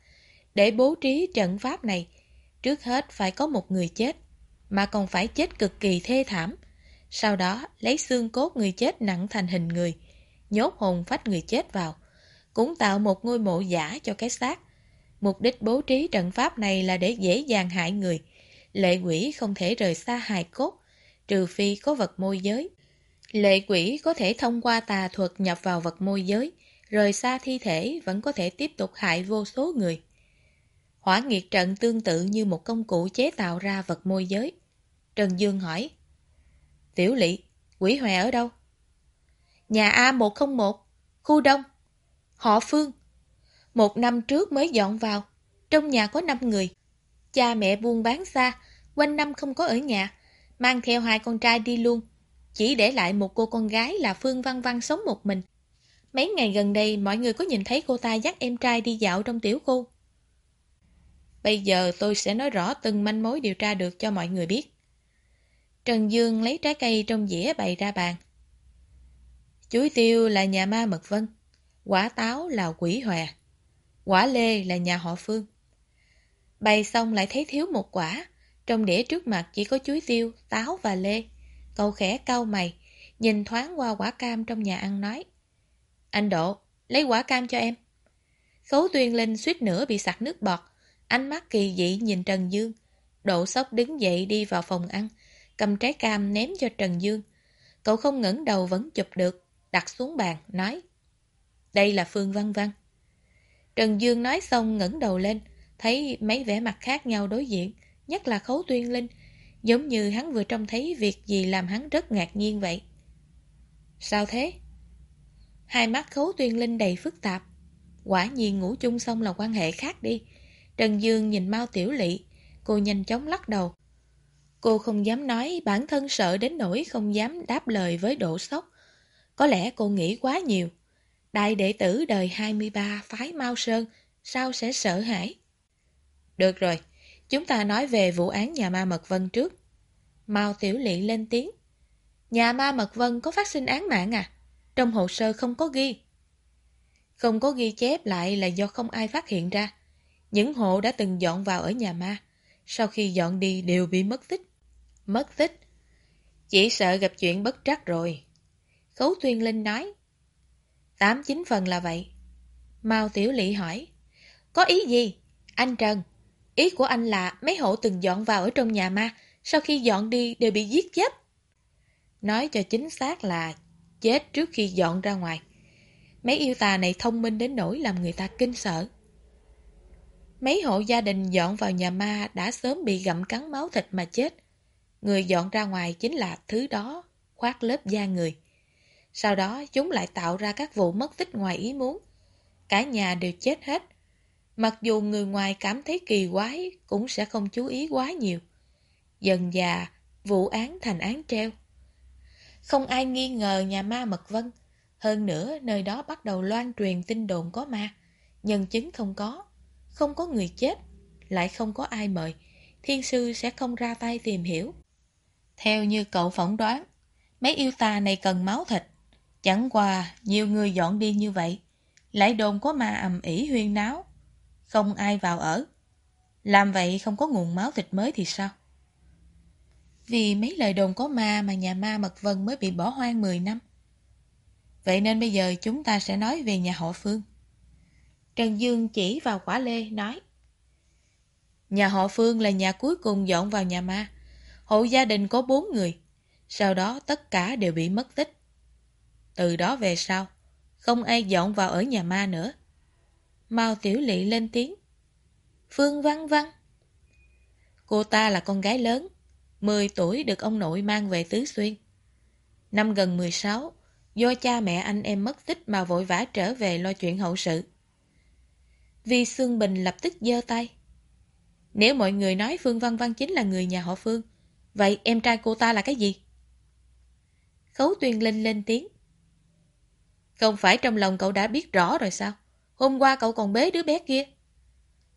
Để bố trí trận pháp này, trước hết phải có một người chết, mà còn phải chết cực kỳ thê thảm. Sau đó lấy xương cốt người chết nặng thành hình người, nhốt hồn phách người chết vào, cũng tạo một ngôi mộ giả cho cái xác. Mục đích bố trí trận pháp này là để dễ dàng hại người. Lệ quỷ không thể rời xa hài cốt, trừ phi có vật môi giới. Lệ quỷ có thể thông qua tà thuật nhập vào vật môi giới, rời xa thi thể vẫn có thể tiếp tục hại vô số người. Hỏa nghiệt trận tương tự như một công cụ chế tạo ra vật môi giới. Trần Dương hỏi. Tiểu lỵ, quỷ hòe ở đâu? Nhà A101, khu đông. Họ Phương. Một năm trước mới dọn vào. Trong nhà có 5 người. Cha mẹ buôn bán xa, quanh năm không có ở nhà. Mang theo hai con trai đi luôn. Chỉ để lại một cô con gái là Phương Văn Văn sống một mình. Mấy ngày gần đây mọi người có nhìn thấy cô ta dắt em trai đi dạo trong tiểu khu. Bây giờ tôi sẽ nói rõ từng manh mối điều tra được cho mọi người biết. Trần Dương lấy trái cây trong dĩa bày ra bàn. Chuối tiêu là nhà ma Mật Vân, quả táo là quỷ hòe, quả lê là nhà họ Phương. Bày xong lại thấy thiếu một quả, trong đĩa trước mặt chỉ có chuối tiêu, táo và lê. Cậu khẽ cau mày, nhìn thoáng qua quả cam trong nhà ăn nói. Anh Độ, lấy quả cam cho em. Khấu Tuyên Linh suýt nữa bị sặc nước bọt, ánh mắt kỳ dị nhìn Trần Dương. Độ sốc đứng dậy đi vào phòng ăn, cầm trái cam ném cho Trần Dương. Cậu không ngẩng đầu vẫn chụp được, đặt xuống bàn, nói. Đây là Phương Văn Văn. Trần Dương nói xong ngẩng đầu lên, thấy mấy vẻ mặt khác nhau đối diện, nhất là Khấu Tuyên Linh, giống như hắn vừa trông thấy việc gì làm hắn rất ngạc nhiên vậy. Sao thế? Hai mắt Khấu Tuyên Linh đầy phức tạp. Quả nhiên ngủ chung xong là quan hệ khác đi. Trần Dương nhìn Mao Tiểu Lị, cô nhanh chóng lắc đầu. Cô không dám nói bản thân sợ đến nỗi không dám đáp lời với độ sốc. Có lẽ cô nghĩ quá nhiều. Đại đệ tử đời 23 phái Mao Sơn sao sẽ sợ hãi? Được rồi, chúng ta nói về vụ án nhà ma Mật Vân trước. Mao Tiểu Lị lên tiếng. Nhà ma Mật Vân có phát sinh án mạng à? Trong hồ sơ không có ghi. Không có ghi chép lại là do không ai phát hiện ra. Những hộ đã từng dọn vào ở nhà ma, sau khi dọn đi đều bị mất tích. Mất tích? Chỉ sợ gặp chuyện bất trắc rồi. Khấu Tuyên Linh nói. Tám chín phần là vậy. Mao Tiểu Lị hỏi. Có ý gì? Anh Trần, ý của anh là mấy hộ từng dọn vào ở trong nhà ma, sau khi dọn đi đều bị giết chết. Nói cho chính xác là chết trước khi dọn ra ngoài. Mấy yêu tà này thông minh đến nỗi làm người ta kinh sợ. Mấy hộ gia đình dọn vào nhà ma đã sớm bị gặm cắn máu thịt mà chết. Người dọn ra ngoài chính là thứ đó, khoác lớp da người. Sau đó chúng lại tạo ra các vụ mất tích ngoài ý muốn. Cả nhà đều chết hết. Mặc dù người ngoài cảm thấy kỳ quái cũng sẽ không chú ý quá nhiều. Dần già, vụ án thành án treo. Không ai nghi ngờ nhà ma Mật Vân. Hơn nữa, nơi đó bắt đầu loan truyền tin đồn có ma. Nhân chứng không có. Không có người chết. Lại không có ai mời. Thiên sư sẽ không ra tay tìm hiểu. Theo như cậu phỏng đoán, mấy yêu tà này cần máu thịt. Chẳng qua, nhiều người dọn đi như vậy. Lại đồn có ma ầm ỉ huyên náo. Không ai vào ở. Làm vậy không có nguồn máu thịt mới thì sao? Vì mấy lời đồn có ma mà nhà ma Mật Vân mới bị bỏ hoang 10 năm. Vậy nên bây giờ chúng ta sẽ nói về nhà họ Phương. Trần Dương chỉ vào quả lê nói Nhà họ Phương là nhà cuối cùng dọn vào nhà ma. Hộ gia đình có bốn người. Sau đó tất cả đều bị mất tích. Từ đó về sau, không ai dọn vào ở nhà ma nữa. Mao Tiểu Lị lên tiếng. Phương Văn Văn. Cô ta là con gái lớn, 10 tuổi được ông nội mang về Tứ Xuyên. Năm gần 16, do cha mẹ anh em mất tích mà vội vã trở về lo chuyện hậu sự. vi Sương Bình lập tức giơ tay. Nếu mọi người nói Phương Văn Văn chính là người nhà họ Phương, vậy em trai cô ta là cái gì? Khấu Tuyên Linh lên tiếng. Không phải trong lòng cậu đã biết rõ rồi sao? Hôm qua cậu còn bế đứa bé kia.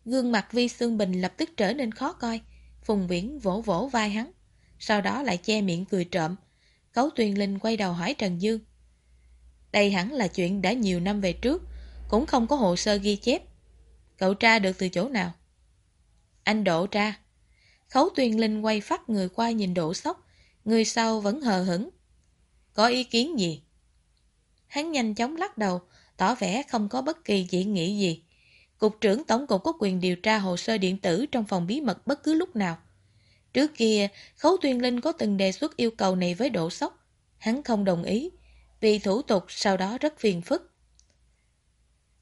Gương mặt Vi Sương Bình lập tức trở nên khó coi. Phùng Viễn vỗ vỗ vai hắn. Sau đó lại che miệng cười trộm. Khấu Tuyên Linh quay đầu hỏi Trần Dương. Đây hẳn là chuyện đã nhiều năm về trước. Cũng không có hồ sơ ghi chép. Cậu tra được từ chỗ nào? Anh Độ tra. Khấu Tuyên Linh quay phát người qua nhìn Độ Sóc. Người sau vẫn hờ hững. Có ý kiến gì? Hắn nhanh chóng lắc đầu, tỏ vẻ không có bất kỳ dị nghĩ gì. Cục trưởng Tổng cục có quyền điều tra hồ sơ điện tử trong phòng bí mật bất cứ lúc nào. Trước kia, Khấu Tuyên Linh có từng đề xuất yêu cầu này với Độ Sóc. Hắn không đồng ý, vì thủ tục sau đó rất phiền phức.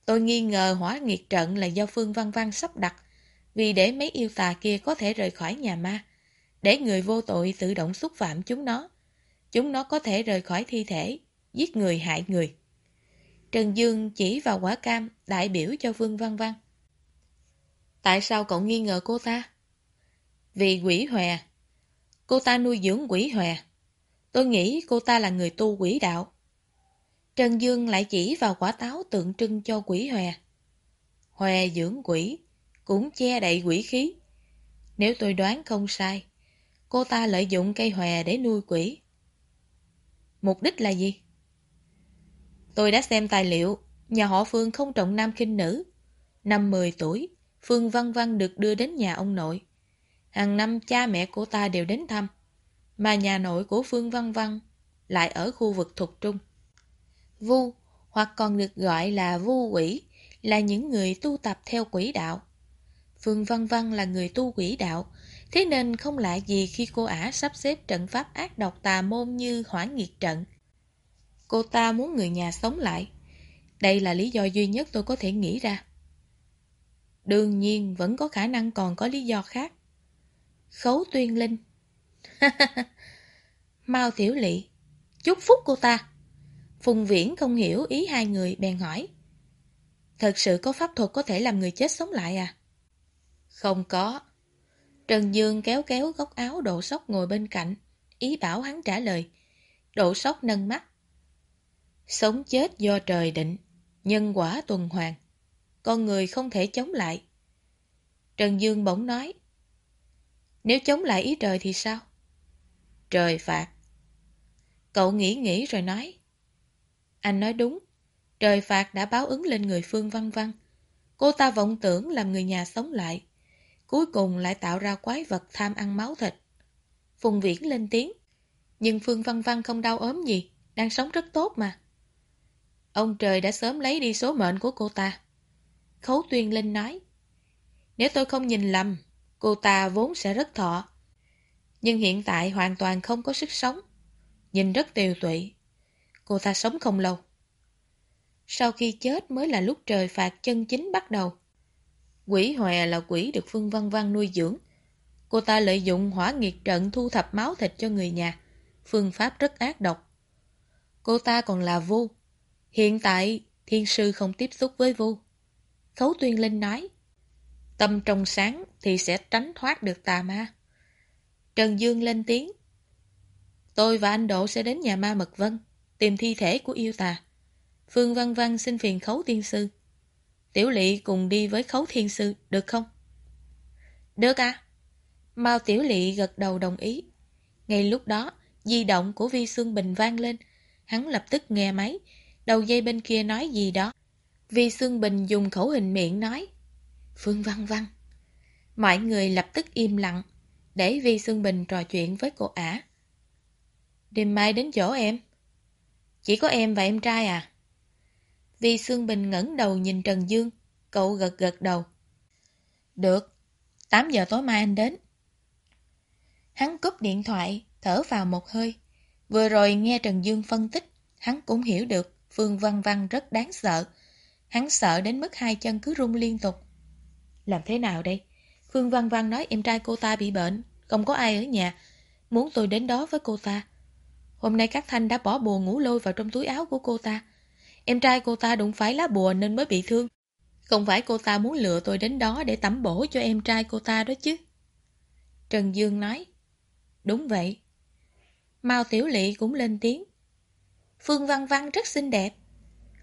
Tôi nghi ngờ hỏa nghiệt trận là do Phương Văn Văn sắp đặt, vì để mấy yêu tà kia có thể rời khỏi nhà ma, để người vô tội tự động xúc phạm chúng nó. Chúng nó có thể rời khỏi thi thể, giết người hại người. Trần Dương chỉ vào quả cam đại biểu cho Vương Văn Văn. Tại sao cậu nghi ngờ cô ta? Vì quỷ hòe. Cô ta nuôi dưỡng quỷ hòe. Tôi nghĩ cô ta là người tu quỷ đạo. Trần Dương lại chỉ vào quả táo tượng trưng cho quỷ hòe. Hòe dưỡng quỷ, cũng che đậy quỷ khí. Nếu tôi đoán không sai, cô ta lợi dụng cây hòe để nuôi quỷ. Mục đích là gì? Tôi đã xem tài liệu, nhà họ Phương không trọng nam khinh nữ. Năm 10 tuổi, Phương Văn Văn được đưa đến nhà ông nội. Hàng năm cha mẹ của ta đều đến thăm, mà nhà nội của Phương Văn Văn lại ở khu vực thuộc trung. Vu, hoặc còn được gọi là vu quỷ, là những người tu tập theo quỷ đạo. Phương Văn Văn là người tu quỷ đạo, thế nên không lạ gì khi cô ả sắp xếp trận pháp ác độc tà môn như hỏa nghiệt trận. Cô ta muốn người nhà sống lại. Đây là lý do duy nhất tôi có thể nghĩ ra. Đương nhiên, vẫn có khả năng còn có lý do khác. Khấu tuyên linh. <laughs> Mao Tiểu Lị. Chúc phúc cô ta. Phùng Viễn không hiểu ý hai người, bèn hỏi. Thật sự có pháp thuật có thể làm người chết sống lại à? Không có. Trần Dương kéo kéo góc áo độ sóc ngồi bên cạnh. Ý bảo hắn trả lời. Độ sóc nâng mắt. Sống chết do trời định, nhân quả tuần hoàn. Con người không thể chống lại. Trần Dương bỗng nói. Nếu chống lại ý trời thì sao? Trời phạt. Cậu nghĩ nghĩ rồi nói. Anh nói đúng. Trời phạt đã báo ứng lên người Phương Văn Văn. Cô ta vọng tưởng làm người nhà sống lại. Cuối cùng lại tạo ra quái vật tham ăn máu thịt. Phùng Viễn lên tiếng. Nhưng Phương Văn Văn không đau ốm gì. Đang sống rất tốt mà. Ông trời đã sớm lấy đi số mệnh của cô ta. Khấu Tuyên Linh nói. Nếu tôi không nhìn lầm, cô ta vốn sẽ rất thọ. Nhưng hiện tại hoàn toàn không có sức sống. Nhìn rất tiều tụy. Cô ta sống không lâu. Sau khi chết mới là lúc trời phạt chân chính bắt đầu. Quỷ hòe là quỷ được Phương Văn Văn nuôi dưỡng. Cô ta lợi dụng hỏa nghiệt trận thu thập máu thịt cho người nhà. Phương pháp rất ác độc. Cô ta còn là vu. Hiện tại, thiên sư không tiếp xúc với vu. Khấu Tuyên Linh nói, tâm trong sáng thì sẽ tránh thoát được tà ma. Trần Dương lên tiếng, tôi và anh Độ sẽ đến nhà ma Mật Vân, tìm thi thể của yêu tà. Phương Văn Văn xin phiền khấu tiên sư. Tiểu lỵ cùng đi với khấu thiên sư, được không? Được à? Mao Tiểu lỵ gật đầu đồng ý. Ngay lúc đó, di động của Vi Xuân Bình vang lên. Hắn lập tức nghe máy, Đầu dây bên kia nói gì đó. Vi Xuân Bình dùng khẩu hình miệng nói. Phương Văn Văn. Mọi người lập tức im lặng, để Vi Xuân Bình trò chuyện với cô ả. Đêm mai đến chỗ em. Chỉ có em và em trai à? Vi Xuân Bình ngẩng đầu nhìn Trần Dương, cậu gật gật đầu. Được, 8 giờ tối mai anh đến. Hắn cúp điện thoại, thở vào một hơi. Vừa rồi nghe Trần Dương phân tích, hắn cũng hiểu được Phương Văn Văn rất đáng sợ. Hắn sợ đến mức hai chân cứ rung liên tục. Làm thế nào đây? Phương Văn Văn nói em trai cô ta bị bệnh, không có ai ở nhà. Muốn tôi đến đó với cô ta. Hôm nay các thanh đã bỏ bùa ngủ lôi vào trong túi áo của cô ta. Em trai cô ta đụng phải lá bùa nên mới bị thương. Không phải cô ta muốn lừa tôi đến đó để tẩm bổ cho em trai cô ta đó chứ. Trần Dương nói. Đúng vậy. Mao Tiểu Lị cũng lên tiếng. Phương Văn Văn rất xinh đẹp.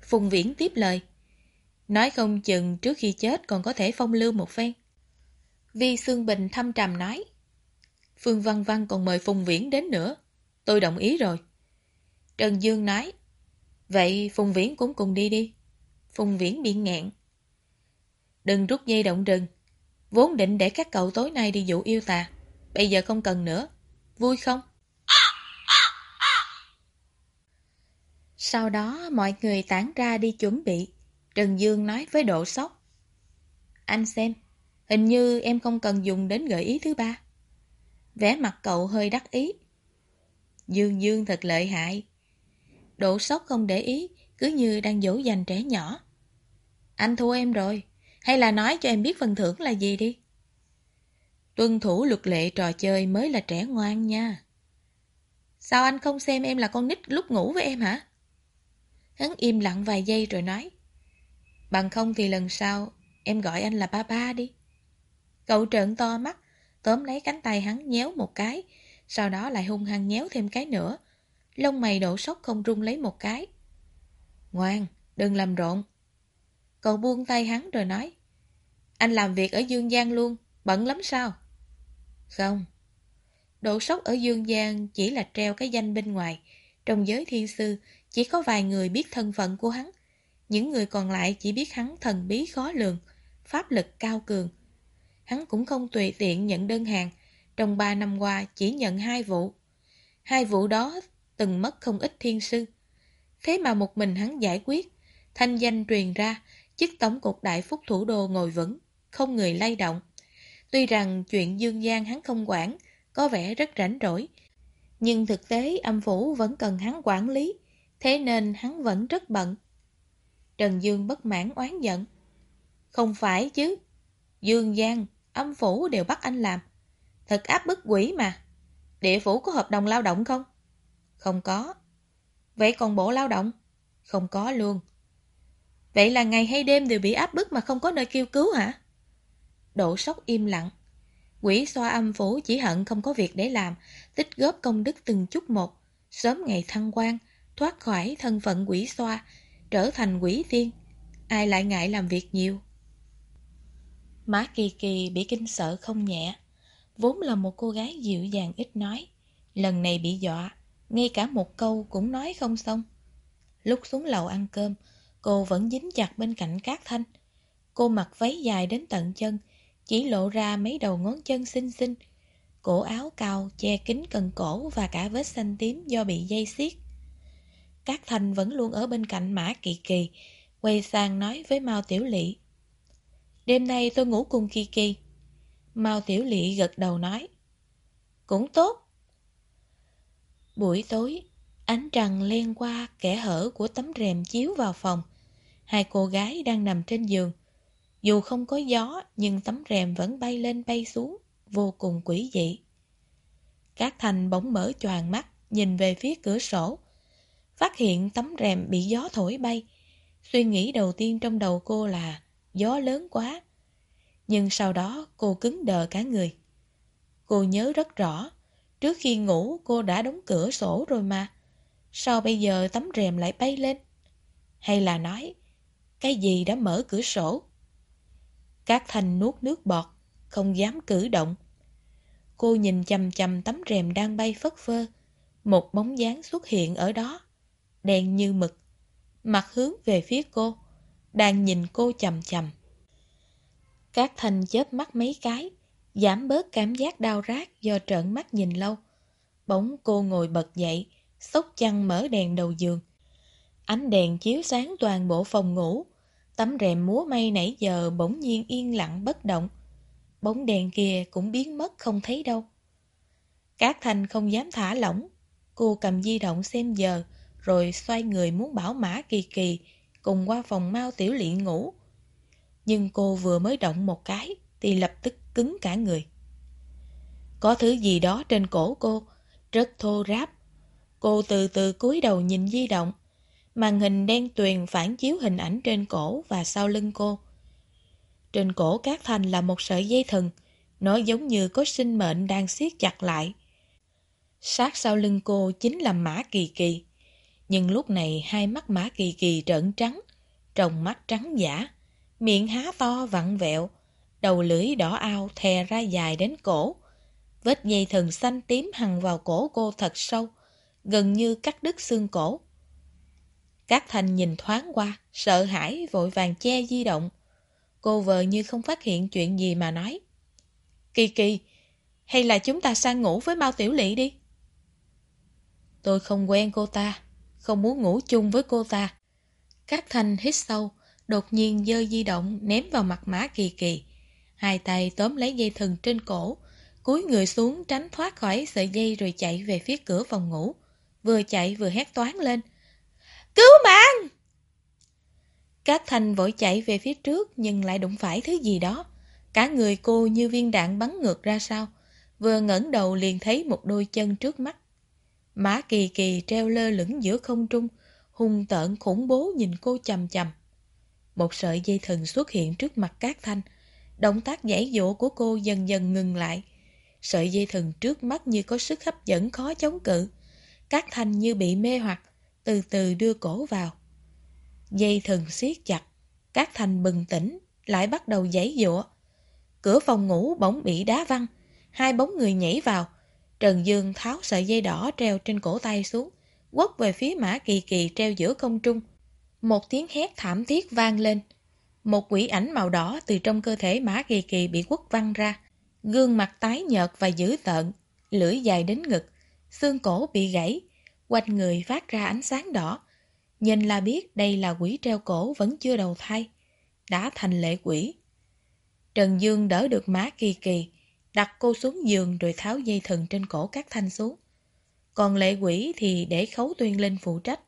Phùng Viễn tiếp lời. Nói không chừng trước khi chết còn có thể phong lưu một phen. Vi Sương Bình thâm trầm nói. Phương Văn Văn còn mời Phùng Viễn đến nữa. Tôi đồng ý rồi. Trần Dương nói. Vậy Phùng Viễn cũng cùng đi đi. Phùng Viễn bị ngẹn. Đừng rút dây động rừng. Vốn định để các cậu tối nay đi dụ yêu tà. Bây giờ không cần nữa. Vui không? Sau đó mọi người tản ra đi chuẩn bị. Trần Dương nói với Độ Sóc. Anh xem, hình như em không cần dùng đến gợi ý thứ ba. Vẻ mặt cậu hơi đắc ý. Dương Dương thật lợi hại. Độ Sóc không để ý, cứ như đang dỗ dành trẻ nhỏ. Anh thua em rồi, hay là nói cho em biết phần thưởng là gì đi. Tuân thủ luật lệ trò chơi mới là trẻ ngoan nha. Sao anh không xem em là con nít lúc ngủ với em hả? Hắn im lặng vài giây rồi nói. Bằng không thì lần sau em gọi anh là ba ba đi. Cậu trợn to mắt, tóm lấy cánh tay hắn nhéo một cái, sau đó lại hung hăng nhéo thêm cái nữa. Lông mày đổ sốc không rung lấy một cái. Ngoan, đừng làm rộn. Cậu buông tay hắn rồi nói. Anh làm việc ở Dương Giang luôn, bận lắm sao? Không. Độ sốc ở Dương Giang chỉ là treo cái danh bên ngoài. Trong giới thiên sư, chỉ có vài người biết thân phận của hắn. Những người còn lại chỉ biết hắn thần bí khó lường, pháp lực cao cường. Hắn cũng không tùy tiện nhận đơn hàng. Trong ba năm qua chỉ nhận hai vụ. Hai vụ đó từng mất không ít thiên sư. Thế mà một mình hắn giải quyết, thanh danh truyền ra, chức tổng cục đại phúc thủ đô ngồi vững, không người lay động. Tuy rằng chuyện dương gian hắn không quản, có vẻ rất rảnh rỗi, nhưng thực tế âm phủ vẫn cần hắn quản lý, thế nên hắn vẫn rất bận. Trần Dương bất mãn oán giận. Không phải chứ, Dương Giang, âm phủ đều bắt anh làm. Thật áp bức quỷ mà. Địa phủ có hợp đồng lao động không? Không có. Vậy còn bộ lao động? Không có luôn. Vậy là ngày hay đêm đều bị áp bức mà không có nơi kêu cứu hả? Độ sốc im lặng. Quỷ xoa âm phủ chỉ hận không có việc để làm, tích góp công đức từng chút một, sớm ngày thăng quan, thoát khỏi thân phận quỷ xoa, trở thành quỷ tiên. Ai lại ngại làm việc nhiều? Má Kỳ Kỳ bị kinh sợ không nhẹ, vốn là một cô gái dịu dàng ít nói, lần này bị dọa, ngay cả một câu cũng nói không xong. Lúc xuống lầu ăn cơm, cô vẫn dính chặt bên cạnh Cát Thanh. Cô mặc váy dài đến tận chân, chỉ lộ ra mấy đầu ngón chân xinh xinh. Cổ áo cao che kín cần cổ và cả vết xanh tím do bị dây xiết. Cát Thanh vẫn luôn ở bên cạnh Mã Kỳ Kỳ, quay sang nói với Mao Tiểu Lị. Đêm nay tôi ngủ cùng Kỳ Kỳ. Mao Tiểu Lị gật đầu nói. Cũng tốt. Buổi tối, ánh trăng len qua kẻ hở của tấm rèm chiếu vào phòng. Hai cô gái đang nằm trên giường. Dù không có gió, nhưng tấm rèm vẫn bay lên bay xuống, vô cùng quỷ dị. Các thành bỗng mở choàng mắt, nhìn về phía cửa sổ. Phát hiện tấm rèm bị gió thổi bay. Suy nghĩ đầu tiên trong đầu cô là gió lớn quá. Nhưng sau đó cô cứng đờ cả người. Cô nhớ rất rõ, trước khi ngủ cô đã đóng cửa sổ rồi mà. Sao bây giờ tấm rèm lại bay lên? Hay là nói, cái gì đã mở cửa sổ? Các thanh nuốt nước bọt, không dám cử động. Cô nhìn chầm chầm tấm rèm đang bay phất phơ. Một bóng dáng xuất hiện ở đó, đen như mực, mặt hướng về phía cô, đang nhìn cô chầm chầm. Các Thành chớp mắt mấy cái, giảm bớt cảm giác đau rát do trợn mắt nhìn lâu. Bỗng cô ngồi bật dậy, sốc chăn mở đèn đầu giường. Ánh đèn chiếu sáng toàn bộ phòng ngủ, Tấm rèm múa mây nãy giờ bỗng nhiên yên lặng bất động. Bóng đèn kia cũng biến mất không thấy đâu. Cát Thành không dám thả lỏng. Cô cầm di động xem giờ, rồi xoay người muốn bảo mã kỳ kỳ, cùng qua phòng mau tiểu lị ngủ. Nhưng cô vừa mới động một cái, thì lập tức cứng cả người. Có thứ gì đó trên cổ cô, rất thô ráp. Cô từ từ cúi đầu nhìn di động, Màn hình đen tuyền phản chiếu hình ảnh trên cổ và sau lưng cô. Trên cổ Cát Thành là một sợi dây thừng, nó giống như có sinh mệnh đang siết chặt lại. Sát sau lưng cô chính là Mã Kỳ Kỳ. Nhưng lúc này hai mắt Mã Kỳ Kỳ trợn trắng, tròng mắt trắng giả, miệng há to vặn vẹo, đầu lưỡi đỏ ao thè ra dài đến cổ. Vết dây thừng xanh tím hằn vào cổ cô thật sâu, gần như cắt đứt xương cổ. Các thành nhìn thoáng qua, sợ hãi vội vàng che di động. Cô vợ như không phát hiện chuyện gì mà nói. Kỳ kỳ, hay là chúng ta sang ngủ với Mao Tiểu Lị đi? Tôi không quen cô ta, không muốn ngủ chung với cô ta. Các thanh hít sâu, đột nhiên dơ di động ném vào mặt má kỳ kỳ. Hai tay tóm lấy dây thừng trên cổ, cúi người xuống tránh thoát khỏi sợi dây rồi chạy về phía cửa phòng ngủ. Vừa chạy vừa hét toán lên. Cứu mạng! Các thanh vội chạy về phía trước nhưng lại đụng phải thứ gì đó. Cả người cô như viên đạn bắn ngược ra sau. Vừa ngẩng đầu liền thấy một đôi chân trước mắt. Mã kỳ kỳ treo lơ lửng giữa không trung, hung tợn khủng bố nhìn cô chầm chầm. Một sợi dây thừng xuất hiện trước mặt Cát Thanh. Động tác giải dỗ của cô dần dần ngừng lại. Sợi dây thừng trước mắt như có sức hấp dẫn khó chống cự. Cát Thanh như bị mê hoặc, từ từ đưa cổ vào. Dây thừng siết chặt, Cát Thanh bừng tỉnh, lại bắt đầu giãy dụa. Cửa phòng ngủ bỗng bị đá văng, hai bóng người nhảy vào. Trần Dương tháo sợi dây đỏ treo trên cổ tay xuống, quất về phía Mã Kỳ Kỳ treo giữa không trung. Một tiếng hét thảm thiết vang lên. Một quỷ ảnh màu đỏ từ trong cơ thể Mã Kỳ Kỳ bị quất văng ra. Gương mặt tái nhợt và dữ tợn, lưỡi dài đến ngực, xương cổ bị gãy, quanh người phát ra ánh sáng đỏ. Nhìn là biết đây là quỷ treo cổ vẫn chưa đầu thai, đã thành lệ quỷ. Trần Dương đỡ được mã kỳ kỳ, đặt cô xuống giường rồi tháo dây thừng trên cổ các thanh xuống. Còn lệ quỷ thì để khấu tuyên lên phụ trách.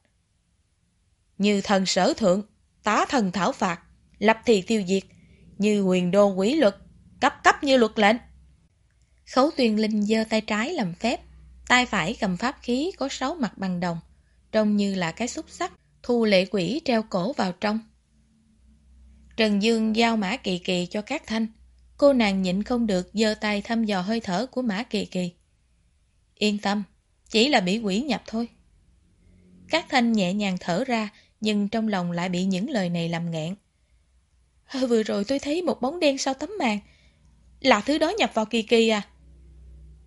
Như thần sở thượng, tá thần thảo phạt, lập thì tiêu diệt, như huyền đô quỷ luật, cấp cấp như luật lệnh. Khấu tuyên linh giơ tay trái làm phép, tay phải cầm pháp khí có sáu mặt bằng đồng, trông như là cái xúc sắc, thu lệ quỷ treo cổ vào trong. Trần Dương giao mã kỳ kỳ cho các thanh. Cô nàng nhịn không được giơ tay thăm dò hơi thở của mã kỳ kỳ. Yên tâm, chỉ là bị quỷ nhập thôi. Các thanh nhẹ nhàng thở ra, nhưng trong lòng lại bị những lời này làm nghẹn. Ờ, vừa rồi tôi thấy một bóng đen sau tấm màn. Là thứ đó nhập vào kỳ kỳ à?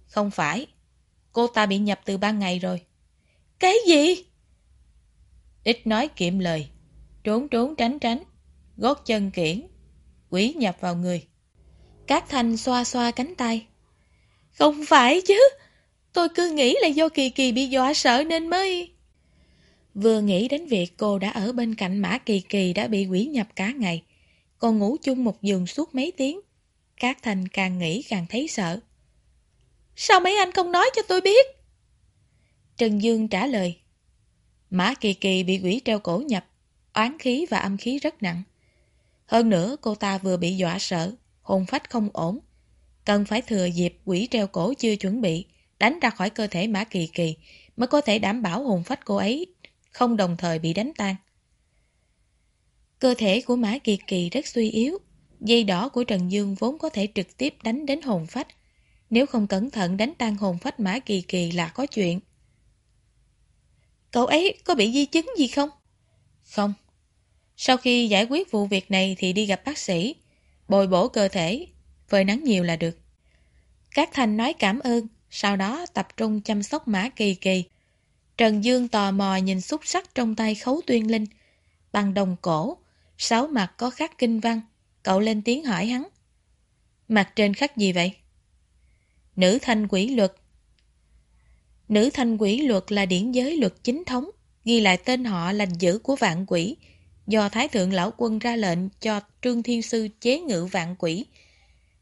Không phải. Cô ta bị nhập từ ban ngày rồi. Cái gì? Ít nói kiệm lời. Trốn trốn tránh tránh. Gót chân kiển. Quỷ nhập vào người cát thanh xoa xoa cánh tay. Không phải chứ. Tôi cứ nghĩ là do Kỳ Kỳ bị dọa sợ nên mới... Vừa nghĩ đến việc cô đã ở bên cạnh Mã Kỳ Kỳ đã bị quỷ nhập cả ngày, còn ngủ chung một giường suốt mấy tiếng. cát thành càng nghĩ càng thấy sợ. Sao mấy anh không nói cho tôi biết? Trần Dương trả lời. Mã Kỳ Kỳ bị quỷ treo cổ nhập, oán khí và âm khí rất nặng. Hơn nữa cô ta vừa bị dọa sợ, hồn phách không ổn. Cần phải thừa dịp quỷ treo cổ chưa chuẩn bị, đánh ra khỏi cơ thể Mã Kỳ Kỳ mới có thể đảm bảo hồn phách cô ấy không đồng thời bị đánh tan. Cơ thể của Mã Kỳ Kỳ rất suy yếu, dây đỏ của Trần Dương vốn có thể trực tiếp đánh đến hồn phách. Nếu không cẩn thận đánh tan hồn phách Mã Kỳ Kỳ là có chuyện. Cậu ấy có bị di chứng gì không? Không. Sau khi giải quyết vụ việc này thì đi gặp bác sĩ, bồi bổ cơ thể, phơi nắng nhiều là được. Các Thành nói cảm ơn, sau đó tập trung chăm sóc Mã Kỳ Kỳ. Trần Dương tò mò nhìn xúc sắc trong tay khấu tuyên linh. Bằng đồng cổ, sáu mặt có khắc kinh văn. Cậu lên tiếng hỏi hắn. Mặt trên khắc gì vậy? Nữ thanh quỷ luật. Nữ thanh quỷ luật là điển giới luật chính thống, ghi lại tên họ lành dữ của vạn quỷ, do Thái Thượng Lão Quân ra lệnh cho Trương Thiên Sư chế ngự vạn quỷ.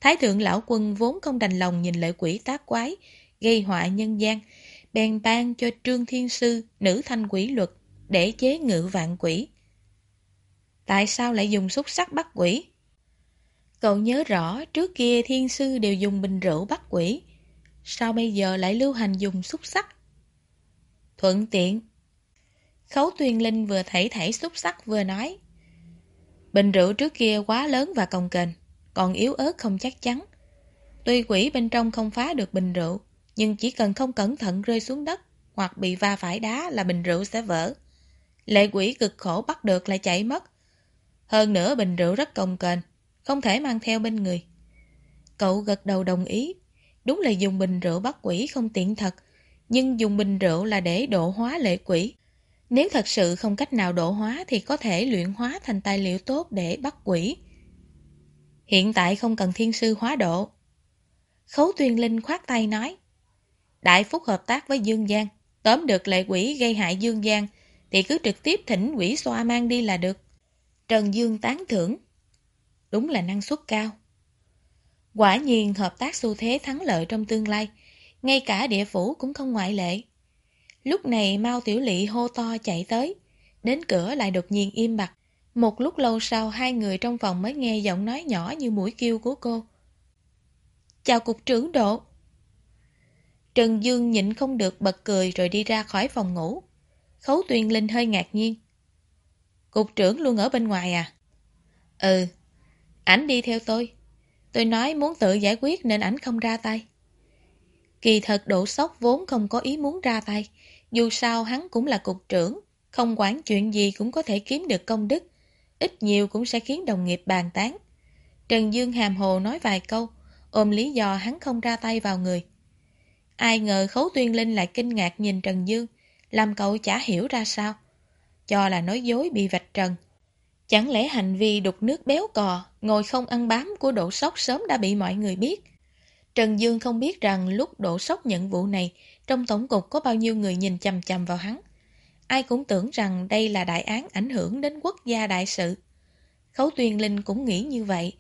Thái Thượng Lão Quân vốn không đành lòng nhìn lệ quỷ tác quái, gây họa nhân gian, bèn ban cho Trương Thiên Sư nữ thanh quỷ luật để chế ngự vạn quỷ. Tại sao lại dùng xúc sắc bắt quỷ? Cậu nhớ rõ trước kia thiên sư đều dùng bình rượu bắt quỷ. Sao bây giờ lại lưu hành dùng xúc sắc? Thuận tiện. Khấu tuyên linh vừa thảy thảy xúc sắc vừa nói. Bình rượu trước kia quá lớn và cồng kềnh, còn yếu ớt không chắc chắn. Tuy quỷ bên trong không phá được bình rượu, nhưng chỉ cần không cẩn thận rơi xuống đất hoặc bị va phải đá là bình rượu sẽ vỡ. Lệ quỷ cực khổ bắt được lại chạy mất. Hơn nữa bình rượu rất cồng kềnh, không thể mang theo bên người. Cậu gật đầu đồng ý. Đúng là dùng bình rượu bắt quỷ không tiện thật, nhưng dùng bình rượu là để độ hóa lệ quỷ. Nếu thật sự không cách nào độ hóa thì có thể luyện hóa thành tài liệu tốt để bắt quỷ. Hiện tại không cần thiên sư hóa độ. Khấu tuyên linh khoát tay nói. Đại Phúc hợp tác với Dương Giang, tóm được lệ quỷ gây hại Dương Giang, thì cứ trực tiếp thỉnh quỷ xoa mang đi là được. Trần Dương tán thưởng. Đúng là năng suất cao. Quả nhiên hợp tác xu thế thắng lợi trong tương lai, ngay cả địa phủ cũng không ngoại lệ. Lúc này Mao Tiểu Lị hô to chạy tới, đến cửa lại đột nhiên im bặt. Một lúc lâu sau hai người trong phòng mới nghe giọng nói nhỏ như mũi kêu của cô. Chào cục trưởng độ. Trần Dương nhịn không được bật cười rồi đi ra khỏi phòng ngủ. Khấu Tuyên Linh hơi ngạc nhiên. Cục trưởng luôn ở bên ngoài à? Ừ, ảnh đi theo tôi. Tôi nói muốn tự giải quyết nên ảnh không ra tay. Kỳ thật độ sốc vốn không có ý muốn ra tay. Dù sao hắn cũng là cục trưởng, không quản chuyện gì cũng có thể kiếm được công đức. Ít nhiều cũng sẽ khiến đồng nghiệp bàn tán. Trần Dương hàm hồ nói vài câu, ôm lý do hắn không ra tay vào người. Ai ngờ Khấu Tuyên Linh lại kinh ngạc nhìn Trần Dương, làm cậu chả hiểu ra sao. Cho là nói dối bị vạch trần. Chẳng lẽ hành vi đục nước béo cò, ngồi không ăn bám của Độ Sóc sớm đã bị mọi người biết? Trần Dương không biết rằng lúc Độ Sóc nhận vụ này, trong tổng cục có bao nhiêu người nhìn chầm chầm vào hắn. Ai cũng tưởng rằng đây là đại án ảnh hưởng đến quốc gia đại sự. Khấu Tuyên Linh cũng nghĩ như vậy.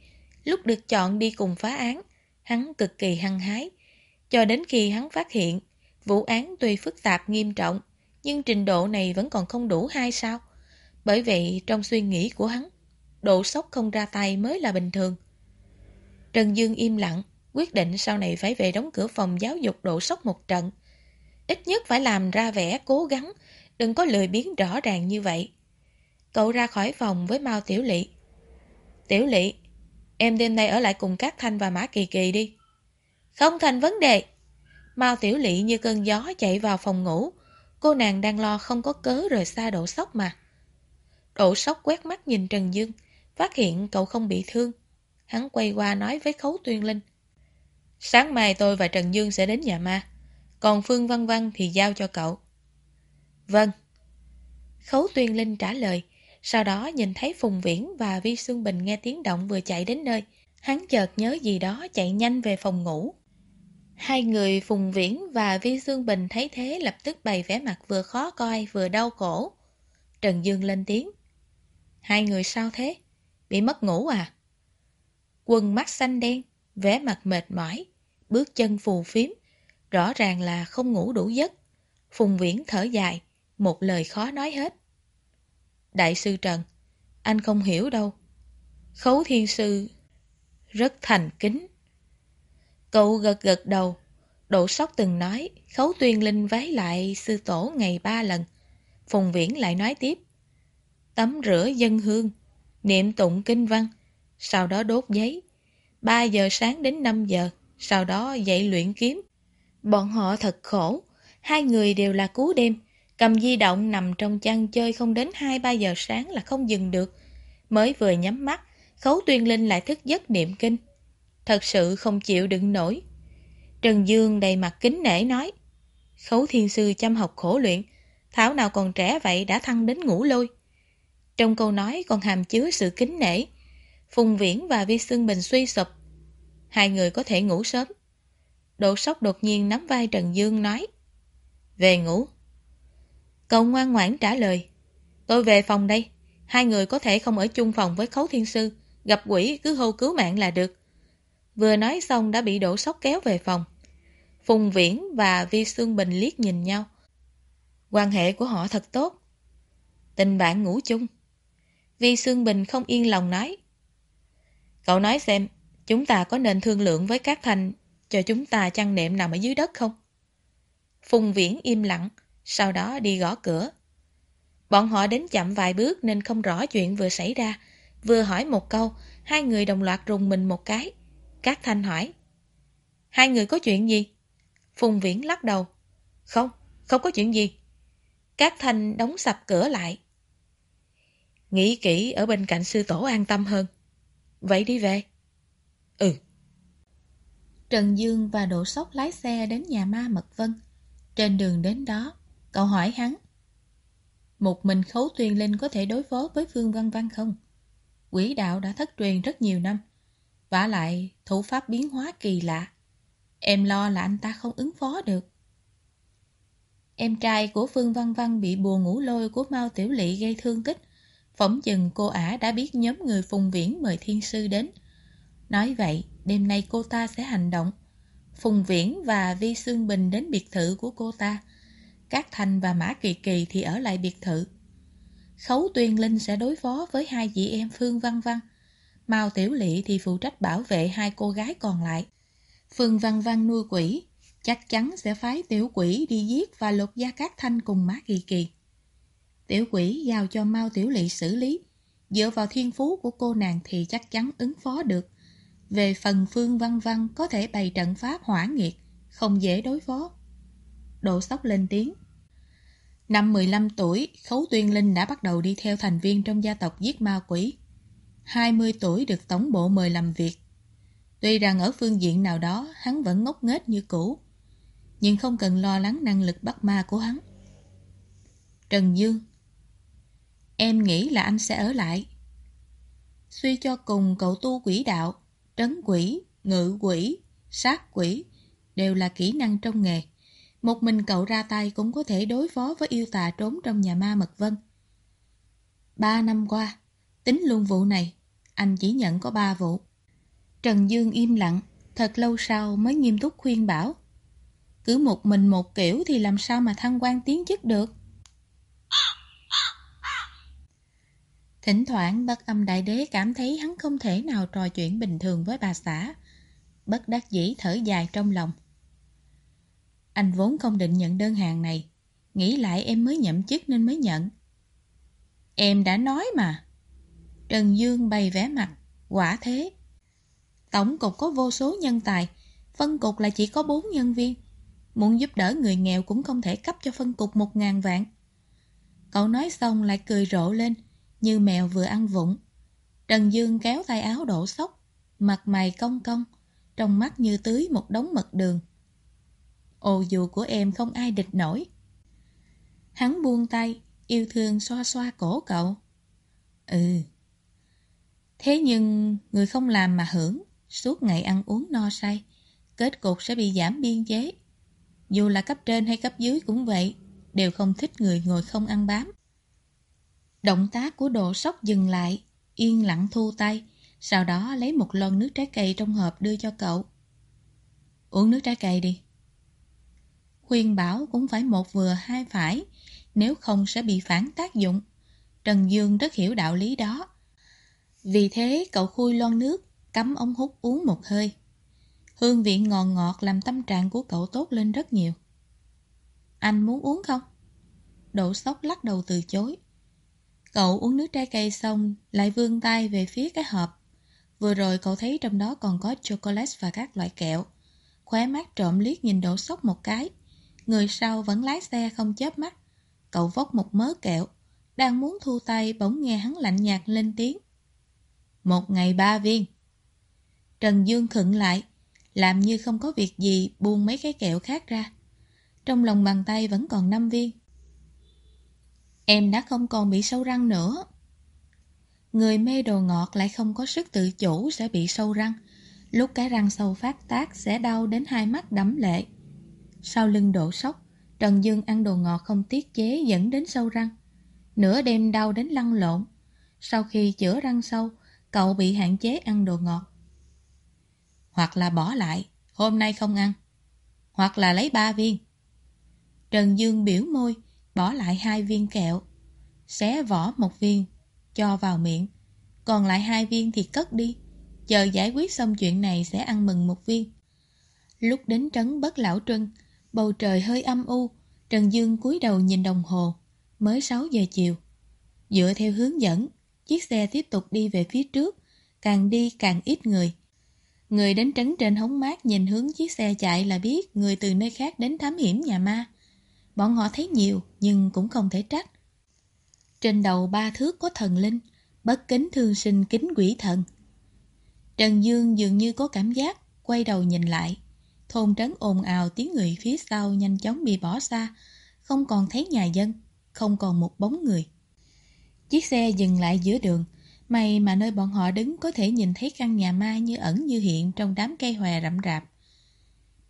Lúc được chọn đi cùng phá án, hắn cực kỳ hăng hái. Cho đến khi hắn phát hiện, vụ án tuy phức tạp nghiêm trọng, nhưng trình độ này vẫn còn không đủ hay sao? Bởi vậy, trong suy nghĩ của hắn, độ sốc không ra tay mới là bình thường. Trần Dương im lặng, quyết định sau này phải về đóng cửa phòng giáo dục độ sốc một trận. Ít nhất phải làm ra vẻ cố gắng, đừng có lười biến rõ ràng như vậy. Cậu ra khỏi phòng với Mao Tiểu Lị. Tiểu Lị, em đêm nay ở lại cùng các Thanh và Mã Kỳ Kỳ đi. Không thành vấn đề. Mao Tiểu Lị như cơn gió chạy vào phòng ngủ. Cô nàng đang lo không có cớ rời xa độ sốc mà. Độ sốc quét mắt nhìn Trần Dương, phát hiện cậu không bị thương. Hắn quay qua nói với Khấu Tuyên Linh. Sáng mai tôi và Trần Dương sẽ đến nhà ma. Còn Phương Văn Văn thì giao cho cậu. Vâng. Khấu Tuyên Linh trả lời. Sau đó nhìn thấy Phùng Viễn và Vi Xuân Bình nghe tiếng động vừa chạy đến nơi. Hắn chợt nhớ gì đó chạy nhanh về phòng ngủ. Hai người Phùng Viễn và Vi Xuân Bình thấy thế lập tức bày vẻ mặt vừa khó coi vừa đau khổ. Trần Dương lên tiếng. Hai người sao thế? Bị mất ngủ à? Quần mắt xanh đen, vẻ mặt mệt mỏi, bước chân phù phiếm, rõ ràng là không ngủ đủ giấc. Phùng Viễn thở dài, một lời khó nói hết. Đại sư Trần, anh không hiểu đâu. Khấu thiên sư rất thành kính. Cậu gật gật đầu. Độ sóc từng nói, khấu tuyên linh vái lại sư tổ ngày ba lần. Phùng Viễn lại nói tiếp. Tắm rửa dân hương, niệm tụng kinh văn, sau đó đốt giấy. 3 giờ sáng đến 5 giờ, sau đó dậy luyện kiếm. Bọn họ thật khổ, hai người đều là cú đêm, cầm di động nằm trong chăn chơi không đến 2-3 giờ sáng là không dừng được. Mới vừa nhắm mắt, Khấu Tuyên Linh lại thức giấc niệm kinh. Thật sự không chịu đựng nổi. Trần Dương đầy mặt kính nể nói. Khấu Thiên Sư chăm học khổ luyện, Thảo nào còn trẻ vậy đã thăng đến ngủ lôi. Trong câu nói còn hàm chứa sự kính nể. Phùng Viễn và Vi Sương Bình suy sụp. Hai người có thể ngủ sớm. Độ sóc đột nhiên nắm vai Trần Dương nói. Về ngủ. Cậu ngoan ngoãn trả lời. Tôi về phòng đây. Hai người có thể không ở chung phòng với Khấu Thiên Sư. Gặp quỷ cứ hô cứu mạng là được. Vừa nói xong đã bị đổ sóc kéo về phòng. Phùng Viễn và Vi Sương Bình liếc nhìn nhau. Quan hệ của họ thật tốt. Tình bạn ngủ chung. Vi Sương Bình không yên lòng nói. Cậu nói xem, chúng ta có nên thương lượng với các thành cho chúng ta chăn nệm nằm ở dưới đất không? Phùng Viễn im lặng, sau đó đi gõ cửa. Bọn họ đến chậm vài bước nên không rõ chuyện vừa xảy ra. Vừa hỏi một câu, Hai người đồng loạt rùng mình một cái. Các thanh hỏi. Hai người có chuyện gì? Phùng Viễn lắc đầu. Không, không có chuyện gì. Các thanh đóng sập cửa lại. Nghĩ kỹ ở bên cạnh sư tổ an tâm hơn. Vậy đi về. Ừ. Trần Dương và Đỗ Sóc lái xe đến nhà ma Mật Vân. Trên đường đến đó, cậu hỏi hắn. Một mình Khấu Tuyên Linh có thể đối phó với Phương Văn Văn không? Quỷ đạo đã thất truyền rất nhiều năm. vả lại, thủ pháp biến hóa kỳ lạ. Em lo là anh ta không ứng phó được. Em trai của Phương Văn Văn bị bùa ngủ lôi của Mao Tiểu Lị gây thương tích. Phỏng chừng cô ả đã biết nhóm người Phùng Viễn mời thiên sư đến. Nói vậy, đêm nay cô ta sẽ hành động. Phùng Viễn và Vi Sương Bình đến biệt thự của cô ta. Các Thành và Mã Kỳ Kỳ thì ở lại biệt thự. Khấu Tuyên Linh sẽ đối phó với hai chị em Phương Văn Văn. Mao Tiểu Lị thì phụ trách bảo vệ hai cô gái còn lại. Phương Văn Văn nuôi quỷ, chắc chắn sẽ phái tiểu quỷ đi giết và lột da Cát Thanh cùng Mã Kỳ Kỳ. Tiểu quỷ giao cho Mao Tiểu Lị xử lý. Dựa vào thiên phú của cô nàng thì chắc chắn ứng phó được. Về phần Phương Văn Văn có thể bày trận pháp hỏa nghiệt, không dễ đối phó. Độ sóc lên tiếng. Năm 15 tuổi, Khấu Tuyên Linh đã bắt đầu đi theo thành viên trong gia tộc giết ma quỷ. 20 tuổi được tổng bộ mời làm việc. Tuy rằng ở phương diện nào đó hắn vẫn ngốc nghếch như cũ, nhưng không cần lo lắng năng lực bắt ma của hắn. Trần Dương Em nghĩ là anh sẽ ở lại. Suy cho cùng cậu tu quỷ đạo, trấn quỷ, ngự quỷ, sát quỷ đều là kỹ năng trong nghề. Một mình cậu ra tay cũng có thể đối phó với yêu tà trốn trong nhà ma Mật Vân. Ba năm qua, tính luôn vụ này, anh chỉ nhận có ba vụ. Trần Dương im lặng, thật lâu sau mới nghiêm túc khuyên bảo. Cứ một mình một kiểu thì làm sao mà thăng quan tiến chức được. Thỉnh thoảng, bất âm đại đế cảm thấy hắn không thể nào trò chuyện bình thường với bà xã. Bất đắc dĩ thở dài trong lòng. Anh vốn không định nhận đơn hàng này. Nghĩ lại em mới nhậm chức nên mới nhận. Em đã nói mà. Trần Dương bày vẻ mặt. Quả thế. Tổng cục có vô số nhân tài. Phân cục là chỉ có bốn nhân viên. Muốn giúp đỡ người nghèo cũng không thể cấp cho phân cục một ngàn vạn. Cậu nói xong lại cười rộ lên như mèo vừa ăn vụng. Trần Dương kéo tay áo đổ sốc, mặt mày cong cong, trong mắt như tưới một đống mật đường. Ồ dù của em không ai địch nổi. Hắn buông tay, yêu thương xoa xoa cổ cậu. Ừ. Thế nhưng người không làm mà hưởng, suốt ngày ăn uống no say, kết cục sẽ bị giảm biên chế. Dù là cấp trên hay cấp dưới cũng vậy, đều không thích người ngồi không ăn bám. Động tác của độ sốc dừng lại, yên lặng thu tay, sau đó lấy một lon nước trái cây trong hộp đưa cho cậu. Uống nước trái cây đi. Khuyên bảo cũng phải một vừa hai phải, nếu không sẽ bị phản tác dụng. Trần Dương rất hiểu đạo lý đó. Vì thế cậu khui lon nước, cắm ống hút uống một hơi. Hương vị ngọt ngọt làm tâm trạng của cậu tốt lên rất nhiều. Anh muốn uống không? Độ sốc lắc đầu từ chối. Cậu uống nước trái cây xong, lại vươn tay về phía cái hộp. Vừa rồi cậu thấy trong đó còn có chocolate và các loại kẹo. Khóe mắt trộm liếc nhìn đổ sốc một cái. Người sau vẫn lái xe không chớp mắt. Cậu vốc một mớ kẹo. Đang muốn thu tay bỗng nghe hắn lạnh nhạt lên tiếng. Một ngày ba viên. Trần Dương khựng lại, làm như không có việc gì buông mấy cái kẹo khác ra. Trong lòng bàn tay vẫn còn năm viên. Em đã không còn bị sâu răng nữa. Người mê đồ ngọt lại không có sức tự chủ sẽ bị sâu răng. Lúc cái răng sâu phát tác sẽ đau đến hai mắt đẫm lệ. Sau lưng đổ sốc, Trần Dương ăn đồ ngọt không tiết chế dẫn đến sâu răng. Nửa đêm đau đến lăn lộn. Sau khi chữa răng sâu, cậu bị hạn chế ăn đồ ngọt. Hoặc là bỏ lại, hôm nay không ăn. Hoặc là lấy ba viên. Trần Dương biểu môi, bỏ lại hai viên kẹo, xé vỏ một viên, cho vào miệng, còn lại hai viên thì cất đi, chờ giải quyết xong chuyện này sẽ ăn mừng một viên. Lúc đến trấn Bất Lão Trân, bầu trời hơi âm u, Trần Dương cúi đầu nhìn đồng hồ, mới 6 giờ chiều. Dựa theo hướng dẫn, chiếc xe tiếp tục đi về phía trước, càng đi càng ít người. Người đến trấn trên hóng mát nhìn hướng chiếc xe chạy là biết người từ nơi khác đến thám hiểm nhà ma. Bọn họ thấy nhiều nhưng cũng không thể trách. Trên đầu ba thước có thần linh, bất kính thương sinh kính quỷ thần. Trần Dương dường như có cảm giác, quay đầu nhìn lại. Thôn trấn ồn ào tiếng người phía sau nhanh chóng bị bỏ xa, không còn thấy nhà dân, không còn một bóng người. Chiếc xe dừng lại giữa đường, may mà nơi bọn họ đứng có thể nhìn thấy căn nhà ma như ẩn như hiện trong đám cây hòe rậm rạp.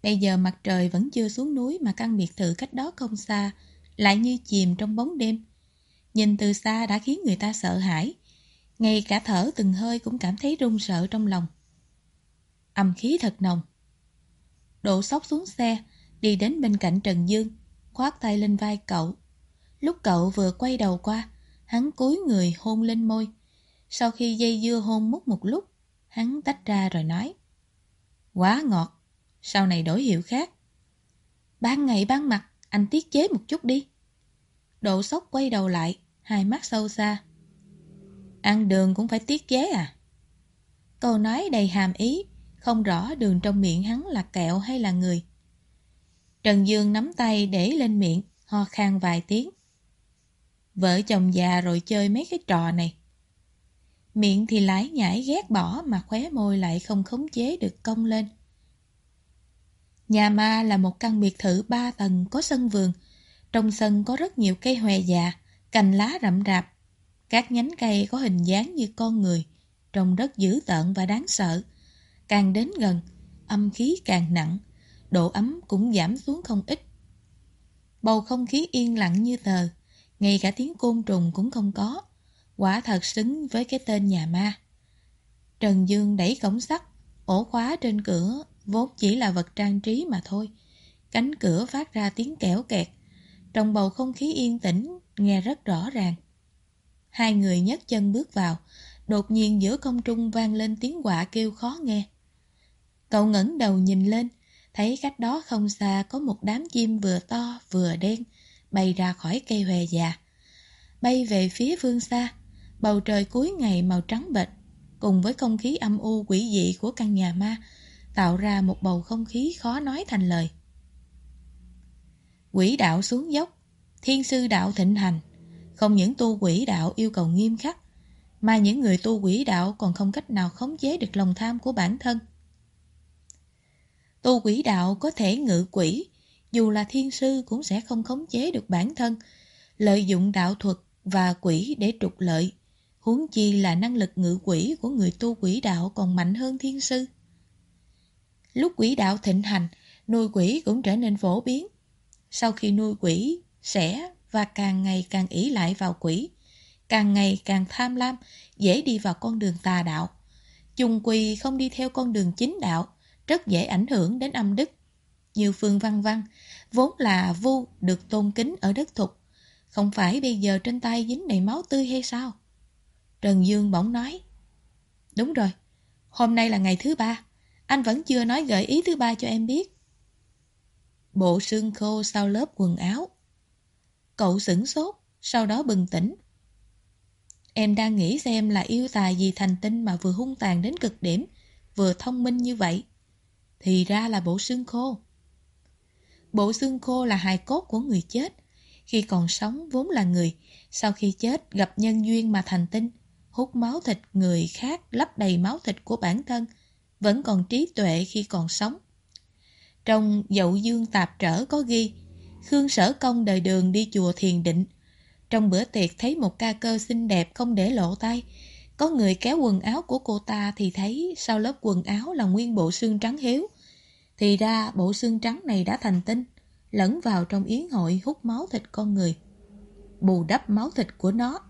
Bây giờ mặt trời vẫn chưa xuống núi mà căn biệt thự cách đó không xa, lại như chìm trong bóng đêm. Nhìn từ xa đã khiến người ta sợ hãi, ngay cả thở từng hơi cũng cảm thấy run sợ trong lòng. Âm khí thật nồng. Độ sóc xuống xe, đi đến bên cạnh Trần Dương, khoác tay lên vai cậu. Lúc cậu vừa quay đầu qua, hắn cúi người hôn lên môi. Sau khi dây dưa hôn mút một lúc, hắn tách ra rồi nói. Quá ngọt, sau này đổi hiệu khác. Ban ngày ban mặt, anh tiết chế một chút đi. Độ sốc quay đầu lại, hai mắt sâu xa. Ăn đường cũng phải tiết chế à? Câu nói đầy hàm ý, không rõ đường trong miệng hắn là kẹo hay là người. Trần Dương nắm tay để lên miệng, ho khan vài tiếng. Vợ chồng già rồi chơi mấy cái trò này. Miệng thì lái nhảy ghét bỏ mà khóe môi lại không khống chế được cong lên. Nhà ma là một căn biệt thự ba tầng có sân vườn. Trong sân có rất nhiều cây hòe già, cành lá rậm rạp. Các nhánh cây có hình dáng như con người, trông rất dữ tợn và đáng sợ. Càng đến gần, âm khí càng nặng, độ ấm cũng giảm xuống không ít. Bầu không khí yên lặng như tờ, ngay cả tiếng côn trùng cũng không có. Quả thật xứng với cái tên nhà ma. Trần Dương đẩy cổng sắt, ổ khóa trên cửa vốn chỉ là vật trang trí mà thôi. Cánh cửa phát ra tiếng kẽo kẹt. Trong bầu không khí yên tĩnh, nghe rất rõ ràng. Hai người nhấc chân bước vào, đột nhiên giữa không trung vang lên tiếng quạ kêu khó nghe. Cậu ngẩng đầu nhìn lên, thấy cách đó không xa có một đám chim vừa to vừa đen, bay ra khỏi cây hòe già. Bay về phía phương xa, bầu trời cuối ngày màu trắng bệch, cùng với không khí âm u quỷ dị của căn nhà ma, tạo ra một bầu không khí khó nói thành lời. Quỷ đạo xuống dốc, thiên sư đạo thịnh hành, không những tu quỷ đạo yêu cầu nghiêm khắc, mà những người tu quỷ đạo còn không cách nào khống chế được lòng tham của bản thân. Tu quỷ đạo có thể ngự quỷ, dù là thiên sư cũng sẽ không khống chế được bản thân, lợi dụng đạo thuật và quỷ để trục lợi, huống chi là năng lực ngự quỷ của người tu quỷ đạo còn mạnh hơn thiên sư. Lúc quỷ đạo thịnh hành, nuôi quỷ cũng trở nên phổ biến. Sau khi nuôi quỷ, sẽ và càng ngày càng ỷ lại vào quỷ, càng ngày càng tham lam, dễ đi vào con đường tà đạo. Chung quỳ không đi theo con đường chính đạo, rất dễ ảnh hưởng đến âm đức. Như Phương Văn Văn, vốn là vu được tôn kính ở đất thục, không phải bây giờ trên tay dính đầy máu tươi hay sao? Trần Dương bỗng nói, Đúng rồi, hôm nay là ngày thứ ba, anh vẫn chưa nói gợi ý thứ ba cho em biết. Bộ xương khô sau lớp quần áo. Cậu sửng sốt, sau đó bừng tỉnh. Em đang nghĩ xem là yêu tài gì thành tinh mà vừa hung tàn đến cực điểm, vừa thông minh như vậy. Thì ra là bộ xương khô. Bộ xương khô là hài cốt của người chết. Khi còn sống vốn là người, sau khi chết gặp nhân duyên mà thành tinh, hút máu thịt người khác lấp đầy máu thịt của bản thân, vẫn còn trí tuệ khi còn sống. Trong dậu dương tạp trở có ghi, Khương Sở Công đời đường đi chùa thiền định. Trong bữa tiệc thấy một ca cơ xinh đẹp không để lộ tay. Có người kéo quần áo của cô ta thì thấy sau lớp quần áo là nguyên bộ xương trắng hiếu. Thì ra bộ xương trắng này đã thành tinh, lẫn vào trong yến hội hút máu thịt con người. Bù đắp máu thịt của nó.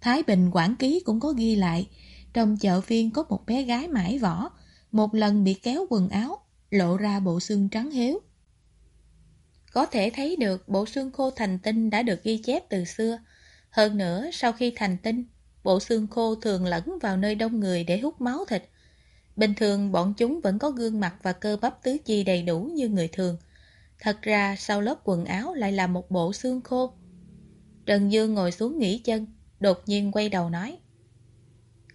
Thái Bình Quảng Ký cũng có ghi lại, trong chợ phiên có một bé gái mãi võ, một lần bị kéo quần áo, lộ ra bộ xương trắng hiếu. Có thể thấy được bộ xương khô thành tinh đã được ghi chép từ xưa. Hơn nữa, sau khi thành tinh, bộ xương khô thường lẫn vào nơi đông người để hút máu thịt. Bình thường bọn chúng vẫn có gương mặt và cơ bắp tứ chi đầy đủ như người thường. Thật ra sau lớp quần áo lại là một bộ xương khô. Trần Dương ngồi xuống nghỉ chân, đột nhiên quay đầu nói.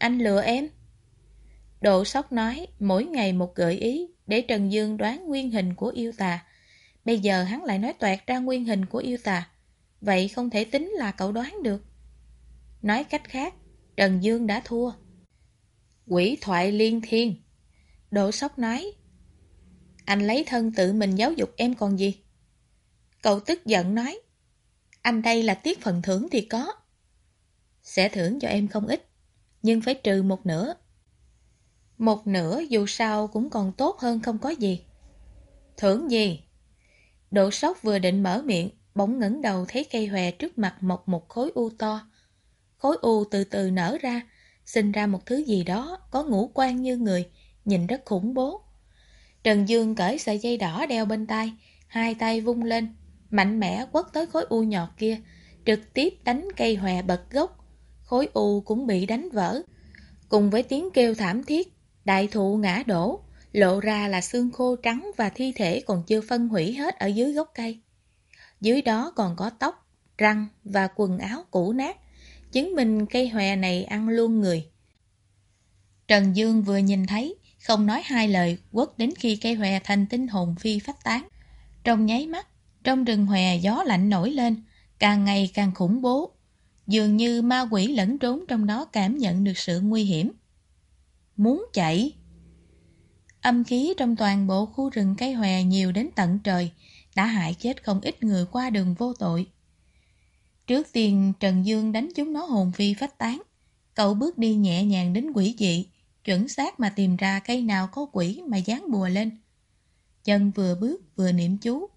Anh lừa em, Độ sóc nói mỗi ngày một gợi ý để Trần Dương đoán nguyên hình của yêu tà. Bây giờ hắn lại nói toẹt ra nguyên hình của yêu tà. Vậy không thể tính là cậu đoán được. Nói cách khác, Trần Dương đã thua. Quỷ thoại liên thiên. Độ sóc nói. Anh lấy thân tự mình giáo dục em còn gì? Cậu tức giận nói. Anh đây là tiết phần thưởng thì có. Sẽ thưởng cho em không ít, nhưng phải trừ một nửa. Một nửa dù sao cũng còn tốt hơn không có gì. Thưởng gì? Độ sóc vừa định mở miệng, bỗng ngẩng đầu thấy cây hòe trước mặt mọc một khối u to. Khối u từ từ nở ra, sinh ra một thứ gì đó có ngũ quan như người, nhìn rất khủng bố. Trần Dương cởi sợi dây đỏ đeo bên tay, hai tay vung lên, mạnh mẽ quất tới khối u nhọt kia, trực tiếp đánh cây hòe bật gốc. Khối u cũng bị đánh vỡ. Cùng với tiếng kêu thảm thiết, đại thụ ngã đổ, lộ ra là xương khô trắng và thi thể còn chưa phân hủy hết ở dưới gốc cây. Dưới đó còn có tóc, răng và quần áo cũ nát, chứng minh cây hòe này ăn luôn người. Trần Dương vừa nhìn thấy, không nói hai lời, quất đến khi cây hòe thành tinh hồn phi phách tán. Trong nháy mắt, trong rừng hòe gió lạnh nổi lên, càng ngày càng khủng bố. Dường như ma quỷ lẫn trốn trong đó cảm nhận được sự nguy hiểm. Muốn chạy? Âm khí trong toàn bộ khu rừng cây hòe nhiều đến tận trời, đã hại chết không ít người qua đường vô tội. Trước tiên Trần Dương đánh chúng nó hồn phi phách tán. Cậu bước đi nhẹ nhàng đến quỷ dị, chuẩn xác mà tìm ra cây nào có quỷ mà dán bùa lên. Chân vừa bước vừa niệm chú.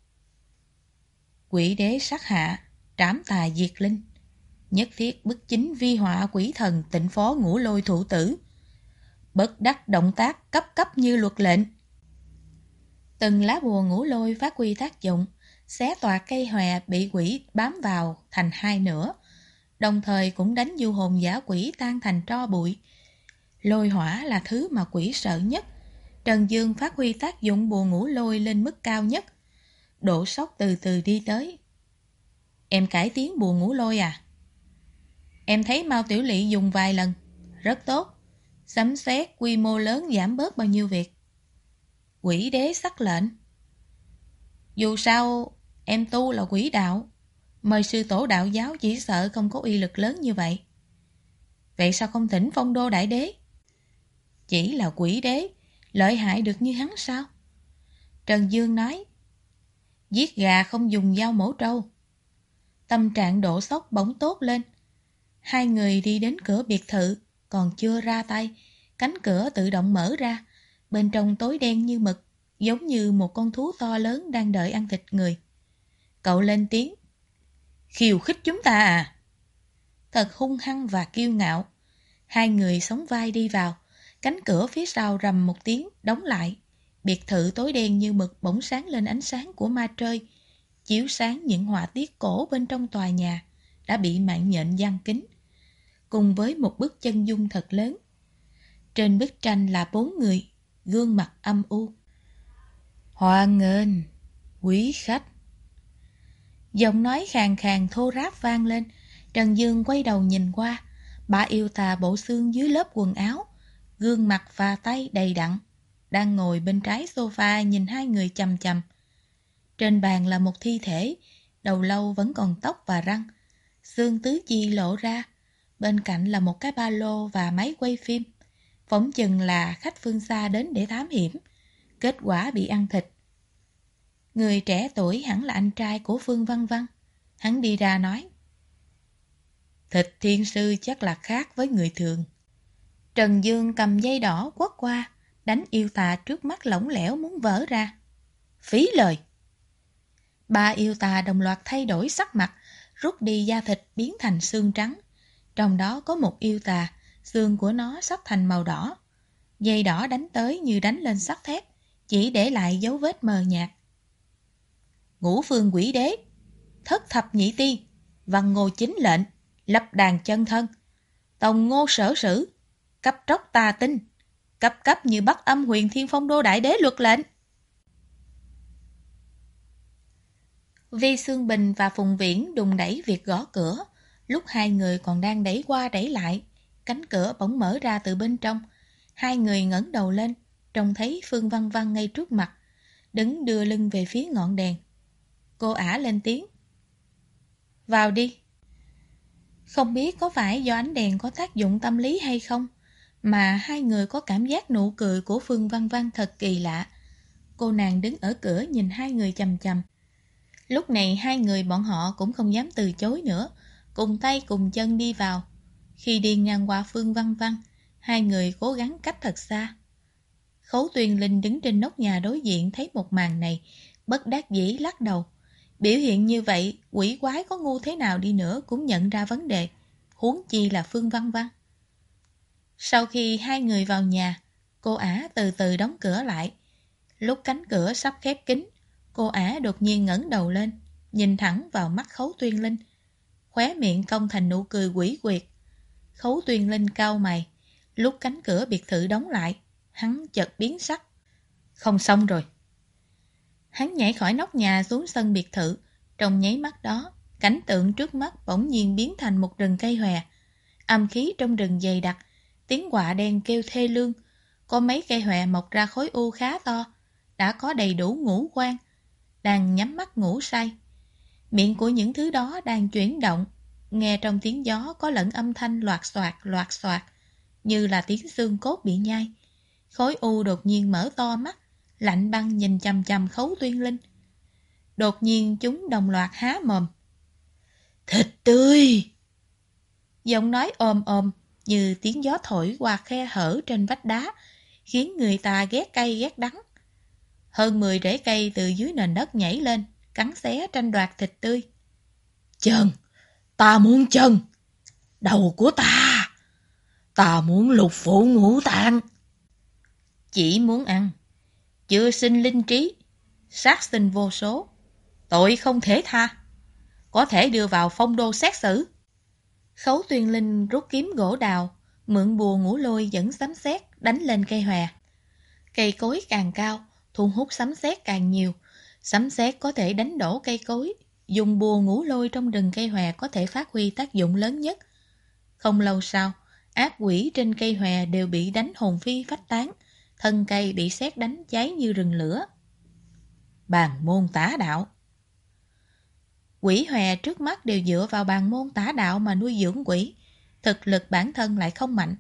Quỷ đế sát hạ, trảm tà diệt linh. Nhất thiết bức chính vi họa quỷ thần tịnh phó ngũ lôi thủ tử. Bất đắc động tác cấp cấp như luật lệnh. Từng lá bùa ngũ lôi phát quy tác dụng, xé tòa cây hòe bị quỷ bám vào thành hai nửa, đồng thời cũng đánh du hồn giả quỷ tan thành tro bụi. Lôi hỏa là thứ mà quỷ sợ nhất. Trần Dương phát huy tác dụng bùa ngũ lôi lên mức cao nhất. Độ sốc từ từ đi tới. Em cải tiến bùa ngũ lôi à? Em thấy Mao Tiểu Lị dùng vài lần. Rất tốt. Sấm xét quy mô lớn giảm bớt bao nhiêu việc. Quỷ đế sắc lệnh. Dù sao, em tu là quỷ đạo. Mời sư tổ đạo giáo chỉ sợ không có uy lực lớn như vậy. Vậy sao không thỉnh phong đô đại đế? Chỉ là quỷ đế, lợi hại được như hắn sao? Trần Dương nói, giết gà không dùng dao mổ trâu. Tâm trạng đổ sốc bỗng tốt lên. Hai người đi đến cửa biệt thự, còn chưa ra tay. Cánh cửa tự động mở ra, bên trong tối đen như mực, giống như một con thú to lớn đang đợi ăn thịt người. Cậu lên tiếng. Khiêu khích chúng ta à? Thật hung hăng và kiêu ngạo. Hai người sống vai đi vào. Cánh cửa phía sau rầm một tiếng, đóng lại. Biệt thự tối đen như mực bỗng sáng lên ánh sáng của ma trơi, chiếu sáng những họa tiết cổ bên trong tòa nhà đã bị mạng nhện giăng kính, cùng với một bức chân dung thật lớn. Trên bức tranh là bốn người, gương mặt âm u. Hoan nghênh, quý khách. Giọng nói khàn khàn thô ráp vang lên, Trần Dương quay đầu nhìn qua, bà yêu tà bộ xương dưới lớp quần áo, gương mặt và tay đầy đặn, đang ngồi bên trái sofa nhìn hai người chầm chầm. Trên bàn là một thi thể, đầu lâu vẫn còn tóc và răng, xương tứ chi lộ ra, bên cạnh là một cái ba lô và máy quay phim. phỏng chừng là khách phương xa đến để thám hiểm, kết quả bị ăn thịt. Người trẻ tuổi hẳn là anh trai của Phương Văn Văn. Hắn đi ra nói. Thịt thiên sư chắc là khác với người thường. Trần Dương cầm dây đỏ quất qua, đánh yêu tà trước mắt lỏng lẻo muốn vỡ ra. Phí lời! Ba yêu tà đồng loạt thay đổi sắc mặt, rút đi da thịt biến thành xương trắng. Trong đó có một yêu tà, xương của nó sắp thành màu đỏ. Dây đỏ đánh tới như đánh lên sắt thép, chỉ để lại dấu vết mờ nhạt. Ngũ phương quỷ đế, thất thập nhị ti văn ngô chính lệnh, lập đàn chân thân, tòng ngô sở sử, cấp tróc tà tinh, cấp cấp như bắt âm huyền thiên phong đô đại đế luật lệnh. Vi Sương Bình và Phùng Viễn đùng đẩy việc gõ cửa, lúc hai người còn đang đẩy qua đẩy lại, cánh cửa bỗng mở ra từ bên trong. Hai người ngẩng đầu lên, trông thấy Phương Văn Văn ngay trước mặt, đứng đưa lưng về phía ngọn đèn. Cô ả lên tiếng. Vào đi. Không biết có phải do ánh đèn có tác dụng tâm lý hay không, mà hai người có cảm giác nụ cười của Phương Văn Văn thật kỳ lạ. Cô nàng đứng ở cửa nhìn hai người chầm chầm. Lúc này hai người bọn họ cũng không dám từ chối nữa, cùng tay cùng chân đi vào. Khi đi ngang qua Phương Văn Văn, hai người cố gắng cách thật xa. Khấu Tuyền Linh đứng trên nóc nhà đối diện thấy một màn này, bất đắc dĩ lắc đầu. Biểu hiện như vậy, quỷ quái có ngu thế nào đi nữa cũng nhận ra vấn đề, huống chi là Phương Văn Văn. Sau khi hai người vào nhà, cô ả từ từ đóng cửa lại. Lúc cánh cửa sắp khép kín, cô ả đột nhiên ngẩng đầu lên, nhìn thẳng vào mắt Khấu Tuyên Linh. Khóe miệng cong thành nụ cười quỷ quyệt. Khấu Tuyên Linh cao mày, lúc cánh cửa biệt thự đóng lại, hắn chợt biến sắc. Không xong rồi. Hắn nhảy khỏi nóc nhà xuống sân biệt thự, trong nháy mắt đó, cảnh tượng trước mắt bỗng nhiên biến thành một rừng cây hòe. Âm khí trong rừng dày đặc, tiếng quạ đen kêu thê lương. Có mấy cây hòe mọc ra khối u khá to, đã có đầy đủ ngũ quan, đang nhắm mắt ngủ say. Miệng của những thứ đó đang chuyển động, nghe trong tiếng gió có lẫn âm thanh loạt soạt loạt soạt, như là tiếng xương cốt bị nhai. Khối u đột nhiên mở to mắt, lạnh băng nhìn chầm chầm khấu tuyên linh. Đột nhiên chúng đồng loạt há mồm. Thịt tươi! Giọng nói ôm ôm như tiếng gió thổi qua khe hở trên vách đá, khiến người ta ghét cay ghét đắng. Hơn 10 rễ cây từ dưới nền đất nhảy lên, cắn xé tranh đoạt thịt tươi. Chân! Ta muốn chân! Đầu của ta! Ta muốn lục phủ ngũ tạng! Chỉ muốn ăn. Chưa sinh linh trí. Sát sinh vô số. Tội không thể tha. Có thể đưa vào phong đô xét xử. Khấu tuyên linh rút kiếm gỗ đào, mượn bùa ngũ lôi dẫn sấm sét đánh lên cây hòe. Cây cối càng cao, thu hút sấm sét càng nhiều. Sấm sét có thể đánh đổ cây cối. Dùng bùa ngũ lôi trong rừng cây hòe có thể phát huy tác dụng lớn nhất. Không lâu sau, ác quỷ trên cây hòe đều bị đánh hồn phi phách tán, thân cây bị sét đánh cháy như rừng lửa. Bàn môn tả đạo Quỷ hòe trước mắt đều dựa vào bàn môn tả đạo mà nuôi dưỡng quỷ, thực lực bản thân lại không mạnh.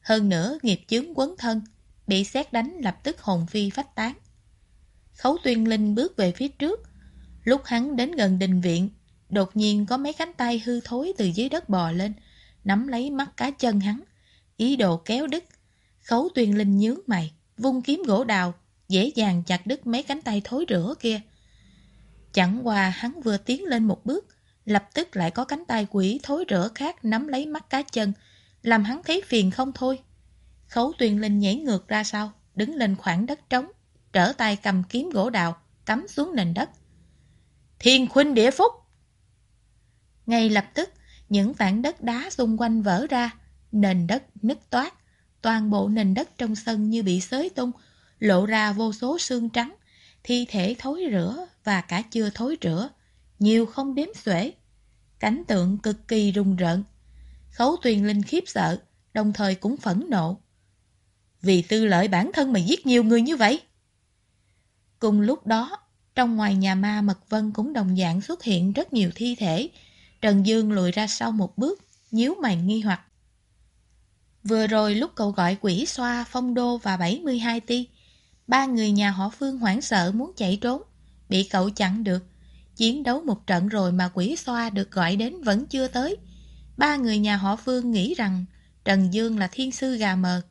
Hơn nữa nghiệp chướng quấn thân, bị xét đánh lập tức hồn phi phách tán. Khấu tuyên linh bước về phía trước, lúc hắn đến gần đình viện, đột nhiên có mấy cánh tay hư thối từ dưới đất bò lên, nắm lấy mắt cá chân hắn, ý đồ kéo đứt. Khấu tuyên linh nhướng mày, vung kiếm gỗ đào, dễ dàng chặt đứt mấy cánh tay thối rữa kia. Chẳng qua hắn vừa tiến lên một bước, lập tức lại có cánh tay quỷ thối rữa khác nắm lấy mắt cá chân, làm hắn thấy phiền không thôi. Khấu tuyên linh nhảy ngược ra sau, đứng lên khoảng đất trống, trở tay cầm kiếm gỗ đào, cắm xuống nền đất. Thiên khuynh địa phúc! Ngay lập tức, những vạn đất đá xung quanh vỡ ra, nền đất nứt toát, toàn bộ nền đất trong sân như bị xới tung, lộ ra vô số xương trắng, thi thể thối rữa và cả chưa thối rữa, nhiều không đếm xuể. Cảnh tượng cực kỳ rùng rợn. Khấu tuyền linh khiếp sợ, đồng thời cũng phẫn nộ. Vì tư lợi bản thân mà giết nhiều người như vậy. Cùng lúc đó, trong ngoài nhà ma Mật Vân cũng đồng dạng xuất hiện rất nhiều thi thể. Trần Dương lùi ra sau một bước, nhíu mày nghi hoặc. Vừa rồi lúc cậu gọi quỷ xoa, phong đô và 72 ti, ba người nhà họ Phương hoảng sợ muốn chạy trốn, bị cậu chặn được. Chiến đấu một trận rồi mà quỷ xoa được gọi đến vẫn chưa tới. Ba người nhà họ Phương nghĩ rằng Trần Dương là thiên sư gà mờ.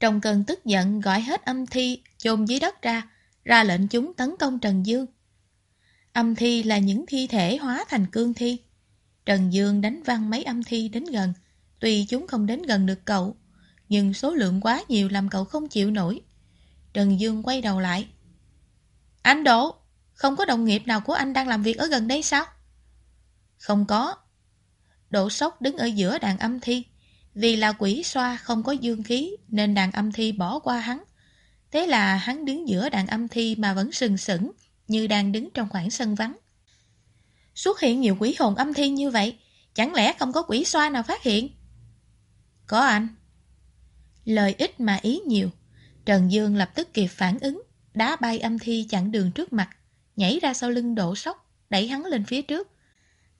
Trong cơn tức giận gọi hết âm thi chôn dưới đất ra, ra lệnh chúng tấn công Trần Dương. Âm thi là những thi thể hóa thành cương thi. Trần Dương đánh văng mấy âm thi đến gần, tuy chúng không đến gần được cậu, nhưng số lượng quá nhiều làm cậu không chịu nổi. Trần Dương quay đầu lại. Anh Đỗ không có đồng nghiệp nào của anh đang làm việc ở gần đây sao? Không có. Đỗ sốc đứng ở giữa đàn âm thi. Vì là quỷ xoa không có dương khí nên đàn âm thi bỏ qua hắn. Thế là hắn đứng giữa đàn âm thi mà vẫn sừng sững như đang đứng trong khoảng sân vắng. Xuất hiện nhiều quỷ hồn âm thi như vậy, chẳng lẽ không có quỷ xoa nào phát hiện? Có anh. Lời ít mà ý nhiều. Trần Dương lập tức kịp phản ứng, đá bay âm thi chặn đường trước mặt, nhảy ra sau lưng đổ sóc, đẩy hắn lên phía trước.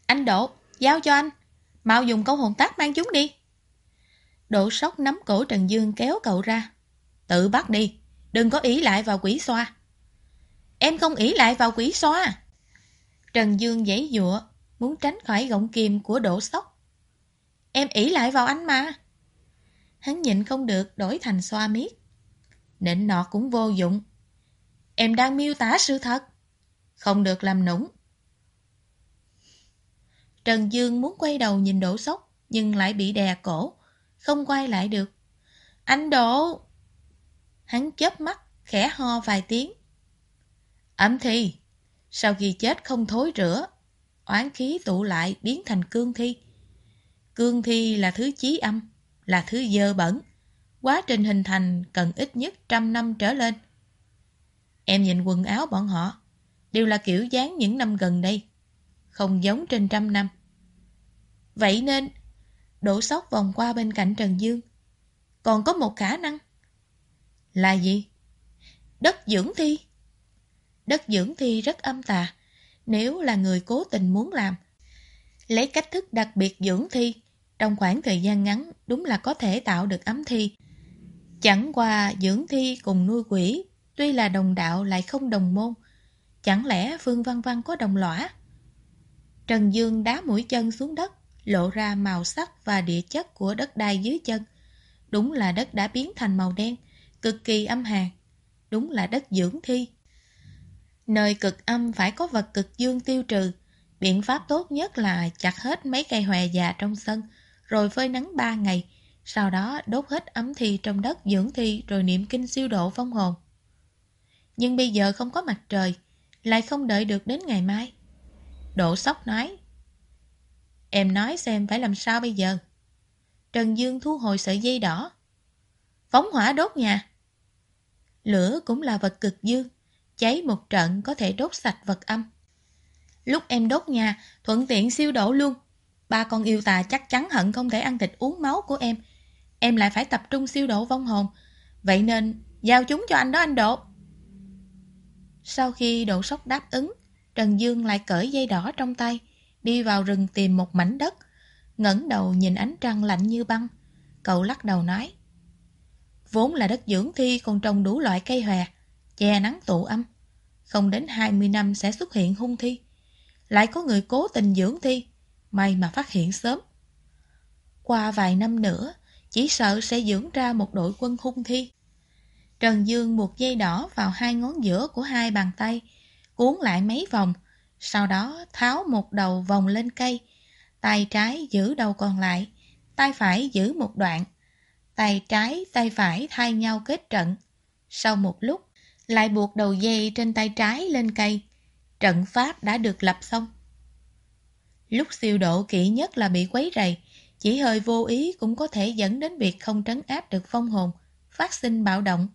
Anh đổ giao cho anh. Mau dùng câu hồn tác mang chúng đi. Đỗ sóc nắm cổ Trần Dương kéo cậu ra. Tự bắt đi, đừng có ý lại vào quỷ xoa. Em không ý lại vào quỷ xoa. Trần Dương giãy dụa, muốn tránh khỏi gọng kìm của Đỗ sóc. Em ý lại vào anh mà. Hắn nhịn không được đổi thành xoa miết. Nịnh nọ cũng vô dụng. Em đang miêu tả sự thật. Không được làm nũng. Trần Dương muốn quay đầu nhìn Đỗ Sóc, nhưng lại bị đè cổ, không quay lại được. Anh Đỗ! Hắn chớp mắt, khẽ ho vài tiếng. Ẩm thi, sau khi chết không thối rửa, oán khí tụ lại biến thành cương thi. Cương thi là thứ chí âm, là thứ dơ bẩn. Quá trình hình thành cần ít nhất trăm năm trở lên. Em nhìn quần áo bọn họ, đều là kiểu dáng những năm gần đây, không giống trên trăm năm. Vậy nên, đổ sóc vòng qua bên cạnh Trần Dương. Còn có một khả năng. Là gì? Đất dưỡng thi. Đất dưỡng thi rất âm tà, nếu là người cố tình muốn làm. Lấy cách thức đặc biệt dưỡng thi, trong khoảng thời gian ngắn đúng là có thể tạo được ấm thi. Chẳng qua dưỡng thi cùng nuôi quỷ, tuy là đồng đạo lại không đồng môn. Chẳng lẽ Phương Văn Văn có đồng lõa? Trần Dương đá mũi chân xuống đất, lộ ra màu sắc và địa chất của đất đai dưới chân. Đúng là đất đã biến thành màu đen, cực kỳ âm hàn. Đúng là đất dưỡng thi. Nơi cực âm phải có vật cực dương tiêu trừ. Biện pháp tốt nhất là chặt hết mấy cây hòe già trong sân, rồi phơi nắng 3 ngày, sau đó đốt hết ấm thi trong đất dưỡng thi rồi niệm kinh siêu độ phong hồn. Nhưng bây giờ không có mặt trời, lại không đợi được đến ngày mai. Độ sóc nói, Em nói xem phải làm sao bây giờ? Trần Dương thu hồi sợi dây đỏ. Phóng hỏa đốt nhà. Lửa cũng là vật cực dương, cháy một trận có thể đốt sạch vật âm. Lúc em đốt nhà, thuận tiện siêu đổ luôn. Ba con yêu tà chắc chắn hận không thể ăn thịt uống máu của em. Em lại phải tập trung siêu độ vong hồn. Vậy nên, giao chúng cho anh đó anh Độ. Sau khi Độ Sóc đáp ứng, Trần Dương lại cởi dây đỏ trong tay, đi vào rừng tìm một mảnh đất, ngẩng đầu nhìn ánh trăng lạnh như băng. Cậu lắc đầu nói, vốn là đất dưỡng thi còn trồng đủ loại cây hòe, che nắng tụ âm. Không đến 20 năm sẽ xuất hiện hung thi. Lại có người cố tình dưỡng thi, may mà phát hiện sớm. Qua vài năm nữa, chỉ sợ sẽ dưỡng ra một đội quân hung thi. Trần Dương buộc dây đỏ vào hai ngón giữa của hai bàn tay, cuốn lại mấy vòng, sau đó tháo một đầu vòng lên cây, tay trái giữ đầu còn lại, tay phải giữ một đoạn. Tay trái, tay phải thay nhau kết trận. Sau một lúc, lại buộc đầu dây trên tay trái lên cây. Trận pháp đã được lập xong. Lúc siêu độ kỹ nhất là bị quấy rầy, chỉ hơi vô ý cũng có thể dẫn đến việc không trấn áp được phong hồn, phát sinh bạo động.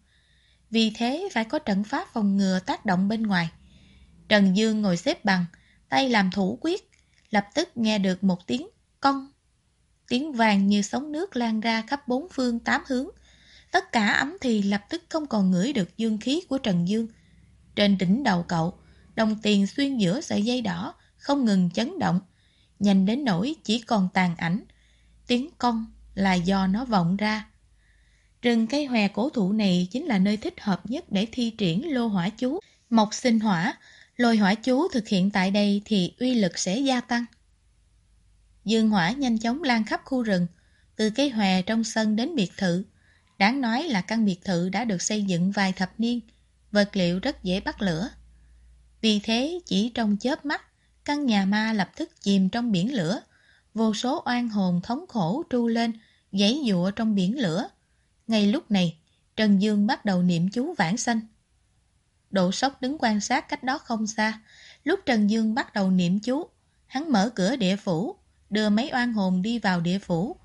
Vì thế phải có trận pháp phòng ngừa tác động bên ngoài. Trần Dương ngồi xếp bằng, tay làm thủ quyết, lập tức nghe được một tiếng cong. Tiếng vàng như sóng nước lan ra khắp bốn phương tám hướng. Tất cả ấm thì lập tức không còn ngửi được dương khí của Trần Dương. Trên đỉnh đầu cậu, đồng tiền xuyên giữa sợi dây đỏ, không ngừng chấn động. Nhanh đến nỗi chỉ còn tàn ảnh. Tiếng cong là do nó vọng ra. Rừng cây hòe cổ thụ này chính là nơi thích hợp nhất để thi triển lô hỏa chú, mộc sinh hỏa, Lôi hỏa chú thực hiện tại đây thì uy lực sẽ gia tăng. Dương hỏa nhanh chóng lan khắp khu rừng, từ cây hòe trong sân đến biệt thự. Đáng nói là căn biệt thự đã được xây dựng vài thập niên, vật liệu rất dễ bắt lửa. Vì thế, chỉ trong chớp mắt, căn nhà ma lập tức chìm trong biển lửa. Vô số oan hồn thống khổ tru lên, giấy dụa trong biển lửa. Ngay lúc này, Trần Dương bắt đầu niệm chú vãng sanh. Độ sốc đứng quan sát cách đó không xa. Lúc Trần Dương bắt đầu niệm chú, hắn mở cửa địa phủ, đưa mấy oan hồn đi vào địa phủ.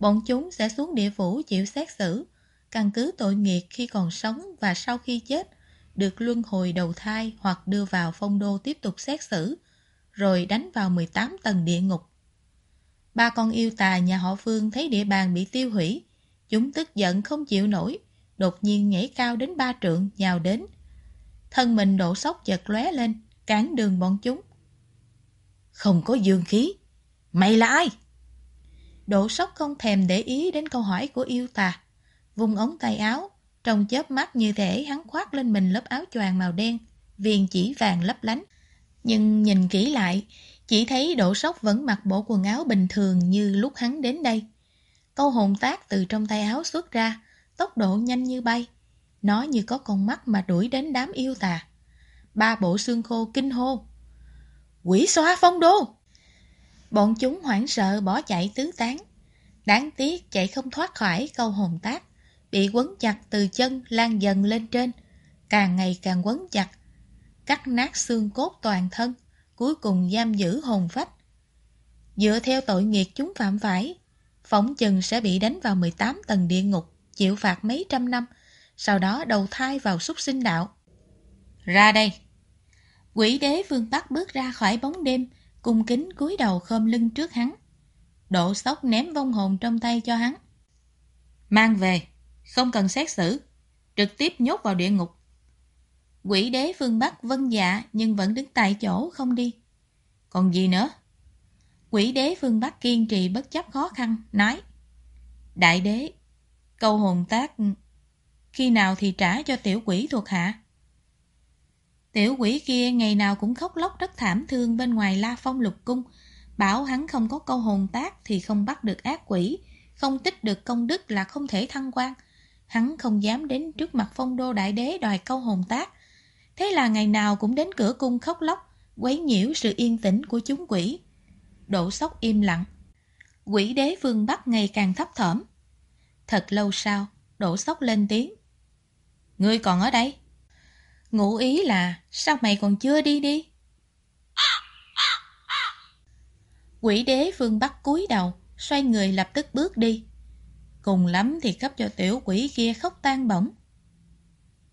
Bọn chúng sẽ xuống địa phủ chịu xét xử, căn cứ tội nghiệp khi còn sống và sau khi chết, được luân hồi đầu thai hoặc đưa vào phong đô tiếp tục xét xử, rồi đánh vào 18 tầng địa ngục. Ba con yêu tà nhà họ Phương thấy địa bàn bị tiêu hủy, Chúng tức giận không chịu nổi, đột nhiên nhảy cao đến ba trượng nhào đến. Thân mình độ sốc chật lóe lên, cản đường bọn chúng. Không có dương khí. Mày là ai? Đỗ sốc không thèm để ý đến câu hỏi của yêu tà. Vùng ống tay áo, trong chớp mắt như thể hắn khoác lên mình lớp áo choàng màu đen, viền chỉ vàng lấp lánh. Nhưng nhìn kỹ lại, chỉ thấy Đỗ sốc vẫn mặc bộ quần áo bình thường như lúc hắn đến đây. Câu hồn tác từ trong tay áo xuất ra, tốc độ nhanh như bay. Nó như có con mắt mà đuổi đến đám yêu tà. Ba bộ xương khô kinh hô. Quỷ xóa phong đô! Bọn chúng hoảng sợ bỏ chạy tứ tán. Đáng tiếc chạy không thoát khỏi câu hồn tác. Bị quấn chặt từ chân lan dần lên trên. Càng ngày càng quấn chặt. Cắt nát xương cốt toàn thân. Cuối cùng giam giữ hồn phách. Dựa theo tội nghiệt chúng phạm phải, phỏng chừng sẽ bị đánh vào 18 tầng địa ngục, chịu phạt mấy trăm năm, sau đó đầu thai vào súc sinh đạo. Ra đây! Quỷ đế vương Bắc bước ra khỏi bóng đêm, cung kính cúi đầu khom lưng trước hắn. Độ sóc ném vong hồn trong tay cho hắn. Mang về, không cần xét xử, trực tiếp nhốt vào địa ngục. Quỷ đế phương Bắc vân dạ nhưng vẫn đứng tại chỗ không đi. Còn gì nữa? Quỷ đế phương Bắc kiên trì bất chấp khó khăn, nói Đại đế, câu hồn tác khi nào thì trả cho tiểu quỷ thuộc hạ? Tiểu quỷ kia ngày nào cũng khóc lóc rất thảm thương bên ngoài la phong lục cung, bảo hắn không có câu hồn tác thì không bắt được ác quỷ, không tích được công đức là không thể thăng quan. Hắn không dám đến trước mặt phong đô đại đế đòi câu hồn tác. Thế là ngày nào cũng đến cửa cung khóc lóc, quấy nhiễu sự yên tĩnh của chúng quỷ. Đỗ sóc im lặng. Quỷ đế phương Bắc ngày càng thấp thỏm. Thật lâu sau, đổ sóc lên tiếng. Ngươi còn ở đây? Ngụ ý là sao mày còn chưa đi đi? Quỷ đế phương Bắc cúi đầu, xoay người lập tức bước đi. Cùng lắm thì cấp cho tiểu quỷ kia khóc tan bổng.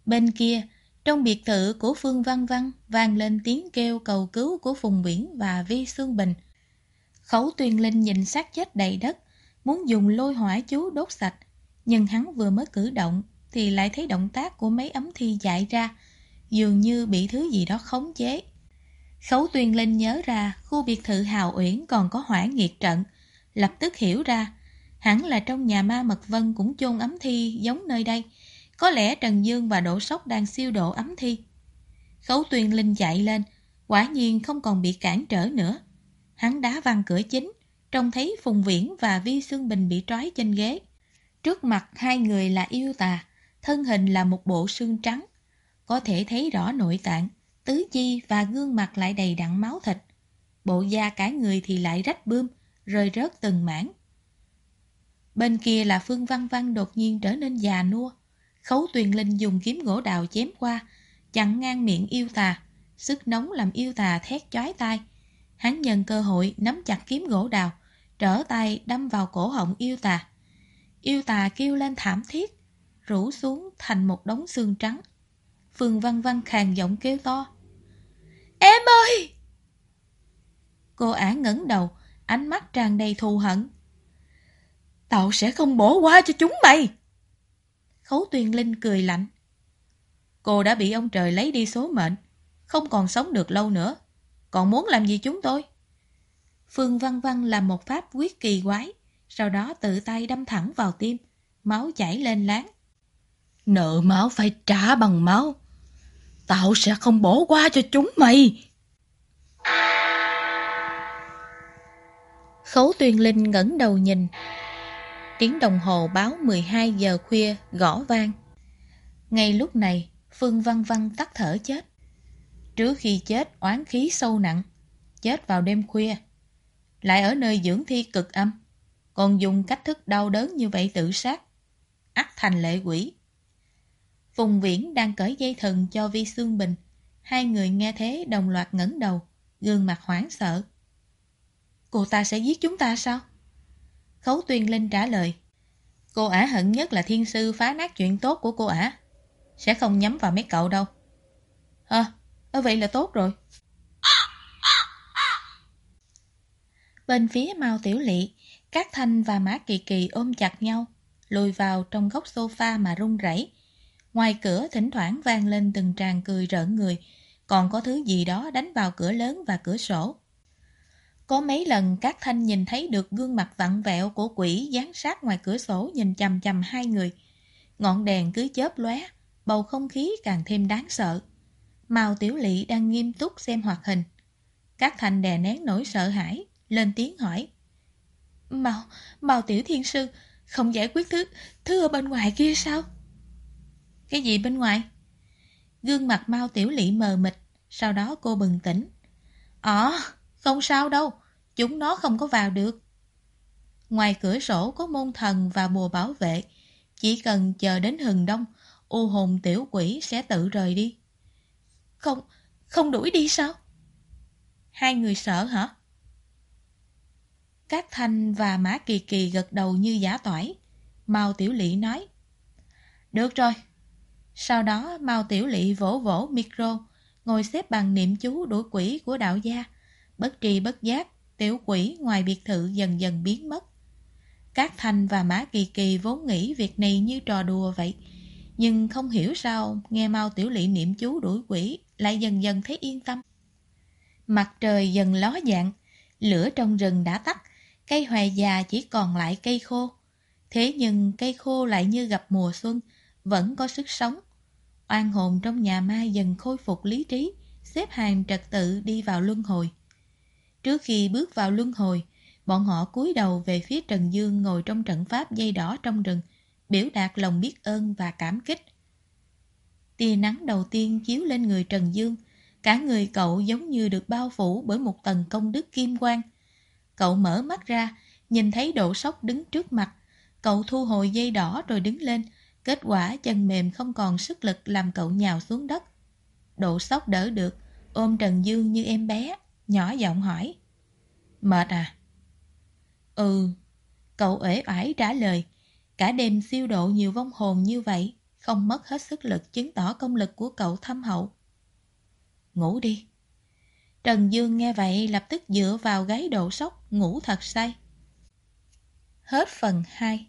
Bên kia, trong biệt thự của Phương Văn Văn vang lên tiếng kêu cầu cứu của Phùng Biển và Vi Sương Bình. Khấu tuyên linh nhìn xác chết đầy đất, muốn dùng lôi hỏa chú đốt sạch, nhưng hắn vừa mới cử động thì lại thấy động tác của mấy ấm thi dại ra, dường như bị thứ gì đó khống chế. Khấu tuyên linh nhớ ra khu biệt thự Hào Uyển còn có hỏa nghiệt trận, lập tức hiểu ra, hẳn là trong nhà ma Mật Vân cũng chôn ấm thi giống nơi đây, có lẽ Trần Dương và Đỗ Sóc đang siêu độ ấm thi. Khấu tuyên linh chạy lên, quả nhiên không còn bị cản trở nữa. Hắn đá văng cửa chính, trông thấy Phùng Viễn và Vi Sương Bình bị trói trên ghế. Trước mặt hai người là yêu tà, thân hình là một bộ xương trắng. Có thể thấy rõ nội tạng, tứ chi và gương mặt lại đầy đặn máu thịt. Bộ da cả người thì lại rách bươm, rơi rớt từng mảng. Bên kia là Phương Văn Văn đột nhiên trở nên già nua. Khấu tuyền linh dùng kiếm gỗ đào chém qua, chặn ngang miệng yêu tà. Sức nóng làm yêu tà thét chói tai. Hắn nhân cơ hội nắm chặt kiếm gỗ đào, trở tay đâm vào cổ họng yêu tà. Yêu tà kêu lên thảm thiết, rủ xuống thành một đống xương trắng. Phương Văn Văn khàn giọng kêu to. Em ơi! Cô ả ngẩng đầu, ánh mắt tràn đầy thù hận. Tao sẽ không bỏ qua cho chúng mày! Khấu Tuyền Linh cười lạnh. Cô đã bị ông trời lấy đi số mệnh, không còn sống được lâu nữa. Còn muốn làm gì chúng tôi? Phương Văn Văn làm một pháp quyết kỳ quái, sau đó tự tay đâm thẳng vào tim, máu chảy lên láng. Nợ máu phải trả bằng máu. Tao sẽ không bỏ qua cho chúng mày. Khấu Tuyên Linh ngẩng đầu nhìn. Tiếng đồng hồ báo 12 giờ khuya gõ vang. Ngay lúc này, Phương Văn Văn tắt thở chết. Trước khi chết oán khí sâu nặng, chết vào đêm khuya. Lại ở nơi dưỡng thi cực âm, còn dùng cách thức đau đớn như vậy tự sát. ắt thành lệ quỷ. Phùng Viễn đang cởi dây thần cho Vi Sương Bình. Hai người nghe thế đồng loạt ngẩng đầu, gương mặt hoảng sợ. Cô ta sẽ giết chúng ta sao? Khấu Tuyên Linh trả lời. Cô ả hận nhất là thiên sư phá nát chuyện tốt của cô ả. Sẽ không nhắm vào mấy cậu đâu. Ờ, à, vậy là tốt rồi. Bên phía Mao Tiểu Lị, các Thanh và Mã Kỳ Kỳ ôm chặt nhau. lùi vào trong góc sofa mà run rẩy. Ngoài cửa thỉnh thoảng vang lên từng tràng cười rợn người, còn có thứ gì đó đánh vào cửa lớn và cửa sổ. Có mấy lần các thanh nhìn thấy được gương mặt vặn vẹo của quỷ dán sát ngoài cửa sổ nhìn chầm chầm hai người. Ngọn đèn cứ chớp lóe, bầu không khí càng thêm đáng sợ. Mao Tiểu Lị đang nghiêm túc xem hoạt hình. Các thanh đè nén nỗi sợ hãi, lên tiếng hỏi. Mao, Mao Tiểu Thiên Sư, không giải quyết thứ, thứ ở bên ngoài kia sao? Cái gì bên ngoài? Gương mặt Mao Tiểu Lị mờ mịt, sau đó cô bừng tỉnh. Ờ, không sao đâu, chúng nó không có vào được. Ngoài cửa sổ có môn thần và bùa bảo vệ, chỉ cần chờ đến hừng đông, u hồn tiểu quỷ sẽ tự rời đi. Không, không đuổi đi sao? Hai người sợ hả? Các Thanh và Mã Kỳ Kỳ gật đầu như giả tỏi. Mao Tiểu Lị nói. Được rồi. Sau đó Mao Tiểu Lị vỗ vỗ micro, ngồi xếp bằng niệm chú đuổi quỷ của đạo gia. Bất tri bất giác, tiểu quỷ ngoài biệt thự dần dần biến mất. Các thành và Mã Kỳ Kỳ vốn nghĩ việc này như trò đùa vậy. Nhưng không hiểu sao nghe Mao Tiểu Lị niệm chú đuổi quỷ lại dần dần thấy yên tâm. Mặt trời dần ló dạng, lửa trong rừng đã tắt, cây hoè già chỉ còn lại cây khô. Thế nhưng cây khô lại như gặp mùa xuân, vẫn có sức sống. Oan hồn trong nhà ma dần khôi phục lý trí, xếp hàng trật tự đi vào luân hồi. Trước khi bước vào luân hồi, bọn họ cúi đầu về phía Trần Dương ngồi trong trận pháp dây đỏ trong rừng, biểu đạt lòng biết ơn và cảm kích. Tia nắng đầu tiên chiếu lên người Trần Dương, cả người cậu giống như được bao phủ bởi một tầng công đức kim quang. Cậu mở mắt ra, nhìn thấy độ sốc đứng trước mặt. Cậu thu hồi dây đỏ rồi đứng lên, kết quả chân mềm không còn sức lực làm cậu nhào xuống đất. Độ sốc đỡ được, ôm Trần Dương như em bé, nhỏ giọng hỏi. Mệt à? Ừ, cậu ể oải trả lời. Cả đêm siêu độ nhiều vong hồn như vậy, không mất hết sức lực chứng tỏ công lực của cậu thâm hậu. Ngủ đi. Trần Dương nghe vậy lập tức dựa vào gáy độ sốc, ngủ thật say. Hết phần 2